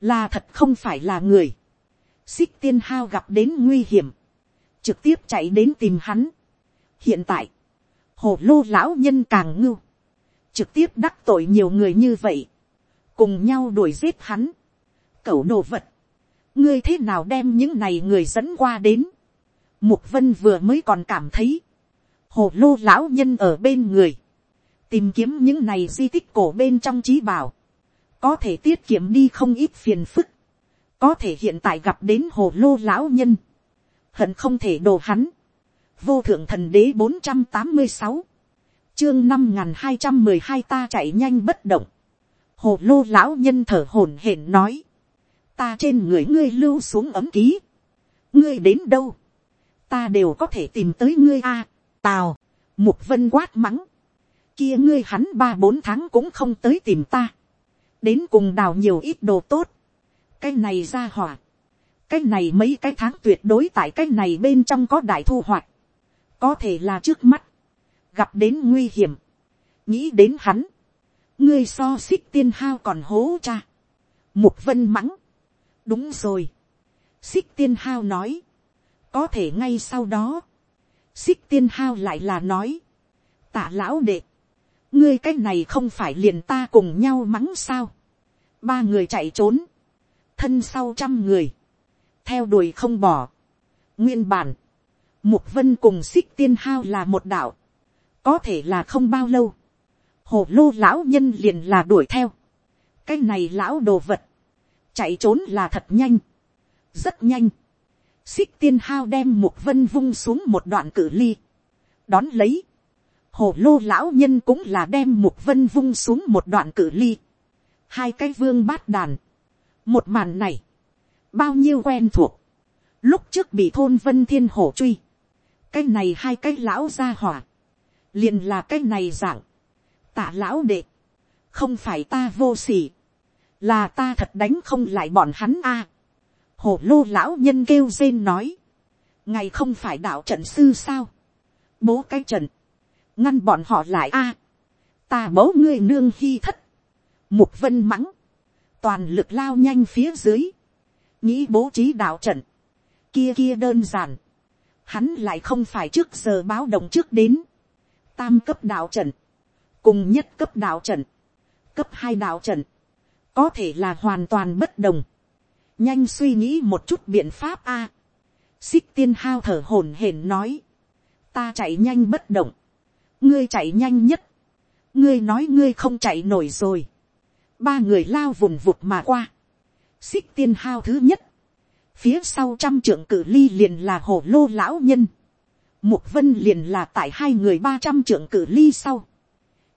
là thật không phải là người. xích tiên hao gặp đến nguy hiểm, trực tiếp chạy đến tìm hắn. hiện tại, hồ lô lão nhân càng ngưu, trực tiếp đắc tội nhiều người như vậy, cùng nhau đuổi giết hắn. Cẩu đồ vật, ngươi thế nào đem những này người dẫn qua đến. mục vân vừa mới còn cảm thấy, hồ lô lão nhân ở bên người, tìm kiếm những này di tích cổ bên trong trí bảo, có thể tiết kiệm đi không ít phiền phức, có thể hiện tại gặp đến hồ lô lão nhân, hận không thể đồ hắn, vô thượng thần đế bốn trăm tám mươi sáu, chương năm n g h n hai trăm mười hai ta chạy nhanh bất động, hồ lô lão nhân thở hổn hển nói, ta trên người ngươi lưu xuống ấm ký, ngươi đến đâu, ta đều có thể tìm tới ngươi a, tào, mục vân quát mắng, kia ngươi hắn ba bốn tháng cũng không tới tìm ta, đến cùng đào nhiều ít đồ tốt, cái này ra hỏa, cái này mấy cái tháng tuyệt đối tại cái này bên trong có đại thu hoạch, có thể là trước mắt, gặp đến nguy hiểm, nghĩ đến hắn, ngươi so xích tiên hao còn hố cha, mục vân mắng, đúng rồi, xích tiên hao nói, có thể ngay sau đó, xích tiên hao lại là nói, tạ lão đệ, ngươi cái này không phải liền ta cùng nhau mắng sao, ba người chạy trốn, thân sau trăm người, theo đuổi không bỏ. nguyên bản, mục vân cùng xích tiên hao là một đạo, có thể là không bao lâu, hồ lô lão nhân liền là đuổi theo, cái này lão đồ vật, chạy trốn là thật nhanh, rất nhanh, xích tiên hao đem một vân vung xuống một đoạn cử ly, đón lấy, hồ lô lão nhân cũng là đem một vân vung xuống một đoạn cử ly, hai cái vương bát đàn, một màn này, bao nhiêu quen thuộc, lúc trước bị thôn vân thiên hổ truy, cái này hai cái lão ra hỏa, liền là cái này dạng, tạ lão đệ, không phải ta vô s ỉ là ta thật đánh không lại bọn hắn a. À. hổ lô lão nhân kêu rên nói, ngày không phải đạo trận sư sao, bố cái trận, ngăn bọn họ lại a. ta bố ngươi nương hy thất, mục vân mắng, toàn lực lao nhanh phía dưới, nghĩ bố trí đạo trận, kia kia đơn giản, hắn lại không phải trước giờ báo động trước đến, tam cấp đạo trận, cùng nhất cấp đạo trận, cấp hai đạo trận, có thể là hoàn toàn bất đồng, nhanh suy nghĩ một chút biện pháp a, xích tiên hao thở hổn hển nói, ta chạy nhanh bất động, ngươi chạy nhanh nhất, ngươi nói ngươi không chạy nổi rồi, ba người lao vùng vụt mà qua, xích tiên hao thứ nhất, phía sau trăm trưởng cử ly liền là hồ lô lão nhân, mục vân liền là tại hai người ba trăm trưởng cử ly sau,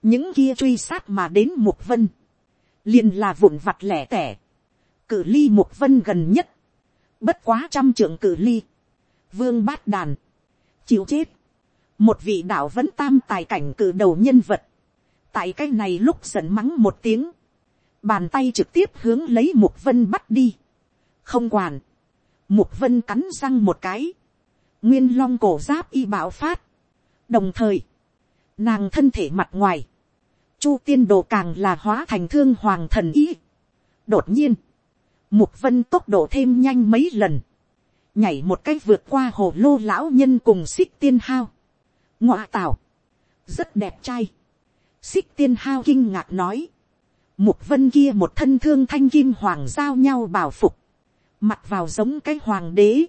những kia truy sát mà đến mục vân, liền là vụn vặt lẻ tẻ, cử ly mục vân gần nhất, bất quá trăm trưởng cử ly, vương bát đàn, chịu chết, một vị đạo vẫn tam tài cảnh cử đầu nhân vật, tại cái này lúc giận mắng một tiếng, bàn tay trực tiếp hướng lấy mục vân bắt đi, không quản, mục vân cắn răng một cái, nguyên long cổ giáp y bạo phát, đồng thời, nàng thân thể mặt ngoài, chu tiên đồ càng là hóa thành thương hoàng thần ý. đột nhiên, mục vân tốc độ thêm nhanh mấy lần, nhảy một cái vượt qua hồ lô lão nhân cùng xích tiên hao, ngoạ tào, rất đẹp trai, xích tiên hao kinh ngạc nói, Mục vân kia một thân thương thanh kim hoàng giao nhau bảo phục. Mặt vào giống cái hoàng đế.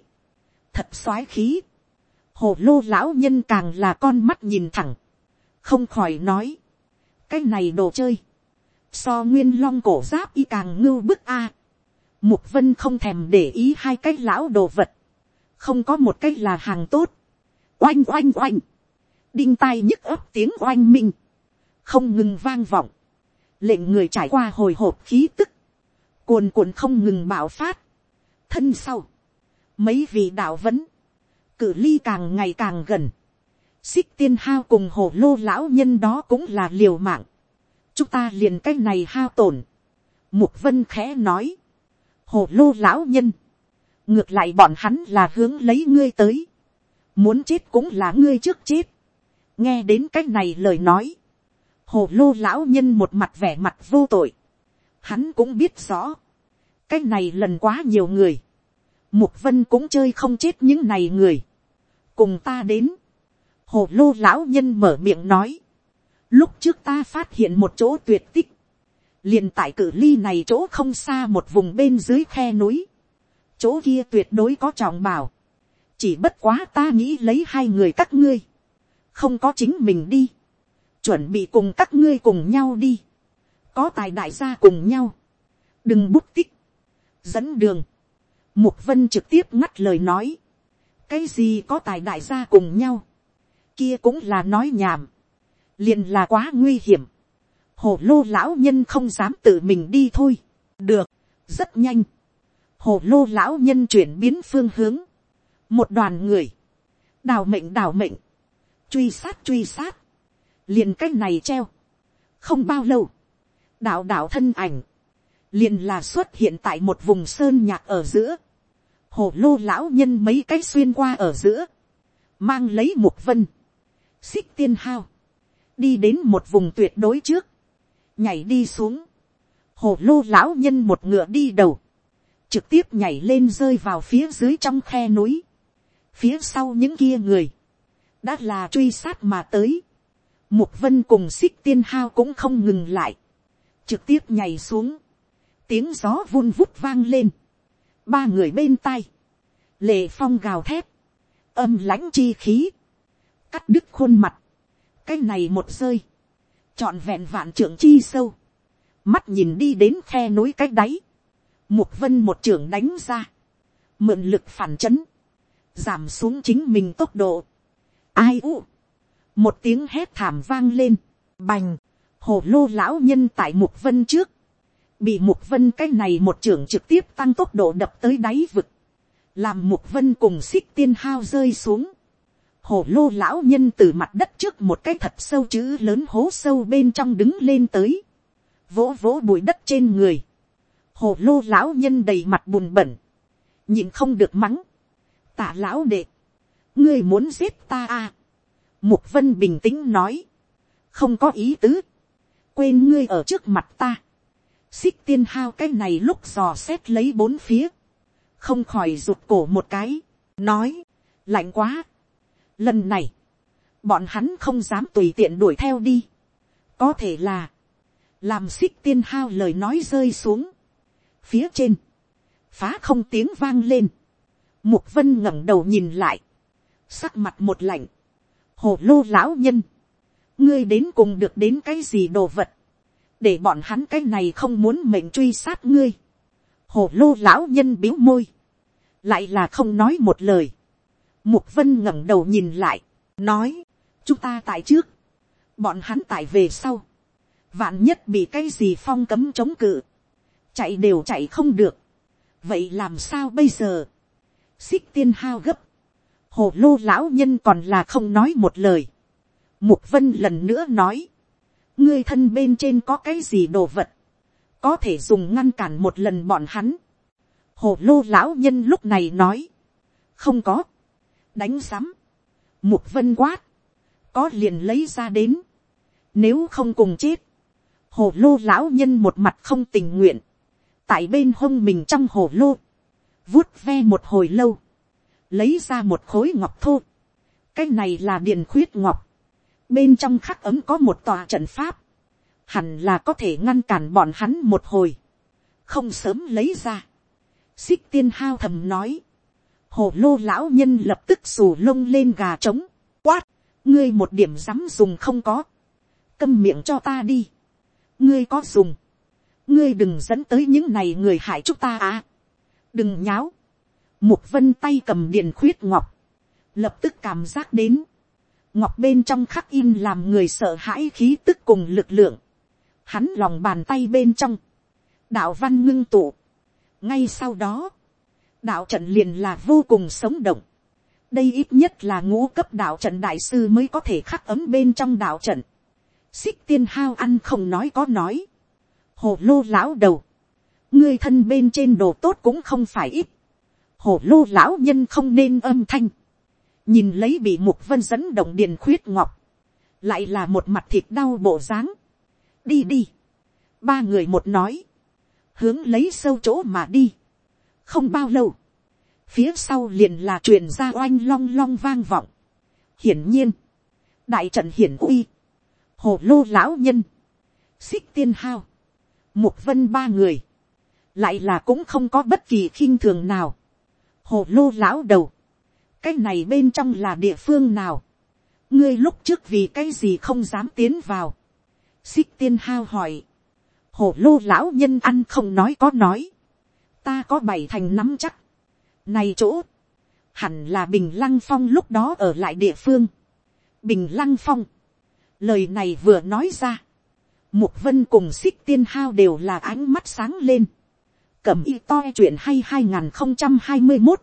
Thật soái khí. Hồ lô lão nhân càng là con mắt nhìn thẳng. Không khỏi nói. Cái này đồ chơi. So nguyên long cổ giáp y càng ngưu bức a. Mục vân không thèm để ý hai cái lão đồ vật. Không có một cái là hàng tốt. Oanh oanh oanh. Đinh tai nhức ấp tiếng oanh minh. Không ngừng vang vọng lệnh người trải qua hồi hộp khí tức, cuồn cuộn không ngừng bạo phát, thân sau, mấy vị đạo vấn, cử ly càng ngày càng gần, xích tiên hao cùng hồ lô lão nhân đó cũng là liều mạng, chúng ta liền cái này hao tổn, mục vân khẽ nói, hồ lô lão nhân, ngược lại bọn hắn là hướng lấy ngươi tới, muốn chết cũng là ngươi trước chết, nghe đến cái này lời nói, hồ lô lão nhân một mặt vẻ mặt vô tội. Hắn cũng biết rõ. Cái này lần quá nhiều người. Mục vân cũng chơi không chết những này người. Cùng ta đến. Hồ lô lão nhân mở miệng nói. Lúc trước ta phát hiện một chỗ tuyệt tích. liền tại cử ly này chỗ không xa một vùng bên dưới khe núi. Chỗ kia tuyệt đối có trọng bảo. Chỉ bất quá ta nghĩ lấy hai người các ngươi. Không có chính mình đi chuẩn bị cùng các ngươi cùng nhau đi, có tài đại gia cùng nhau, đừng bút tích, dẫn đường, mục vân trực tiếp ngắt lời nói, cái gì có tài đại gia cùng nhau, kia cũng là nói nhảm, liền là quá nguy hiểm, hồ lô lão nhân không dám tự mình đi thôi, được, rất nhanh, hồ lô lão nhân chuyển biến phương hướng, một đoàn người, đào mệnh đào mệnh, truy sát truy sát, liền cái này treo. không bao lâu, đạo đạo thân ảnh, liền là xuất hiện tại một vùng sơn nhạc ở giữa, hồ lô lão nhân mấy cái xuyên qua ở giữa, mang lấy một vân, xích tiên hao, đi đến một vùng tuyệt đối trước, nhảy đi xuống, hồ lô lão nhân một ngựa đi đầu, trực tiếp nhảy lên rơi vào phía dưới trong khe núi, phía sau những kia người, đã là truy sát mà tới, mục vân cùng xích tiên hao cũng không ngừng lại, trực tiếp nhảy xuống, tiếng gió vun vút vang lên, ba người bên tai, lệ phong gào thép, âm lãnh chi khí, cắt đứt khuôn mặt, cái này một rơi, trọn vẹn vạn trưởng chi sâu, mắt nhìn đi đến khe núi cái đáy, mục vân một trưởng đánh ra, mượn lực phản chấn, giảm xuống chính mình tốc độ, ai u, một tiếng hét thảm vang lên, bành, hồ lô lão nhân tại mục vân trước, bị mục vân cái này một trưởng trực tiếp tăng tốc độ đập tới đáy vực, làm mục vân cùng xích tiên hao rơi xuống, hồ lô lão nhân từ mặt đất trước một cái thật sâu chữ lớn hố sâu bên trong đứng lên tới, vỗ vỗ bụi đất trên người, hồ lô lão nhân đầy mặt bùn bẩn, nhìn không được mắng, tả lão đệ, ngươi muốn giết ta à, mục vân bình tĩnh nói, không có ý tứ, quên ngươi ở trước mặt ta, xích tiên hao cái này lúc dò xét lấy bốn phía, không khỏi rụt cổ một cái, nói, lạnh quá. Lần này, bọn hắn không dám tùy tiện đuổi theo đi. có thể là, làm xích tiên hao lời nói rơi xuống. phía trên, phá không tiếng vang lên. mục vân ngẩng đầu nhìn lại, sắc mặt một lạnh, hồ lô lão nhân, ngươi đến cùng được đến cái gì đồ vật, để bọn hắn cái này không muốn mệnh truy sát ngươi. hồ lô lão nhân biếu môi, lại là không nói một lời mục vân ngẩng đầu nhìn lại, nói, chúng ta tại trước, bọn hắn tại về sau, vạn nhất bị cái gì phong cấm chống cự, chạy đều chạy không được, vậy làm sao bây giờ, xích tiên hao gấp, hồ lô lão nhân còn là không nói một lời, mục vân lần nữa nói, ngươi thân bên trên có cái gì đồ vật, có thể dùng ngăn cản một lần bọn hắn. hồ lô lão nhân lúc này nói, không có, đánh sắm, mục vân quát, có liền lấy ra đến, nếu không cùng chết, hồ lô lão nhân một mặt không tình nguyện, tại bên hông mình trong hồ lô, vuốt ve một hồi lâu, lấy ra một khối ngọc thô, cái này là điện khuyết ngọc, bên trong khắc ấm có một tòa trận pháp, hẳn là có thể ngăn cản bọn hắn một hồi, không sớm lấy ra. xích tiên hao thầm nói, hồ lô lão nhân lập tức xù lông lên gà trống, quát, ngươi một điểm dám dùng không có, câm miệng cho ta đi, ngươi có dùng, ngươi đừng dẫn tới những này người hại chúng ta à, đừng nháo, mục vân tay cầm điện khuyết ngọc, lập tức cảm giác đến, ngọc bên trong khắc in làm người sợ hãi khí tức cùng lực lượng, hắn lòng bàn tay bên trong, đạo văn ngưng tụ. ngay sau đó, đạo trận liền là vô cùng sống động. đây ít nhất là ngũ cấp đạo trận đại sư mới có thể khắc ấm bên trong đạo trận. xích tiên hao ăn không nói có nói. hồ lô lão đầu, ngươi thân bên trên đồ tốt cũng không phải ít. hồ lô lão nhân không nên âm thanh. nhìn lấy bị mục vân dẫn động điền khuyết ngọc, lại là một mặt thịt đau bộ dáng đi đi. ba người một nói, hướng lấy sâu chỗ mà đi không bao lâu, phía sau liền là truyền ra oanh long long vang vọng. hiển nhiên, đại trận hiển uy, hồ lô lão nhân, xích tiên hao, mục vân ba người, lại là cũng không có bất kỳ khinh thường nào. hồ lô lão đầu, cái này bên trong là địa phương nào. ngươi lúc trước vì cái gì không dám tiến vào xích tiên hao hỏi, hồ lô lão nhân ăn không nói có nói, ta có bảy thành nắm chắc, này chỗ, hẳn là bình lăng phong lúc đó ở lại địa phương, bình lăng phong, lời này vừa nói ra, mục vân cùng xích tiên hao đều là ánh mắt sáng lên, cẩm y to chuyện hay hai nghìn không trăm hai mươi một,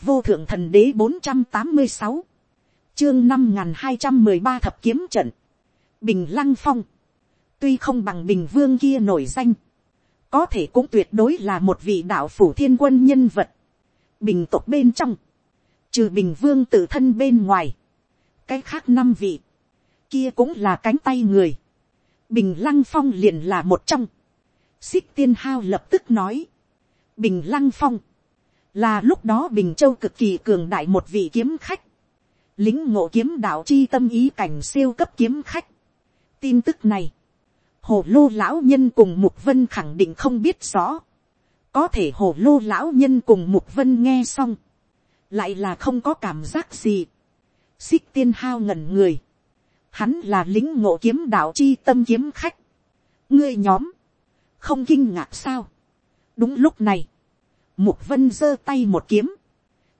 vô thượng thần đế bốn trăm tám mươi sáu, chương năm nghìn hai trăm mười ba thập kiếm trận, bình lăng phong, tuy không bằng bình vương kia nổi danh, có thể cũng tuyệt đối là một vị đạo phủ thiên quân nhân vật, bình tộc bên trong, trừ bình vương tự thân bên ngoài, cái khác năm vị, kia cũng là cánh tay người, bình lăng phong liền là một trong, xích tiên hao lập tức nói, bình lăng phong, là lúc đó bình châu cực kỳ cường đại một vị kiếm khách, lính ngộ kiếm đạo chi tâm ý cảnh siêu cấp kiếm khách. tin tức này, hồ lô lão nhân cùng mục vân khẳng định không biết rõ, có thể hồ lô lão nhân cùng mục vân nghe xong, lại là không có cảm giác gì, xích tiên hao ngẩn người, hắn là lính ngộ kiếm đạo chi tâm kiếm khách, ngươi nhóm, không kinh ngạc sao. đúng lúc này, mục vân giơ tay một kiếm,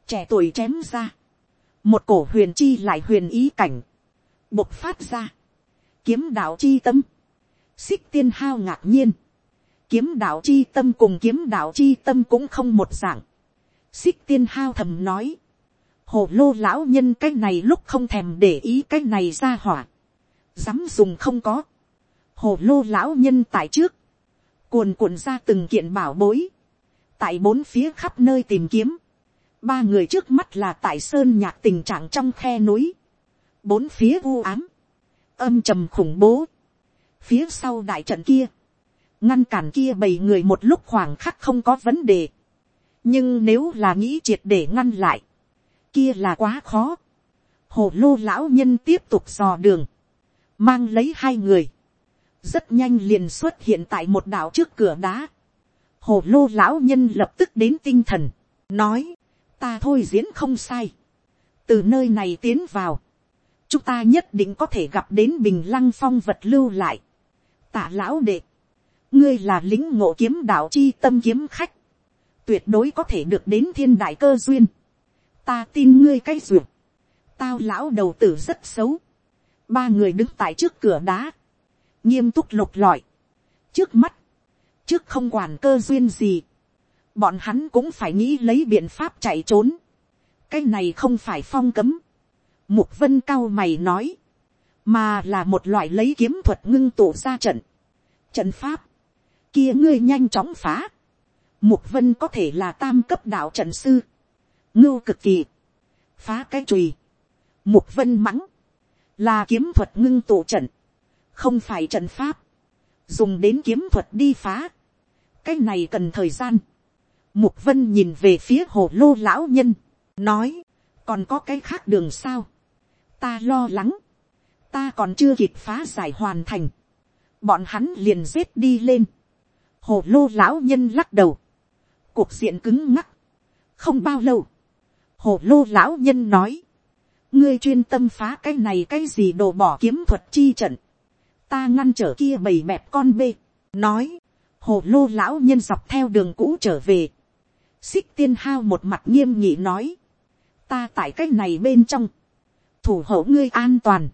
trẻ tuổi chém ra, một cổ huyền chi lại huyền ý cảnh, bộc phát ra, kiếm đạo chi tâm, xích tiên hao ngạc nhiên, kiếm đạo chi tâm cùng kiếm đạo chi tâm cũng không một dạng, xích tiên hao thầm nói, hồ lô lão nhân cái này lúc không thèm để ý cái này ra hỏa, dám dùng không có, hồ lô lão nhân tại trước, cuồn cuộn ra từng kiện bảo bối, tại bốn phía khắp nơi tìm kiếm, ba người trước mắt là tại sơn nhạc tình trạng trong khe núi, bốn phía u ám, âm trầm khủng bố, phía sau đại trận kia, ngăn cản kia bảy người một lúc khoảng khắc không có vấn đề, nhưng nếu là nghĩ triệt để ngăn lại, kia là quá khó, hồ lô lão nhân tiếp tục dò đường, mang lấy hai người, rất nhanh liền xuất hiện tại một đảo trước cửa đá. Hồ lô lão nhân lập tức đến tinh thần, nói, ta thôi diễn không sai. từ nơi này tiến vào, chúng ta nhất định có thể gặp đến bình lăng phong vật lưu lại tạ lão đệ, ngươi là lính ngộ kiếm đạo chi tâm kiếm khách, tuyệt đối có thể được đến thiên đại cơ duyên. ta tin ngươi cái duyệt, tao lão đầu tử rất xấu. ba người đứng tại trước cửa đá, nghiêm túc lục lọi, trước mắt, trước không quản cơ duyên gì, bọn hắn cũng phải nghĩ lấy biện pháp chạy trốn, cái này không phải phong cấm, mục vân cao mày nói, mà là một loại lấy kiếm thuật ngưng tụ ra trận, trận pháp, kia ngươi nhanh chóng phá, mục vân có thể là tam cấp đạo trận sư, ngưu cực kỳ, phá cái chùy, mục vân mắng, là kiếm thuật ngưng tụ trận, không phải trận pháp, dùng đến kiếm thuật đi phá, cái này cần thời gian. Mục vân nhìn về phía hồ lô lão nhân, nói, còn có cái khác đường sao, ta lo lắng, ta còn chưa kịp phá giải hoàn thành, bọn hắn liền giết đi lên, hồ lô lão nhân lắc đầu, cuộc diện cứng ngắc, không bao lâu, hồ lô lão nhân nói, ngươi chuyên tâm phá cái này cái gì đồ bỏ kiếm thuật chi trận, ta ngăn trở kia bầy mẹp con bê, nói, hồ lô lão nhân dọc theo đường cũ trở về, xích tiên hao một mặt nghiêm nghị nói, ta tại cái này bên trong, thủ hộ ngươi an toàn,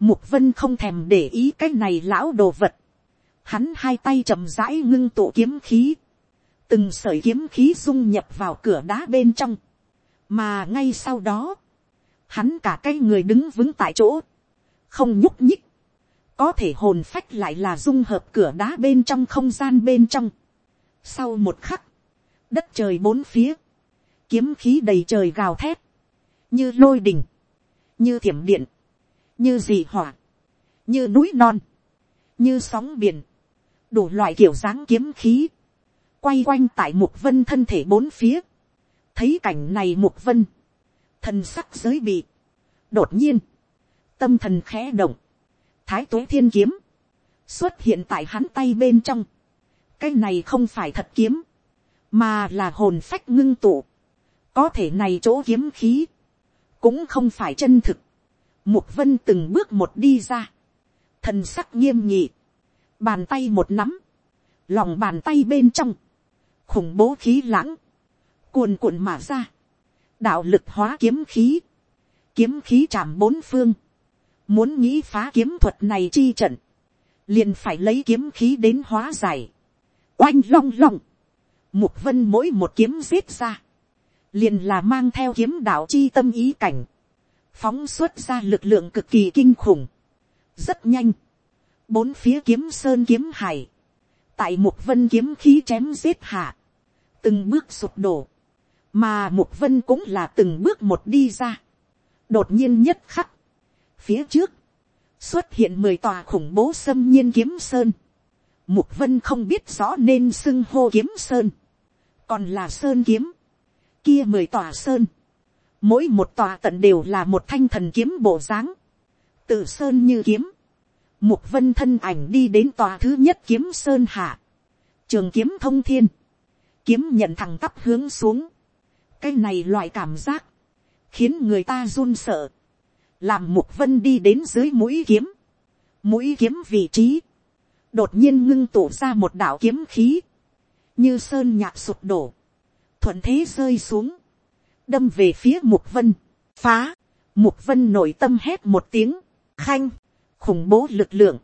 mục vân không thèm để ý cái này lão đồ vật, hắn hai tay chậm rãi ngưng tụ kiếm khí, từng sợi kiếm khí dung nhập vào cửa đá bên trong, mà ngay sau đó, hắn cả cái người đứng vững tại chỗ, không nhúc nhích, có thể hồn phách lại là dung hợp cửa đá bên trong không gian bên trong. Sau một khắc, đất trời bốn phía, kiếm khí đầy trời gào thét, như lôi đình, như thiểm điện, như dị hỏa, như núi non, như sóng biển, đủ loại kiểu dáng kiếm khí, quay quanh tại mục vân thân thể bốn phía, thấy cảnh này mục vân, thần sắc giới bị, đột nhiên, tâm thần khẽ động, thái tuế thiên kiếm, xuất hiện tại hắn tay bên trong. cái này không phải thật kiếm, mà là hồn phách ngưng tụ. có thể này chỗ kiếm khí, cũng không phải chân thực mục vân từng bước một đi ra, thần sắc nghiêm nhị, bàn tay một nắm, lòng bàn tay bên trong, khủng bố khí lãng, cuồn cuộn mà ra, đạo lực hóa kiếm khí, kiếm khí chạm bốn phương, Muốn nghĩ phá kiếm thuật này chi trận. Liền phải lấy kiếm khí đến hóa giải. Oanh long long. Mục vân mỗi một kiếm giết ra. Liền là mang theo kiếm đạo chi tâm ý cảnh. Phóng xuất ra lực lượng cực kỳ kinh khủng. Rất nhanh. Bốn phía kiếm sơn kiếm hải. tại một vân kiếm khí chém giết hạ, từng bước sụp đổ, mà một vân cũng là từng bước một đi ra, đột nhiên nhất khắc, phía trước, xuất hiện mười tòa khủng bố xâm nhiên kiếm sơn, mục vân không biết rõ nên xưng hô kiếm sơn, còn là sơn kiếm, kia mười tòa sơn, mỗi một tòa tận đều là một thanh thần kiếm bộ dáng, tự sơn như kiếm, mục vân thân ảnh đi đến tòa thứ nhất kiếm sơn hạ, trường kiếm thông thiên, kiếm nhận thẳng tắp hướng xuống, cái này loại cảm giác, khiến người ta run sợ, làm mục vân đi đến dưới mũi kiếm, mũi kiếm vị trí, đột nhiên ngưng tụ ra một đạo kiếm khí, như sơn nhạc sụp đổ, thuận thế rơi xuống, đâm về phía mục vân, phá, mục vân nội tâm hét một tiếng, khanh, khủng bố lực lượng,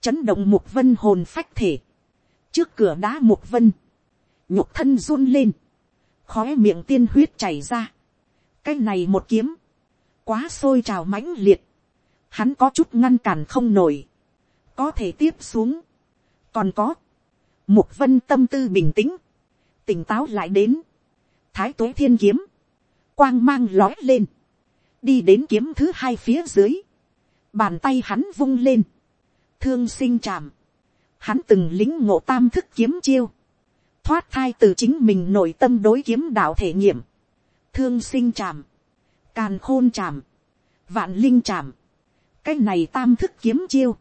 chấn động mục vân hồn phách thể, trước cửa đá mục vân, nhục thân run lên, khói miệng tiên huyết chảy ra, cái này một kiếm, quá sôi trào mãnh liệt, hắn có chút ngăn cản không nổi, có thể tiếp xuống, còn có, mục vân tâm tư bình tĩnh, tỉnh táo lại đến, thái tuế thiên kiếm, quang mang lói lên, đi đến kiếm thứ hai phía dưới, bàn tay hắn vung lên, thương sinh chạm, hắn từng lính ngộ tam thức kiếm chiêu, thoát thai từ chính mình nội tâm đối kiếm đạo thể nghiệm, thương sinh chạm, càn khôn chạm, vạn linh chạm, cái này tam thức kiếm chiêu,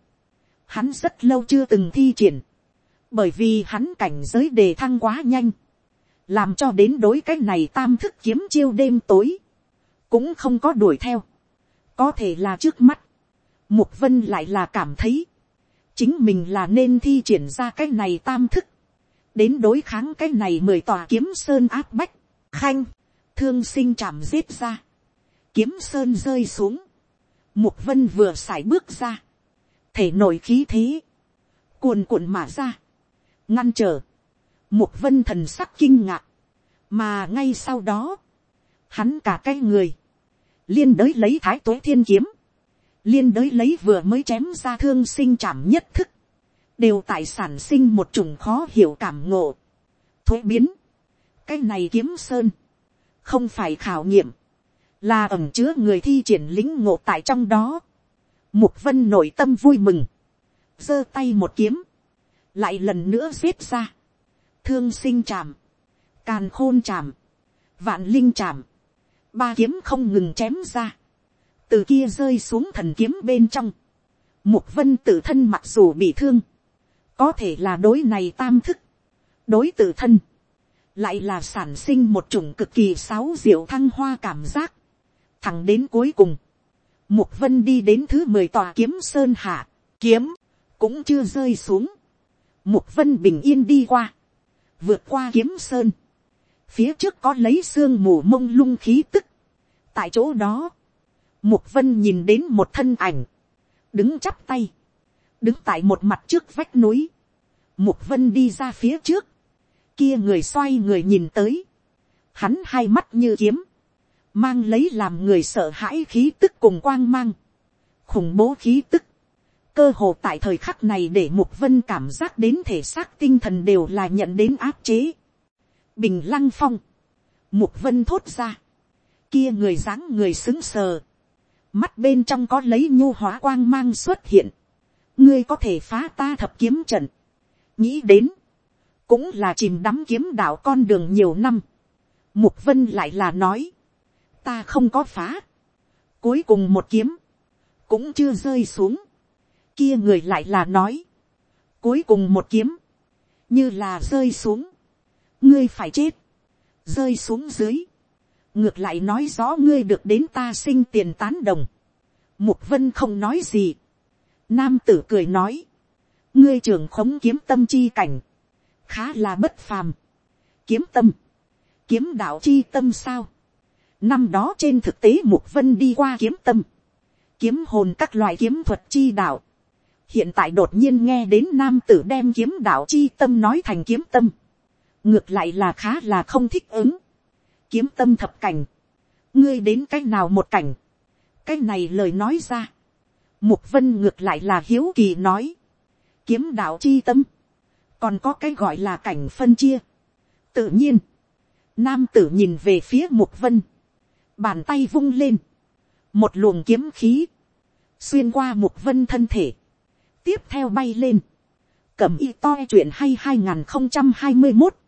hắn rất lâu chưa từng thi triển, bởi vì hắn cảnh giới đề thăng quá nhanh, làm cho đến đối cái này tam thức kiếm chiêu đêm tối, cũng không có đuổi theo, có thể là trước mắt, mục vân lại là cảm thấy, chính mình là nên thi triển ra cái này tam thức, đến đối kháng cái này mười tòa kiếm sơn áp bách, khanh, thương sinh chạm giết ra, kiếm sơn rơi xuống, mục vân vừa sải bước ra, thể nổi khí thế, cuồn cuộn mà ra, ngăn trở, mục vân thần sắc kinh ngạc, mà ngay sau đó, hắn cả cái người, liên đới lấy thái tuế thiên kiếm, liên đới lấy vừa mới chém ra thương sinh chảm nhất thức, đều tại sản sinh một chủng khó hiểu cảm ngộ, thuế biến, cái này kiếm sơn, không phải khảo nghiệm, là ẩm chứa người thi triển lính ngộ tại trong đó. Mục vân nội tâm vui mừng, giơ tay một kiếm, lại lần nữa giết ra, thương sinh chạm, càn khôn chạm, vạn linh chạm, ba kiếm không ngừng chém ra, từ kia rơi xuống thần kiếm bên trong, mục vân tự thân mặc dù bị thương, có thể là đối này tam thức, đối tự thân, lại là sản sinh một chủng cực kỳ sáo diệu thăng hoa cảm giác, thẳng đến cuối cùng, mục vân đi đến thứ mười tòa kiếm sơn hạ, kiếm, cũng chưa rơi xuống, mục vân bình yên đi qua, vượt qua kiếm sơn, phía trước có lấy xương mù mông lung khí tức, tại chỗ đó, mục vân nhìn đến một thân ảnh, đứng chắp tay, đứng tại một mặt trước vách núi, mục vân đi ra phía trước, kia người xoay người nhìn tới, hắn hai mắt như kiếm, mang lấy làm người sợ hãi khí tức cùng quang mang, khủng bố khí tức, cơ hồ tại thời khắc này để mục vân cảm giác đến thể xác tinh thần đều là nhận đến áp chế. bình lăng phong, mục vân thốt ra, kia người dáng người xứng sờ, mắt bên trong có lấy nhu hóa quang mang xuất hiện, ngươi có thể phá ta thập kiếm trận, nghĩ đến, cũng là chìm đắm kiếm đạo con đường nhiều năm, mục vân lại là nói, ta không có phá, cuối cùng một kiếm, cũng chưa rơi xuống, kia người lại là nói, cuối cùng một kiếm, như là rơi xuống, ngươi phải chết, rơi xuống dưới, ngược lại nói rõ ngươi được đến ta sinh tiền tán đồng, mục vân không nói gì, nam tử cười nói, ngươi trưởng khống kiếm tâm chi cảnh, khá là bất phàm, kiếm tâm, kiếm đạo chi tâm sao, năm đó trên thực tế mục vân đi qua kiếm tâm, kiếm hồn các loại kiếm thuật chi đạo, hiện tại đột nhiên nghe đến nam tử đem kiếm đạo chi tâm nói thành kiếm tâm, ngược lại là khá là không thích ứng, kiếm tâm thập cảnh, ngươi đến cái nào một cảnh, cái này lời nói ra, mục vân ngược lại là hiếu kỳ nói, kiếm đạo chi tâm, còn có cái gọi là cảnh phân chia, tự nhiên, nam tử nhìn về phía mục vân, bàn tay vung lên, một luồng kiếm khí, xuyên qua mục vân thân thể, tiếp theo bay lên. Cẩm y to chuyện hay hai hai nghìn mươi một